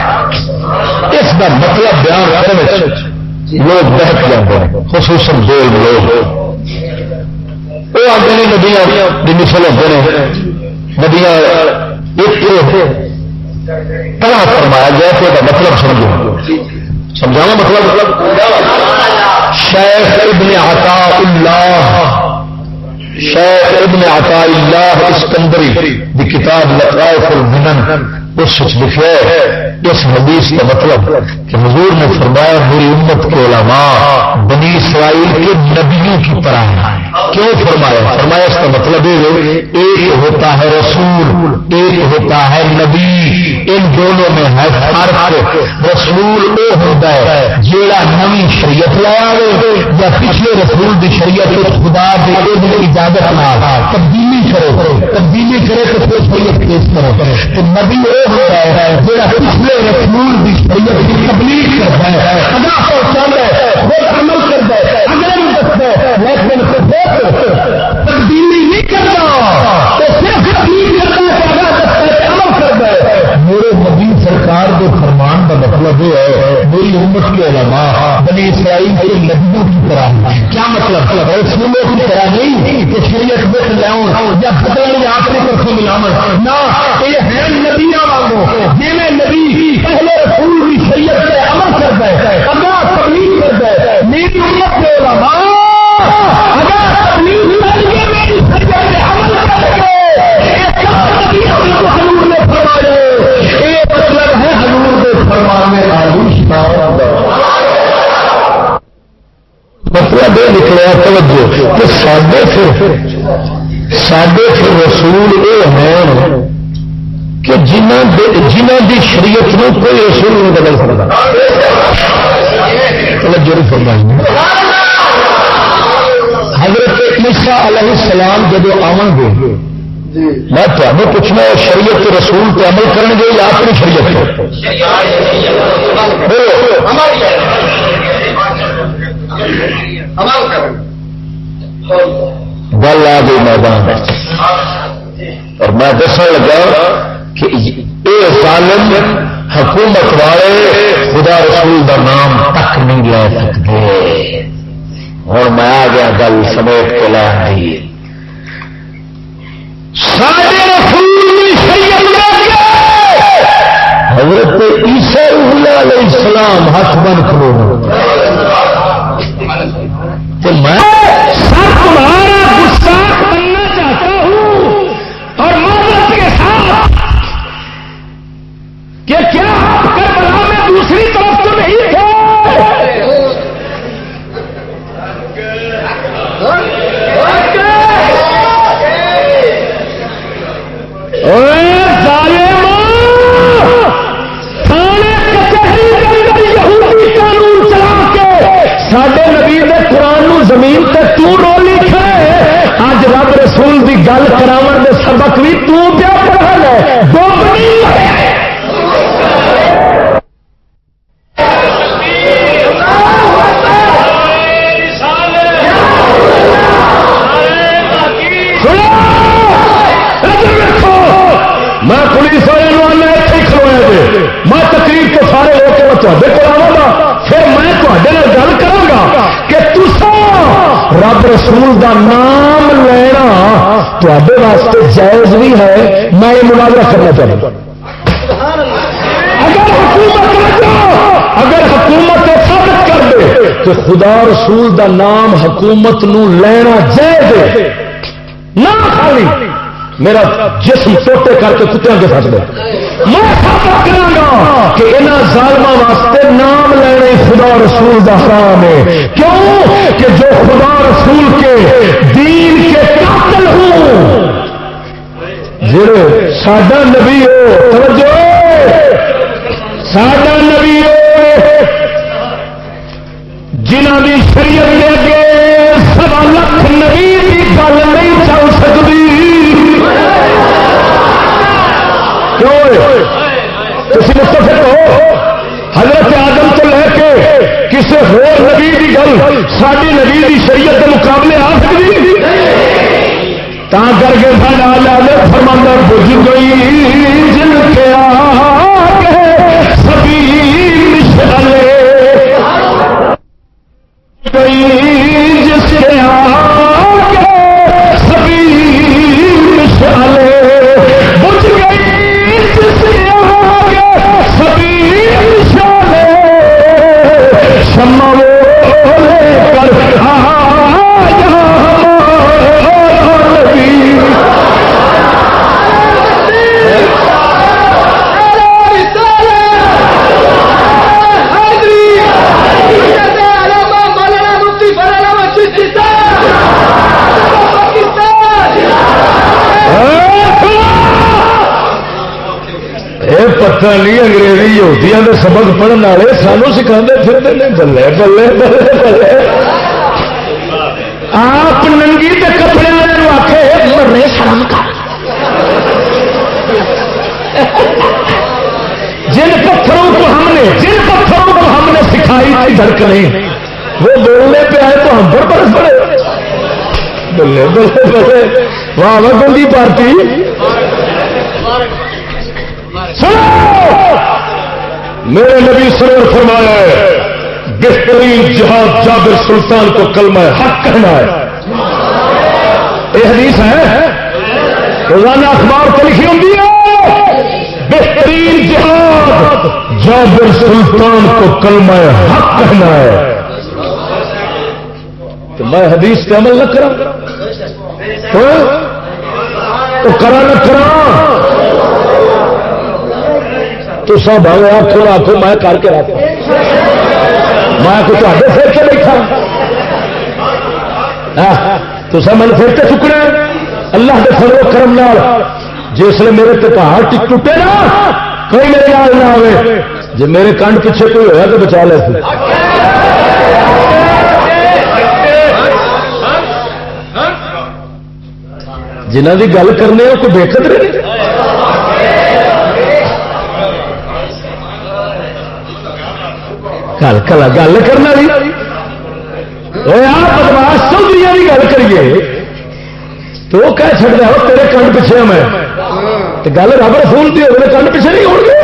اس کا مطلب بیان کرنے لوگ بہت جاتے ہیں، خصوصاً دو لوگ۔ وہ آتے ہیں ندیاں بھی نسل ہوتے ہیں۔ ندیاں ایک طرح فرمایا جائے تو مطلب سمجھو۔ سمجھانا مطلب؟ شیخ ابن عطا اللہ. شیخ ابن عطا اللہ اسکندری، دی کتاب لطائف المنن اس لکھا ہے اس حدیث کا مطلب کہ حضور نے فرمایا، میری امت کے علماء بنی اسرائیل کے نبیوں کی طرح ہے کیوں فرمایا؟ فرمایا، اس کا مطلب یہ ایک ہوتا ہے رسول، ایک ہوتا ہے نبی۔ ان دونوں میں ہے فرق۔ رسول وہ ہوتا ہے جیڑا نوی شریعت لایا یا پچھلے رسول دی شریعت خدا دے اجازت نہ تبدیلی کرو تبدیلی کرے تو پھر شریعت پیش کرو تو نبی وہ ہوتا ہے۔ جہاں پچھلے رسول کی شریعت کی تبلیغ کرتا ہے ادا ہے وہ عمل کرتا ہے اگر دستا ہے لیکن تبدیلی نہیں کرنا تو صرف تبلیغ کرنا ہے عمل کرتا ہے میرے نبی سرکار کے فرمان کا مطلب یہ ہے میری امت کے علماء بنی اسرائیل کے نبیوں کی طرح کیا مطلب؟ رسولوں کی طرح نہیں کہ شریعت بت لاؤ یا بدل یا آخری طرف ملاو نہ یہ ہے نبیا واگو جی میں نبی پہلے رسول کی شریعت سے عمل کرتا ہے اگا تبلیغ کرتا ہے میری امت کے علماء اگر تبلیغ کر کے میری شریعت عمل کرتے مطلب یہ نکلا توجہ۔ کہ سڈے پھر سڈے پھر رسول یہ ہے کہ جنہ جنہ کی شریعت میں کوئی رسول نہیں بدل سکتا۔ توجہ نہیں فرمائی۔ حضرت عیسیٰ علیہ السلام جب آمن گے میں تمہیں پوچھنا شریعت کے رسول پہ عمل کریں گے یا اپنی شریعت گل آ گئی میدان۔ اور میں دس لگا کہ یہ ظالم حکومت والے خدا رسول دا نام تک نہیں لے سکتے۔ اور میں آ گیا گل سمیٹ کے سارے رسول آئی حضرت عیسیٰ علیہ السلام ہاتھ بن کرو میں سب تمہارا گستاخ بننا چاہتا ہوں اور معذرت کے ساتھ کہ کیا بکری بھی تو پیا جائز بھی ہے میں یہ مناظرہ کرنا چاہتا اگر حکومت اگر حکومت ثابت کر دے تو خدا رسول دا نام حکومت نو لینا جائز نہ خالی میرا جسم ٹوٹے کر کے کتوں کے پھنس دے میں کرا کہ یہاں ظالم واسطے نام لینے خدا رسول دا حرام ہے۔ کیوں؟ کہ جو خدا رسول کے دین کے قاتل ہوں جڑے ساڈا نبی ہو، توجہ! ساڈا نبی ہو۔ جنہ کی شریعت کے اگے سوا لکھ نبی کی گل نہیں چل سکتی تھی متفق ہو؟ حضرت آدم تو لے کے کسی ہور نبی کی گل ساری نبی کی شریعت کے مقابلے آ سکتی تا کر کے سارا لال فرمندر بج گئی جن کے آگے سبھی پتہ انگریزی یہودیاں دے سبق پڑھنے والے سانو سکھا پھرتے ہیں بلے بلے بلے بلے۔ آپ ننگی کے کپڑے والے آخے مرے شرم کر۔ جن پتھروں کو ہم نے، جن پتھروں کو ہم نے سکھائی تھی دھڑکنیں وہ بولنے پہ آئے تو ہم پر برس پڑے بلے بلے بلے۔ واہ واہ، گندی پارٹی میرے نبی سرور فرمایا ہے، بہترین جہاد جابر سلطان کو کلمہ حق کہنا ہے۔ یہ حدیث ہے؟ روزانہ اخبار تو لکھی ہوتی ہے۔ بہترین جہاد جابر سلطان کو کلمہ حق کہنا ہے۔ تو میں حدیث پہ عمل نہ کرا ہاں؟ تو کرا نہ کرا تو سب آخو آخو میں کر کے رکھ میں کچھ تے سر کے بیٹھا تو سب میں پھر کے چکنا اللہ کے سرو کرم نال جسے میرے تے پہاڑ ٹوٹے نا کوئی میرے یاد نہ آئے جی میرے کنڈ پیچھے کوئی ہوا تو بچا لے جنہ کی گل کرنے وہ کوئی بےقت نہیں کل کلا گل کرنا بھی بدماش چودھری کی گل کریے تو وہ کہہ چڑتا ہو تیرے کن پیچھے میں گل رب رسول کی ہوگی کن پیچھے نہیں ہوگی گے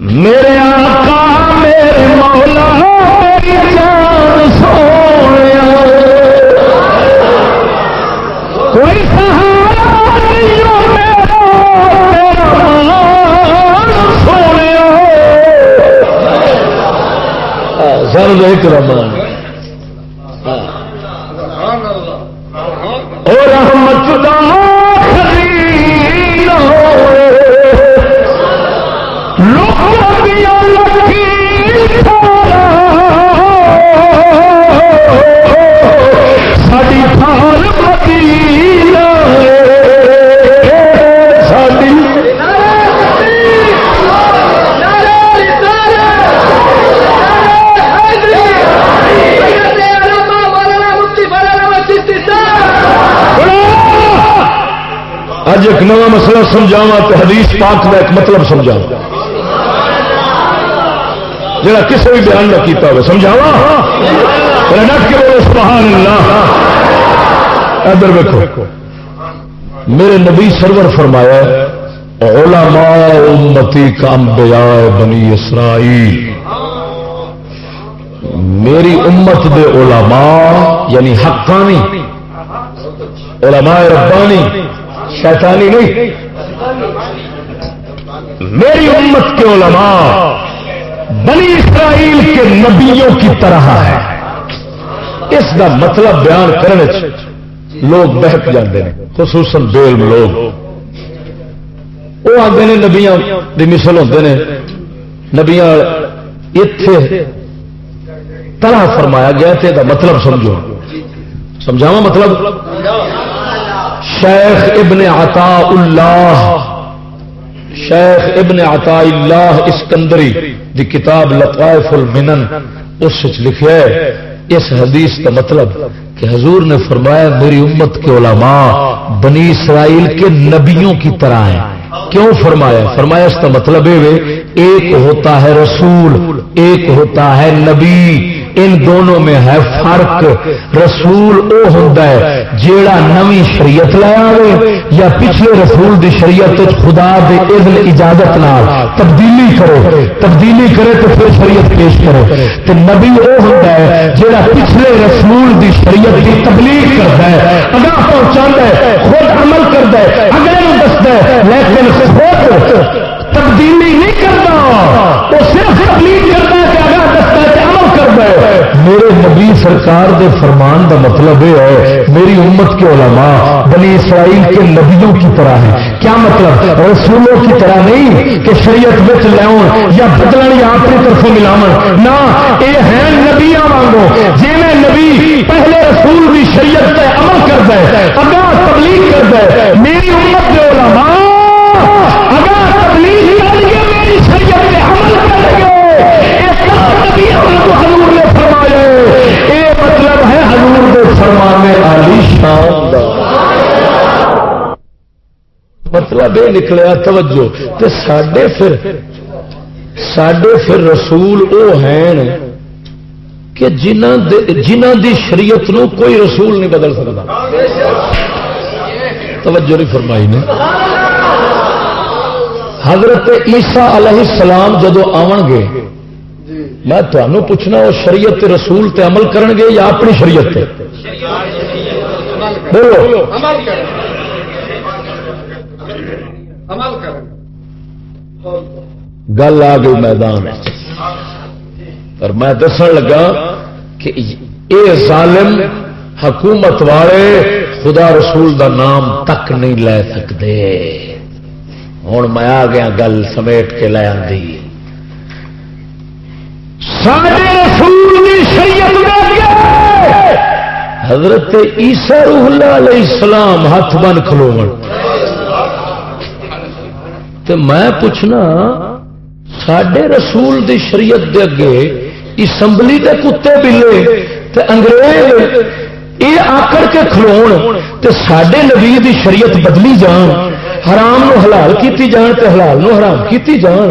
میرے آقا میرے مولا میری سر اج ایک نوا مسئلہ سمجھاوا تو حدیث پاک کا ایک مطلب سمجھاوا جڑا کسی بھی بیان نہ کیتا ہوئے سمجھاوا نٹ کے بولے سبحان اللہ ادھر دیکھو میرے نبی سرور فرمایا علماء امتی کا انبیاء بنی اسرائیل، میری امت دے علماء یعنی حقانی، علماء ربانی شیطانی نہیں. میری امت کے علماء بنی اسرائیل کے نبیوں کی طرح ہے اس کا مطلب بیان کرنے لوگ بہت جاتے ہیں، خصوصاً بیل لوگ. وہ آتے ہیں نبیاں کی مثل ہوتے ہیں نبیاں اتے طرح فرمایا گیا تو مطلب سمجھو. سمجھاوا مطلب؟ شیخ ابن عطا اللہ، شیخ ابن عطا اللہ اسکندری دی کتاب لطائف المنن، اس لکھا ہے، اس حدیث کا مطلب کہ حضور نے فرمایا، میری امت کے علماء بنی اسرائیل کے نبیوں کی طرح ہیں۔ کیوں فرمایا؟ فرمایا، اس کا مطلب یہ ایک ہوتا ہے رسول، ایک ہوتا ہے نبی۔ ان دونوں میں ہے فرق. رسول او ہوتا ہے جیڑا نوی شریعت لے آئے یا پچھلے رسول دی شریعت خدا دے اذن اجازت نال تبدیلی کرے تبدیلی کرے تو پھر شریعت پیش کرے تو نبی او ہوتا ہے جیڑا پچھلے رسول دی شریعت کی تبلیغ کرتا ہے، اگاں پہنچا ہے، خود عمل کرتا ہے، اگلے نو دستا ہے، لیکن خود تبدیلی نہیں کرتا وہ صرف تبلیغ کرتا ہے کہ اگاں دستا ہے کرتا ہے. میرے نبی سرکار دے فرمان دا مطلب یہ ہے، میری امت کے علماء، بنی اسرائیل کے نبیوں کی طرح ہیں. کیا مطلب؟ رسولوں کی طرح نہیں کہ شریعت بچ لیا یا بدلن یا اپنی طرف ملاو نہ یہ ہے نبیا وانگو جی میں نبی، پہلے رسول کی شریعت پہ عمل کرتا ہے اگاں تبلیغ کرتا ہے. میری امت کے علماء فرمانے علی شان دا. مطلب یہ نکلیا، توجہ. تے ساڈے پھر ساڈے پھر رسول وہ ہیں کہ جنہ دی شریعت نو کوئی رسول نہیں بدل سکتا. توجہ نہیں فرمائی نے. حضرت عیسیٰ علیہ السلام جدو آن گے میں تمہوں پوچھنا وہ شریعت رسول تے عمل کرن گے یا اپنی شریعت تے؟ بولو۔ گل آ گئی میدان۔ پر میں دسن لگا کہ اے ظالم حکومت والے خدا رسول دا نام تک نہیں لے سکتے۔ ہوں میں آ گیا گل سمیٹ کے لے آئی حضرت عیسیٰ روح اللہ علیہ السلام ہاتھ بن کھلو تو میں پوچھنا سڈے رسول دی شریعت دے اگے اسمبلی کے کتے بلے تے انگریز یہ آکڑ کے کھلو تے سڈے نبی دی شریعت بدلی جان، حرام نو حلال کیتی جان تے حلال نو حرام کیتی جان۔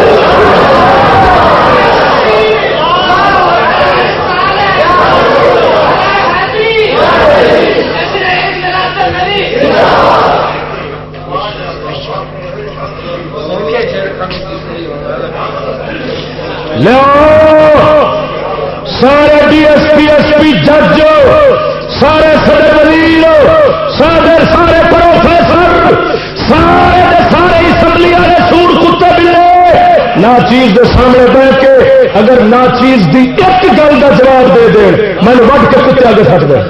سارے سارے پروفیسر، سارے سارے اسمبلی والے سور کتے بلے۔ نہ چیز کے سامنے بیٹھ کے اگر نہ چیز کی ایک گل کا جواب دے دیں میں وڈ کے کتے آگے سٹ دیں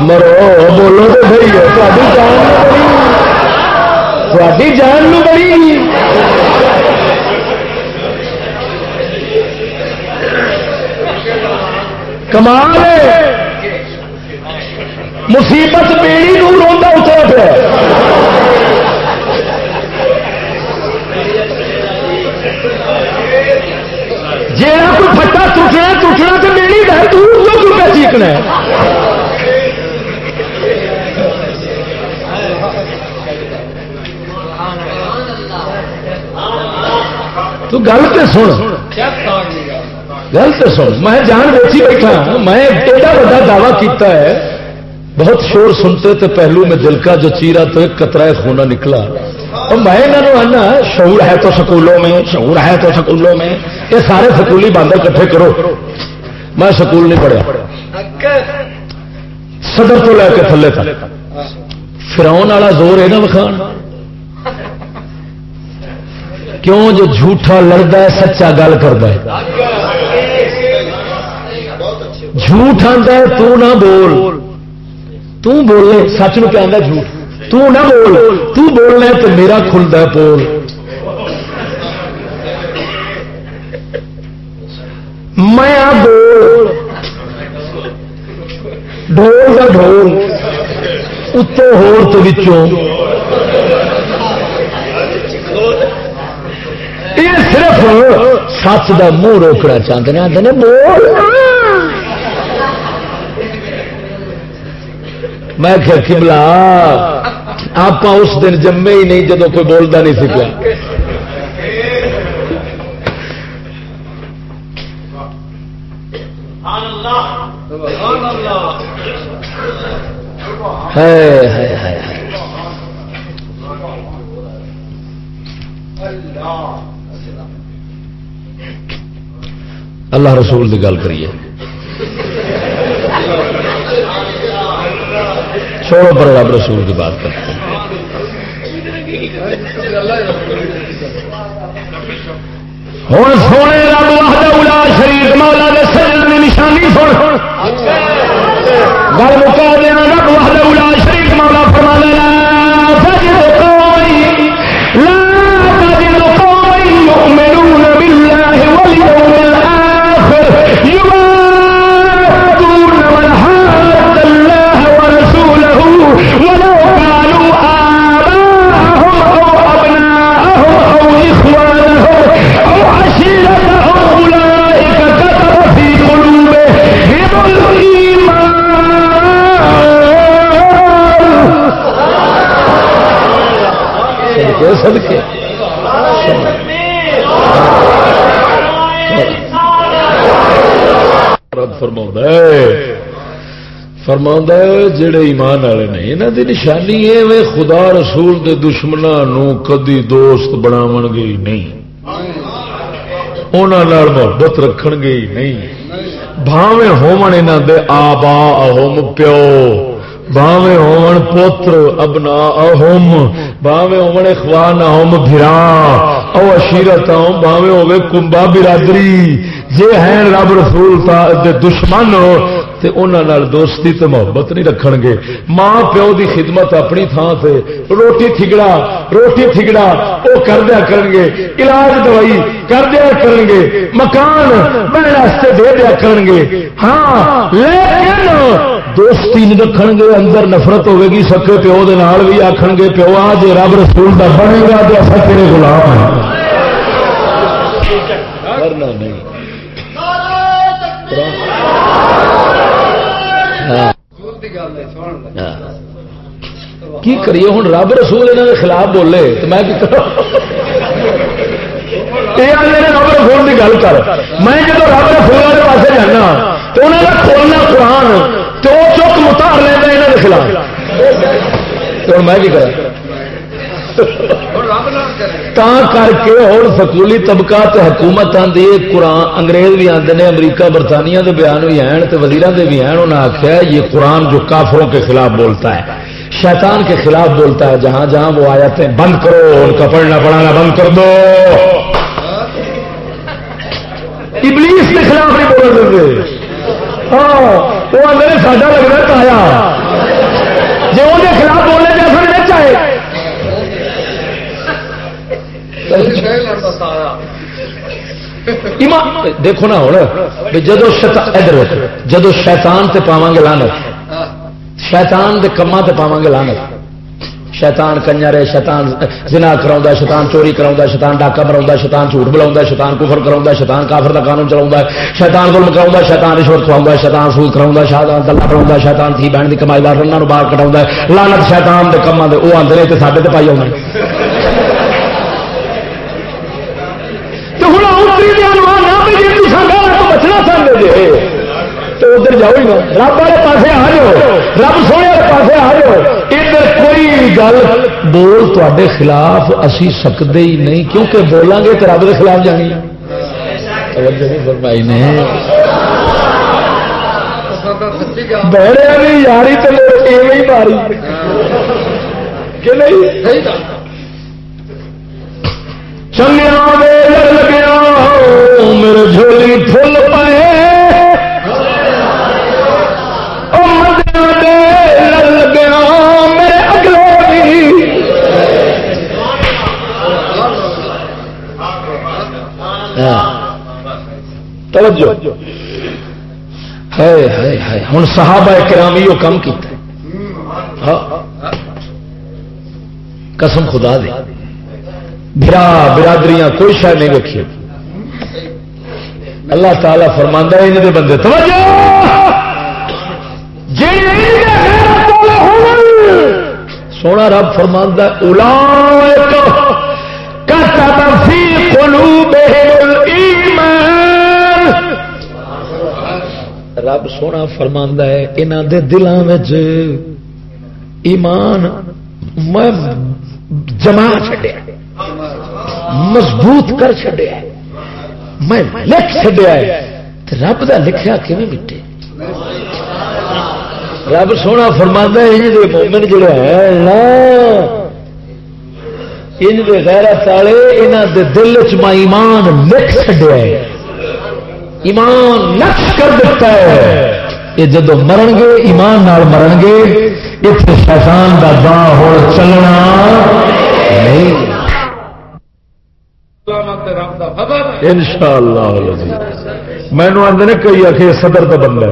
مرو، بولو تو صحیح ہے تاری جان تاری جان بڑی۔ کمال مصیبت بیڑی نو روڈا اترا پیا۔ جا کوئی پٹا ٹوٹنا ٹوٹنا تو بیڑی ہے تو کیوں پہ چیکنا تو گل تو سن۔ گل تو سن میں جان بیچی بیٹھا میں ایڈا بڑا دعویٰ کیتا ہے بہت شور سنتے تھے پہلو میں دل کا جو چیرا تو ایک قطرہ خونا نکلا اور میں انہوں آنا شعور ہے تو سکولوں میں شعور ہے تو سکولوں میں یہ سارے سکولی باندر کٹھے کرو میں سکول نہیں پڑھیا صدر تو لے کے تھلے تھا فراؤن والا زور ہے نا وکھان کیوں جو جھوٹا لڑتا ہے سچا گل کرتا ہے جھوٹ آتا ہے، تو نہ بول۔ تو بولے سچ نو کیا آتا جھوٹ۔ تو نہ بول، تو بولنا تو میرا کھلتا ہے میں آ بول۔ ڈھول کا ڈھول اتو ہور تو یہ صرف سچ کا منہ روکنا چاہتے ہیں آتے ہیں بول۔ میں کیا کملا آپ اس دن جمے ہی نہیں جدو کوئی بولتا نہیں سکیا ہے اللہ رسول کی گل کریے۔ چھوڑو، پر رب رسول کی بات کرتے ہیں۔ ہوں سونے رب وحدہ شریف مولا دے سجن دی نشانی سن۔ گل مکا دینا رب وحدہ فرما جڑے ایمان والے نے یہاں دی نشانی ہے وے خدا رسول دے دشمنوں کدی دوست بناو گے ہی نہیں۔ انہوں محبت رکھ گے ہی نہیں۔ بھاوے ہومن یہاں دے آبا اہم پیو باوے ہون پوتر ابنا اہم باوے ہون اخوان اہم بھرا۔ او اشیرت اہم باوے ہوے کمبا برادری۔ جے ہیں رب رسول تا دے دشمن۔ تے انہاں نال دوستی تے محبت نہیں رکھن گے۔ ماں پیو دی خدمت اپنی تھان سے روٹی تھگڑا روٹی تھگڑا، او کردیا کرن گے، علاج دوائی کر دیا کرن گے، مکان میں راستے دے دیا کرن گے۔ ہاں لیکن دوستی نہیں رکھ گے، اندر نفرت ہوے گی، سکے پیو دے نال بھی آخ گے، پیو، آ جی رب رسول کا بنے گا تو اصل تیرے گلام نہیں۔ ہاں۔ کی کریے ہوں؟ رب رسول یہاں کے خلاف بولے، تو میں رب رسول کی گل کر۔ میں جب رب رسول والے پاس جانا، تو انہوں نے کھولنا قرآن، تو چک متار لینا یہاں کے خلاف۔ تو میں کرا تا کر کے اور سکولی طبقہ تے حکومت آدھی قرآن انگریز بھی آتے ہیں امریکہ، برطانیہ کے بیان بھی ہیں تو وزیر کے بھی ہیں انہوں نے آخیا یہ قرآن جو کافروں کے خلاف بولتا ہے، شیطان کے خلاف بولتا ہے، جہاں جہاں وہ آیتیں بند کرو، ان کا پڑھنا پڑھانا بند کر دو۔ ابلیس کے خلاف نہیں بول دیں ہاں وہ آدھے ساڈا لگ رہا تایا۔ جی وہ خلاف بولنے جا سر چاہے دیکھو نا ہوں جدو ادھر جدو شیطان تے پاواں گے لانت شیطان دے کما تے پاواں گے لانت شیطان کنجر شیطان جنا کرا شیطان چوری کرا شیطان ڈاکا مرا شیطان جھوٹ بلا شیطان کفر کرا شیطان کافر کا قانون چلا شیطان گل کرا شیطان رشوت کھوا شیطان سود کرا شیطان گلا کرا شیطان تھی بہن کی کمائی دار رنگ باہر کٹا لانت شیطان کے کاموں کے وہ آدھے تو سڈے تو پائی آؤں ادھر جاؤ ہی نا رب والے پاسے آ جاؤ۔ رب سونے والے پاسے آ جاؤ۔ ادھر کوئی گل بول تے خلاف اسی سکتے ہی نہیں کیونکہ بولیں گے تو رب کے خلاف جانی۔ فرمائی نے۔ بہرے بھی یاری تو ایویں ماری۔ کہ نہیں؟ لگیا میرے توجہ۔ ہوں صحابہ کرامی وہ کم کیا ہاں۔ قسم خدا دے۔ برا، برادریاں کوئی شاید نہیں رکھی اللہ تعالی فرماندہ ان دے بندے۔ توجہ! سونا رب فرماندہ الا رب سونا فرماندہ ہے انہوں دے دلوں ایمان میں جما چڈیا مضبوط کر چڈیا میں لکھ چڈیا رب کا لکھا کھے مٹے؟ رب سونا فرما مومن جڑا ہے ان غیرت والے یہاں دے دل چ ایمان لکھ چڈیا ایمان نقش کر دیتا ہے۔ یہ جدو مرن گے ایمان نال مرن گے اتنے شیطان کا دا ہو چلنا نہیں۔ ان شاء اللہ مینو آدھے کئی آخر صدر کا بندہ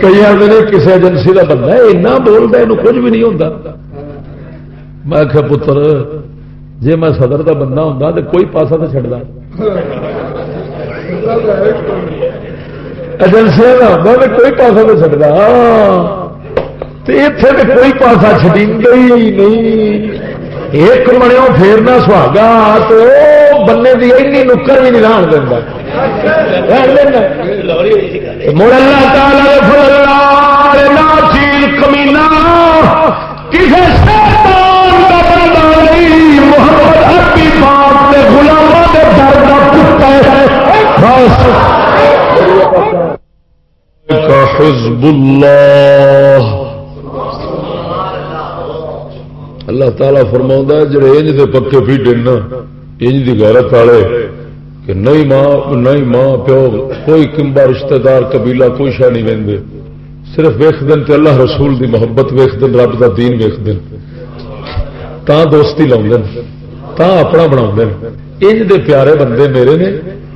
کئی آدھے کسی ایجنسی کا بندہ ایسا بولتا یہ کچھ بھی نہیں ہوتا میں آخیا پتر جی میں صدر کا بندہ ہوں تو کوئی پاسا تو چڑھتا ایجنسی کا میں کوئی پاسا تو چڑھتا اتنے کوئی پاسا چڑی گئی نہیں۔ ایک منو پھیرنا سہاگا تو بننے کی این نکر بھی نہیں لان دینا مڑ اللہ تعالی چیز کمینا کسی حزب اللہ اللہ تعالیٰ فرما جڑے انج دے پکے پیٹے نا، انج دی غیرت والے، کہ نہیں ماں نہیں ماں پیو، کوئی کمبا رشتہ دار قبیلہ، کوئی شہ نہیں وہدے صرف ویخ دن تے اللہ رسول دی محبت ویخ دن رب دا دین ویخ دن تا دوستی لاؤ تا اپنا بنا انج دے پیارے بندے میرے نے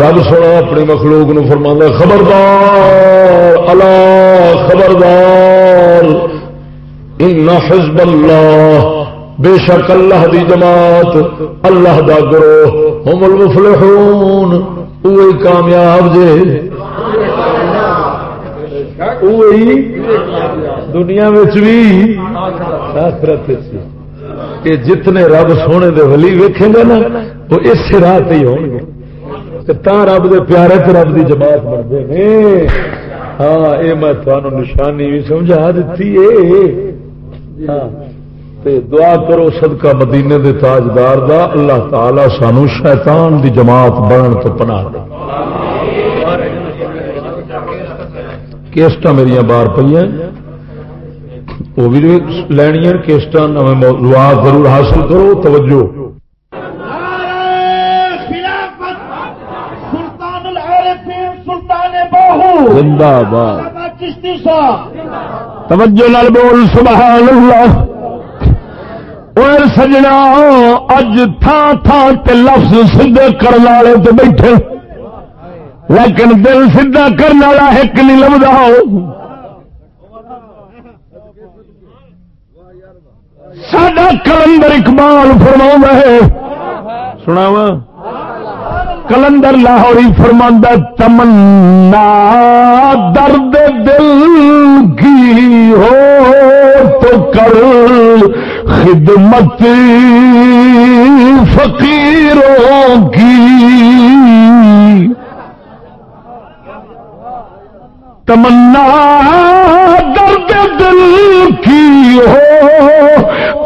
رب سونا اپنی مخلوق نو فرما خبردار اللہ خبردار، ان حزب اللہ، بے شک اللہ دی جماعت، اللہ دا گروہ ہم المفلحون وہی کامیاب جے وہی دنیا بھی، آخرت جتنے رب سونے دے ولی ویکھیں گے نا، وہ اس راہ ہی ہون گے۔ رب دے پیارے تے رب دی جماعت بنتے ہیں۔ ہاں یہ میں تمہیں نشانی بھی سمجھا دیتی ہے ہاں، تے دعا کرو صدقہ مدینے دے تاجدار دا۔ اللہ تعالی سانو شیطان دی جماعت بنن تو پناہ دے۔ کیسٹا میری بار پہ وہ بھی لینی کیسٹا موضوعات ضرور حاصل کرو، توجہ۔ زندہ باد۔ توجہ لال بول سبحان اللہ اور سجنا اج تھان تھان تے لفظ سدھے کرنے والے تو بیٹھے۔ لیکن دل سیدا کرنے والا ایک نہیں لبدا۔ سڈا کلندر اقبال فرما ہے۔ سنا وا کلندر لاہوری فرما تمنا، درد دل کی ہو تو کر خدمت فقیروں کی۔ تمنا، درد دل کی ہو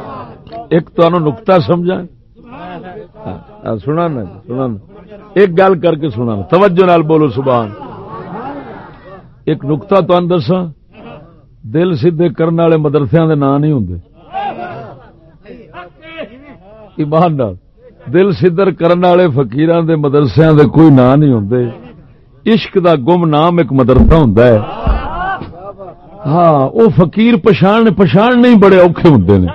ایک تو نکتا سمجھا ہاں، سنا نا سنا ایک گل کر کے سنا توجہ نال بولو سبحان۔ ایک نکتا تو دسا دل سیدے کرنے والے مدرسے کے نام نہیں ہوں ایمان نال، دل سدر کرنے والے فکیران دے مدرسے دے کوئی نام نہیں ہوں عشق دا گم نام ایک مدرسہ ہوں ہاں وہ فقیر پچھان پچھان نہیں، بڑے اوکھے ہوں نے۔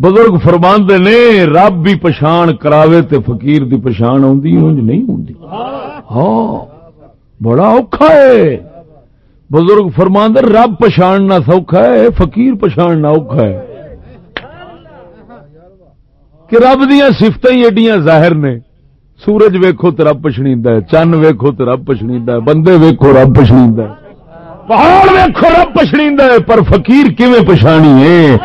بزرگ فرمان نے، رب بھی پچھان کراوے تے فقیر دی پچھان آدھی انج نہیں ہوں ہاں بڑا اوکھا ہے۔ بزرگ فرمان رب پچھاننا سوکھا ہے، فقیر پچھاننا اوکھا ہے۔ کہ رب دیا سفت ایڈیاں ظاہر نے۔ سورج ویکھو تو رب پچھڑی ہے چند ویکھو تو رب پچھڑی ہے، بندے ویکھو رب پچھڑی ہے۔ پہاڑ ویکھو رب پچھڑی ہے، پر فقیر کیویں پچھانی ہے؟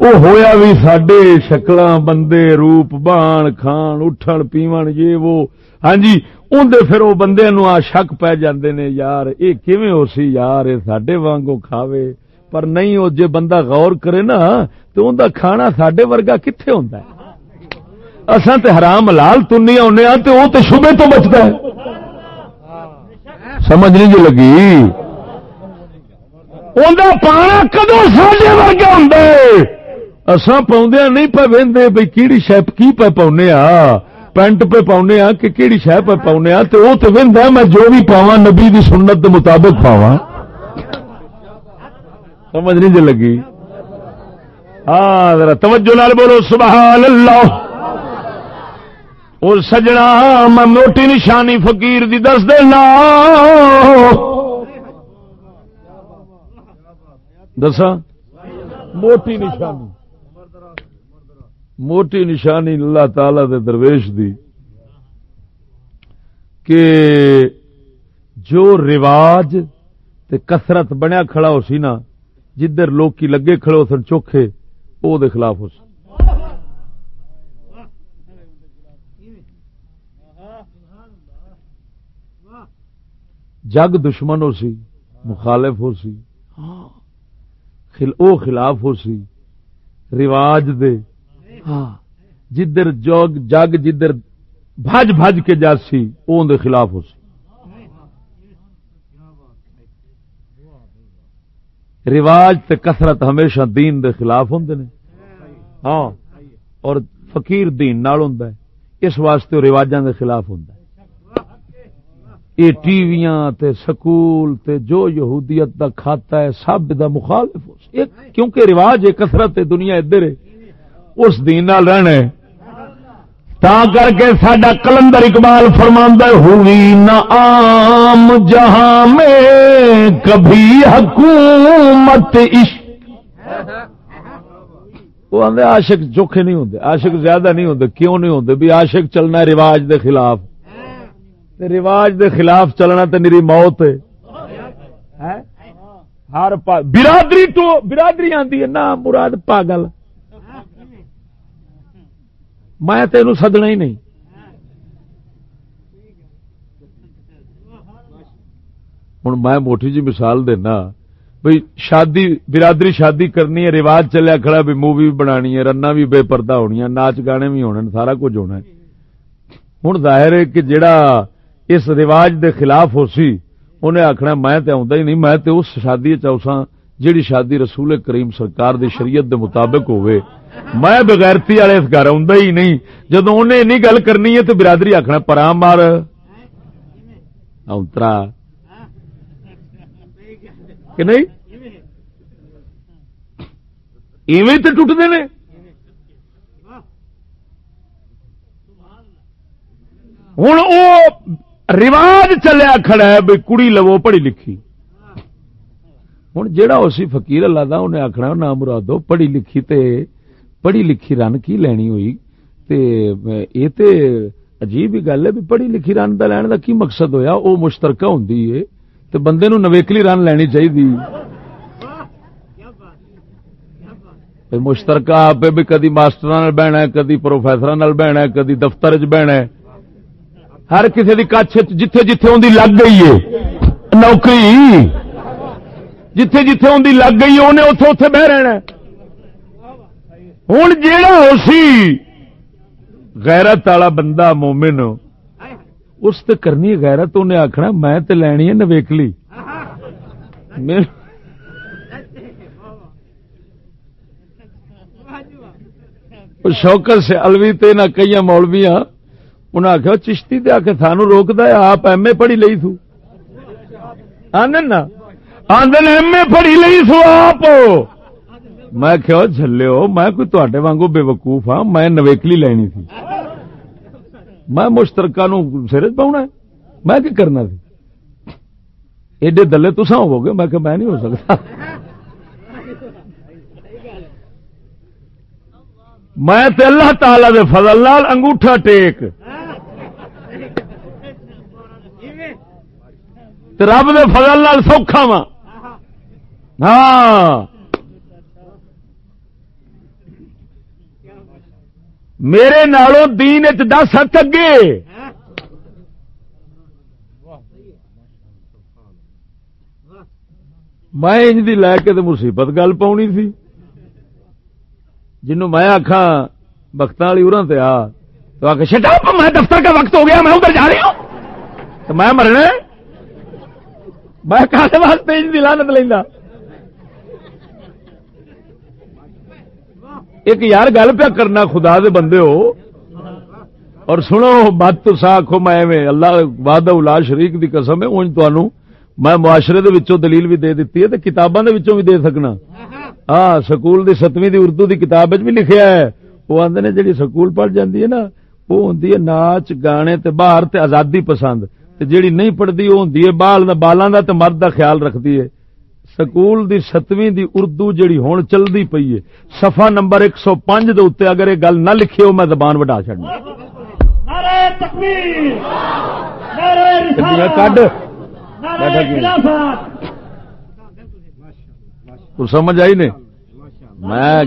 وہ ہویا بھی سڈے شکل بندے روپ بان کھان اٹھن پیون یہ وہ ہاں جی اندر پھر وہ بندے نو آ شک پی جاندے نے یار یہ کیویں ہو سی یار یہ سڈے وانگو کھاوے پر نہیں وہ جے بندہ غور کرے نا تو ان کھانا سڈے ورگا کتنے ہوں اصا تے حرام لال تنیا آنے تو وہ تو شبے تو بچتا ہے سمجھ نہیں جو لگی اندر پانا کدو سڈے ورگا ہوں اصا پاؤندیا نہیں پہ وہدے بھائی کہڑی شہ کی پہ پاؤنے آ؟ پینٹ پہ پاؤنے آ کہ کہڑی شہ پہ پاؤنے آ؟ تو وہ تو وہدا میں جو بھی پاوا نبی دی سنت دے مطابق پاوا سمجھ نہیں جو لگی۔ ہاں ذرا توجہ نال بولو سبحان اللہ اور سجنا میں موٹی نشانی فقیر دی دس دینا۔ دسا موٹی نشانی۔ موٹی نشانی اللہ تعالی دے درویش دی کہ جو رواج تے کثرت بنیا کھڑا ہو سی نا، جدھر لوگ کی لگے کھڑے ہو سن چوکھے، او دے خلاف ہو سی۔ جگ دشمن ہو سی، مخالف ہو سی۔ او خلاف ہو سی۔ رواج دے ہاں، جدھر جگ جگ جدھر بھج بھج کے جاسی، اون دے خلاف ہو سی رواج تے کثرت ہمیشہ دین دے خلاف ہوں نے۔ ہاں اور فقیر دین نال ہوں اس واسطے رواجاں دے خلاف ہوں یہ ٹیویاں تے سکول تے جو یہودیت دا کھاتا ہے، سب دا مخالف ہو کیونکہ رواج ہے کثرت ہے، دنیا ادھر ہے۔ اس دین نال رہنا تا کر کے ساڈا کلندر اقبال فرماندہ ہوئی نہ عام جہاں میں کبھی حکومت وہ آدھے عاشق چوکھے نہیں ہوندے، عاشق زیادہ نہیں ہوندے، کیوں نہیں ہوندے؟ بھی عاشق چلنا رواج دے خلاف۔ تے رواج دے خلاف چلنا تے میری موت ہے۔ ہاں۔ ہر برادری تو برادری آندی ہے نا مراد پاگل۔ میں تینوں سدنا ہی نہیں۔ ہوں میں موٹی جی مثال دینا، بھئی شادی، برادری شادی کرنی ہے، رواج چلیا کھڑا بھی مووی بھی بنانی ہے رنا بھی بے پردہ ہونی ہے ناچ گانے بھی ہونے سارا کچھ ہونا ہے۔ ہوں ظاہر ہے کہ جڑا اس رواج دے خلاف ہو سی، انہیں آخنا میں تے آਉਂدا ہی نہیں، میں تے اس شادی چوساں جیڑی شادی رسول کریم سرکار دی شریعت دے مطابق ہوئے میں بغیرتی والے اس گھر آਉਂدا ہی نہیں۔ جدو انہیں اینی گل کرنی ہے تو برادری آخنا پرا مار۔ اونترا کہ نہیں؟ ایویں تو ٹوٹتے نے۔ ہوں وہ رواج چلیا کھڑا ہے بھائی کڑی لو پڑھی لکھی۔ ہوں جہا اسی فقیر اللہ دا انہیں آخنا نہ مرادو، پڑھی لکھی تے پڑھی لکھی رن کی لینی ہوئی تے یہ تے عجیب ہی گل ہے بھی پڑھی لکھی رن دا لین دا کی مقصد ہویا وہ مشترکہ ہوندی ہے تے بندے نو نویکلی رن لینی چاہیے مشترکہ آپ بھی کدی ماسٹر بہنا ہے کدی پروفیسر بہنا ہے کدی دفتر چ بہنا ہے ہر کسی کی کچھ جتھے جتھے اندی لگ گئی ہے نوکری جتھے جتھے اندی لگ گئی ہے انہیں اتے اتے بہ رہنا ہے ہوں جیڑا ہو سی غیرت والا بندہ مومن اس تے کرنی غیرت انہیں آخنا میں تے لینی ہے نویکلی میرے- شوکت سے الوی تے نہ کئی مولویاں انہیں آخیا چشتی تے آ کے سانو روکتا ہے آپ ایم اے پڑھی لئی سو آندن نا آندن ایم اے پڑھی لئی سو آپ میں کہو جھلو میں کوئی تے وانگو بے وقوف ہاں میں نویکلی لینی تھی۔ میں مشترکہ نو سر پاؤنا میں کی کرنا تھی؟ ایڈے دلے تسا ہو گے میں کہ میں نہیں ہو سکتا۔ میں تے اللہ تعالی دے فضل نال انگوٹھا ٹیک۔ رب دے فضل نال سوکھا وا ہاں۔ میرے نالوں دین چ دس ہاتھ اگے۔ میں انج دی لے کے تے مصیبت گل پاؤنی سی۔ جنوں میں آخا بخت والی ارا تے آ، تو آ کے شٹا میں دفتر کا وقت ہو گیا، میں ادھر جا رہی ہوں۔ تو میں مرنا میں کہنے واسطے انج دی لانت لینا ایک یار گل پیا کرنا، خدا دے بندے ہو۔ اور سنو، بات تو آخو میں اللہ وعدہ الا شریک دی قسم ہے، اونج تانوں میں معاشرے دے وچوں دلیل بھی دے دیتی ہے تے کتاباں دے وچوں بھی دے سکنا۔ ہاں سکول دی ستویں دی اردو دی کتاب وچ بھی لکھیا ہے۔ وہ آندے نے جڑی سکول پڑھ جاندی ہے نا، وہ ہوندی ہے ناچ، گانے تے باہر تے آزادی پسند۔ تے جڑی نہیں پڑھدی، وہ ہوندی ہے بال دا بالاں دا تے مرد دا خیال رکھدی ہے۔ سکول دی ستویں دی اردو جڑی ہون چلدی پئی ہے۔ صفحہ نمبر 105 دے اوتے اگر یہ گل نہ لکھی ہو میں زبان؟ خلافت۔ تو سمجھ آئی نے؟ میں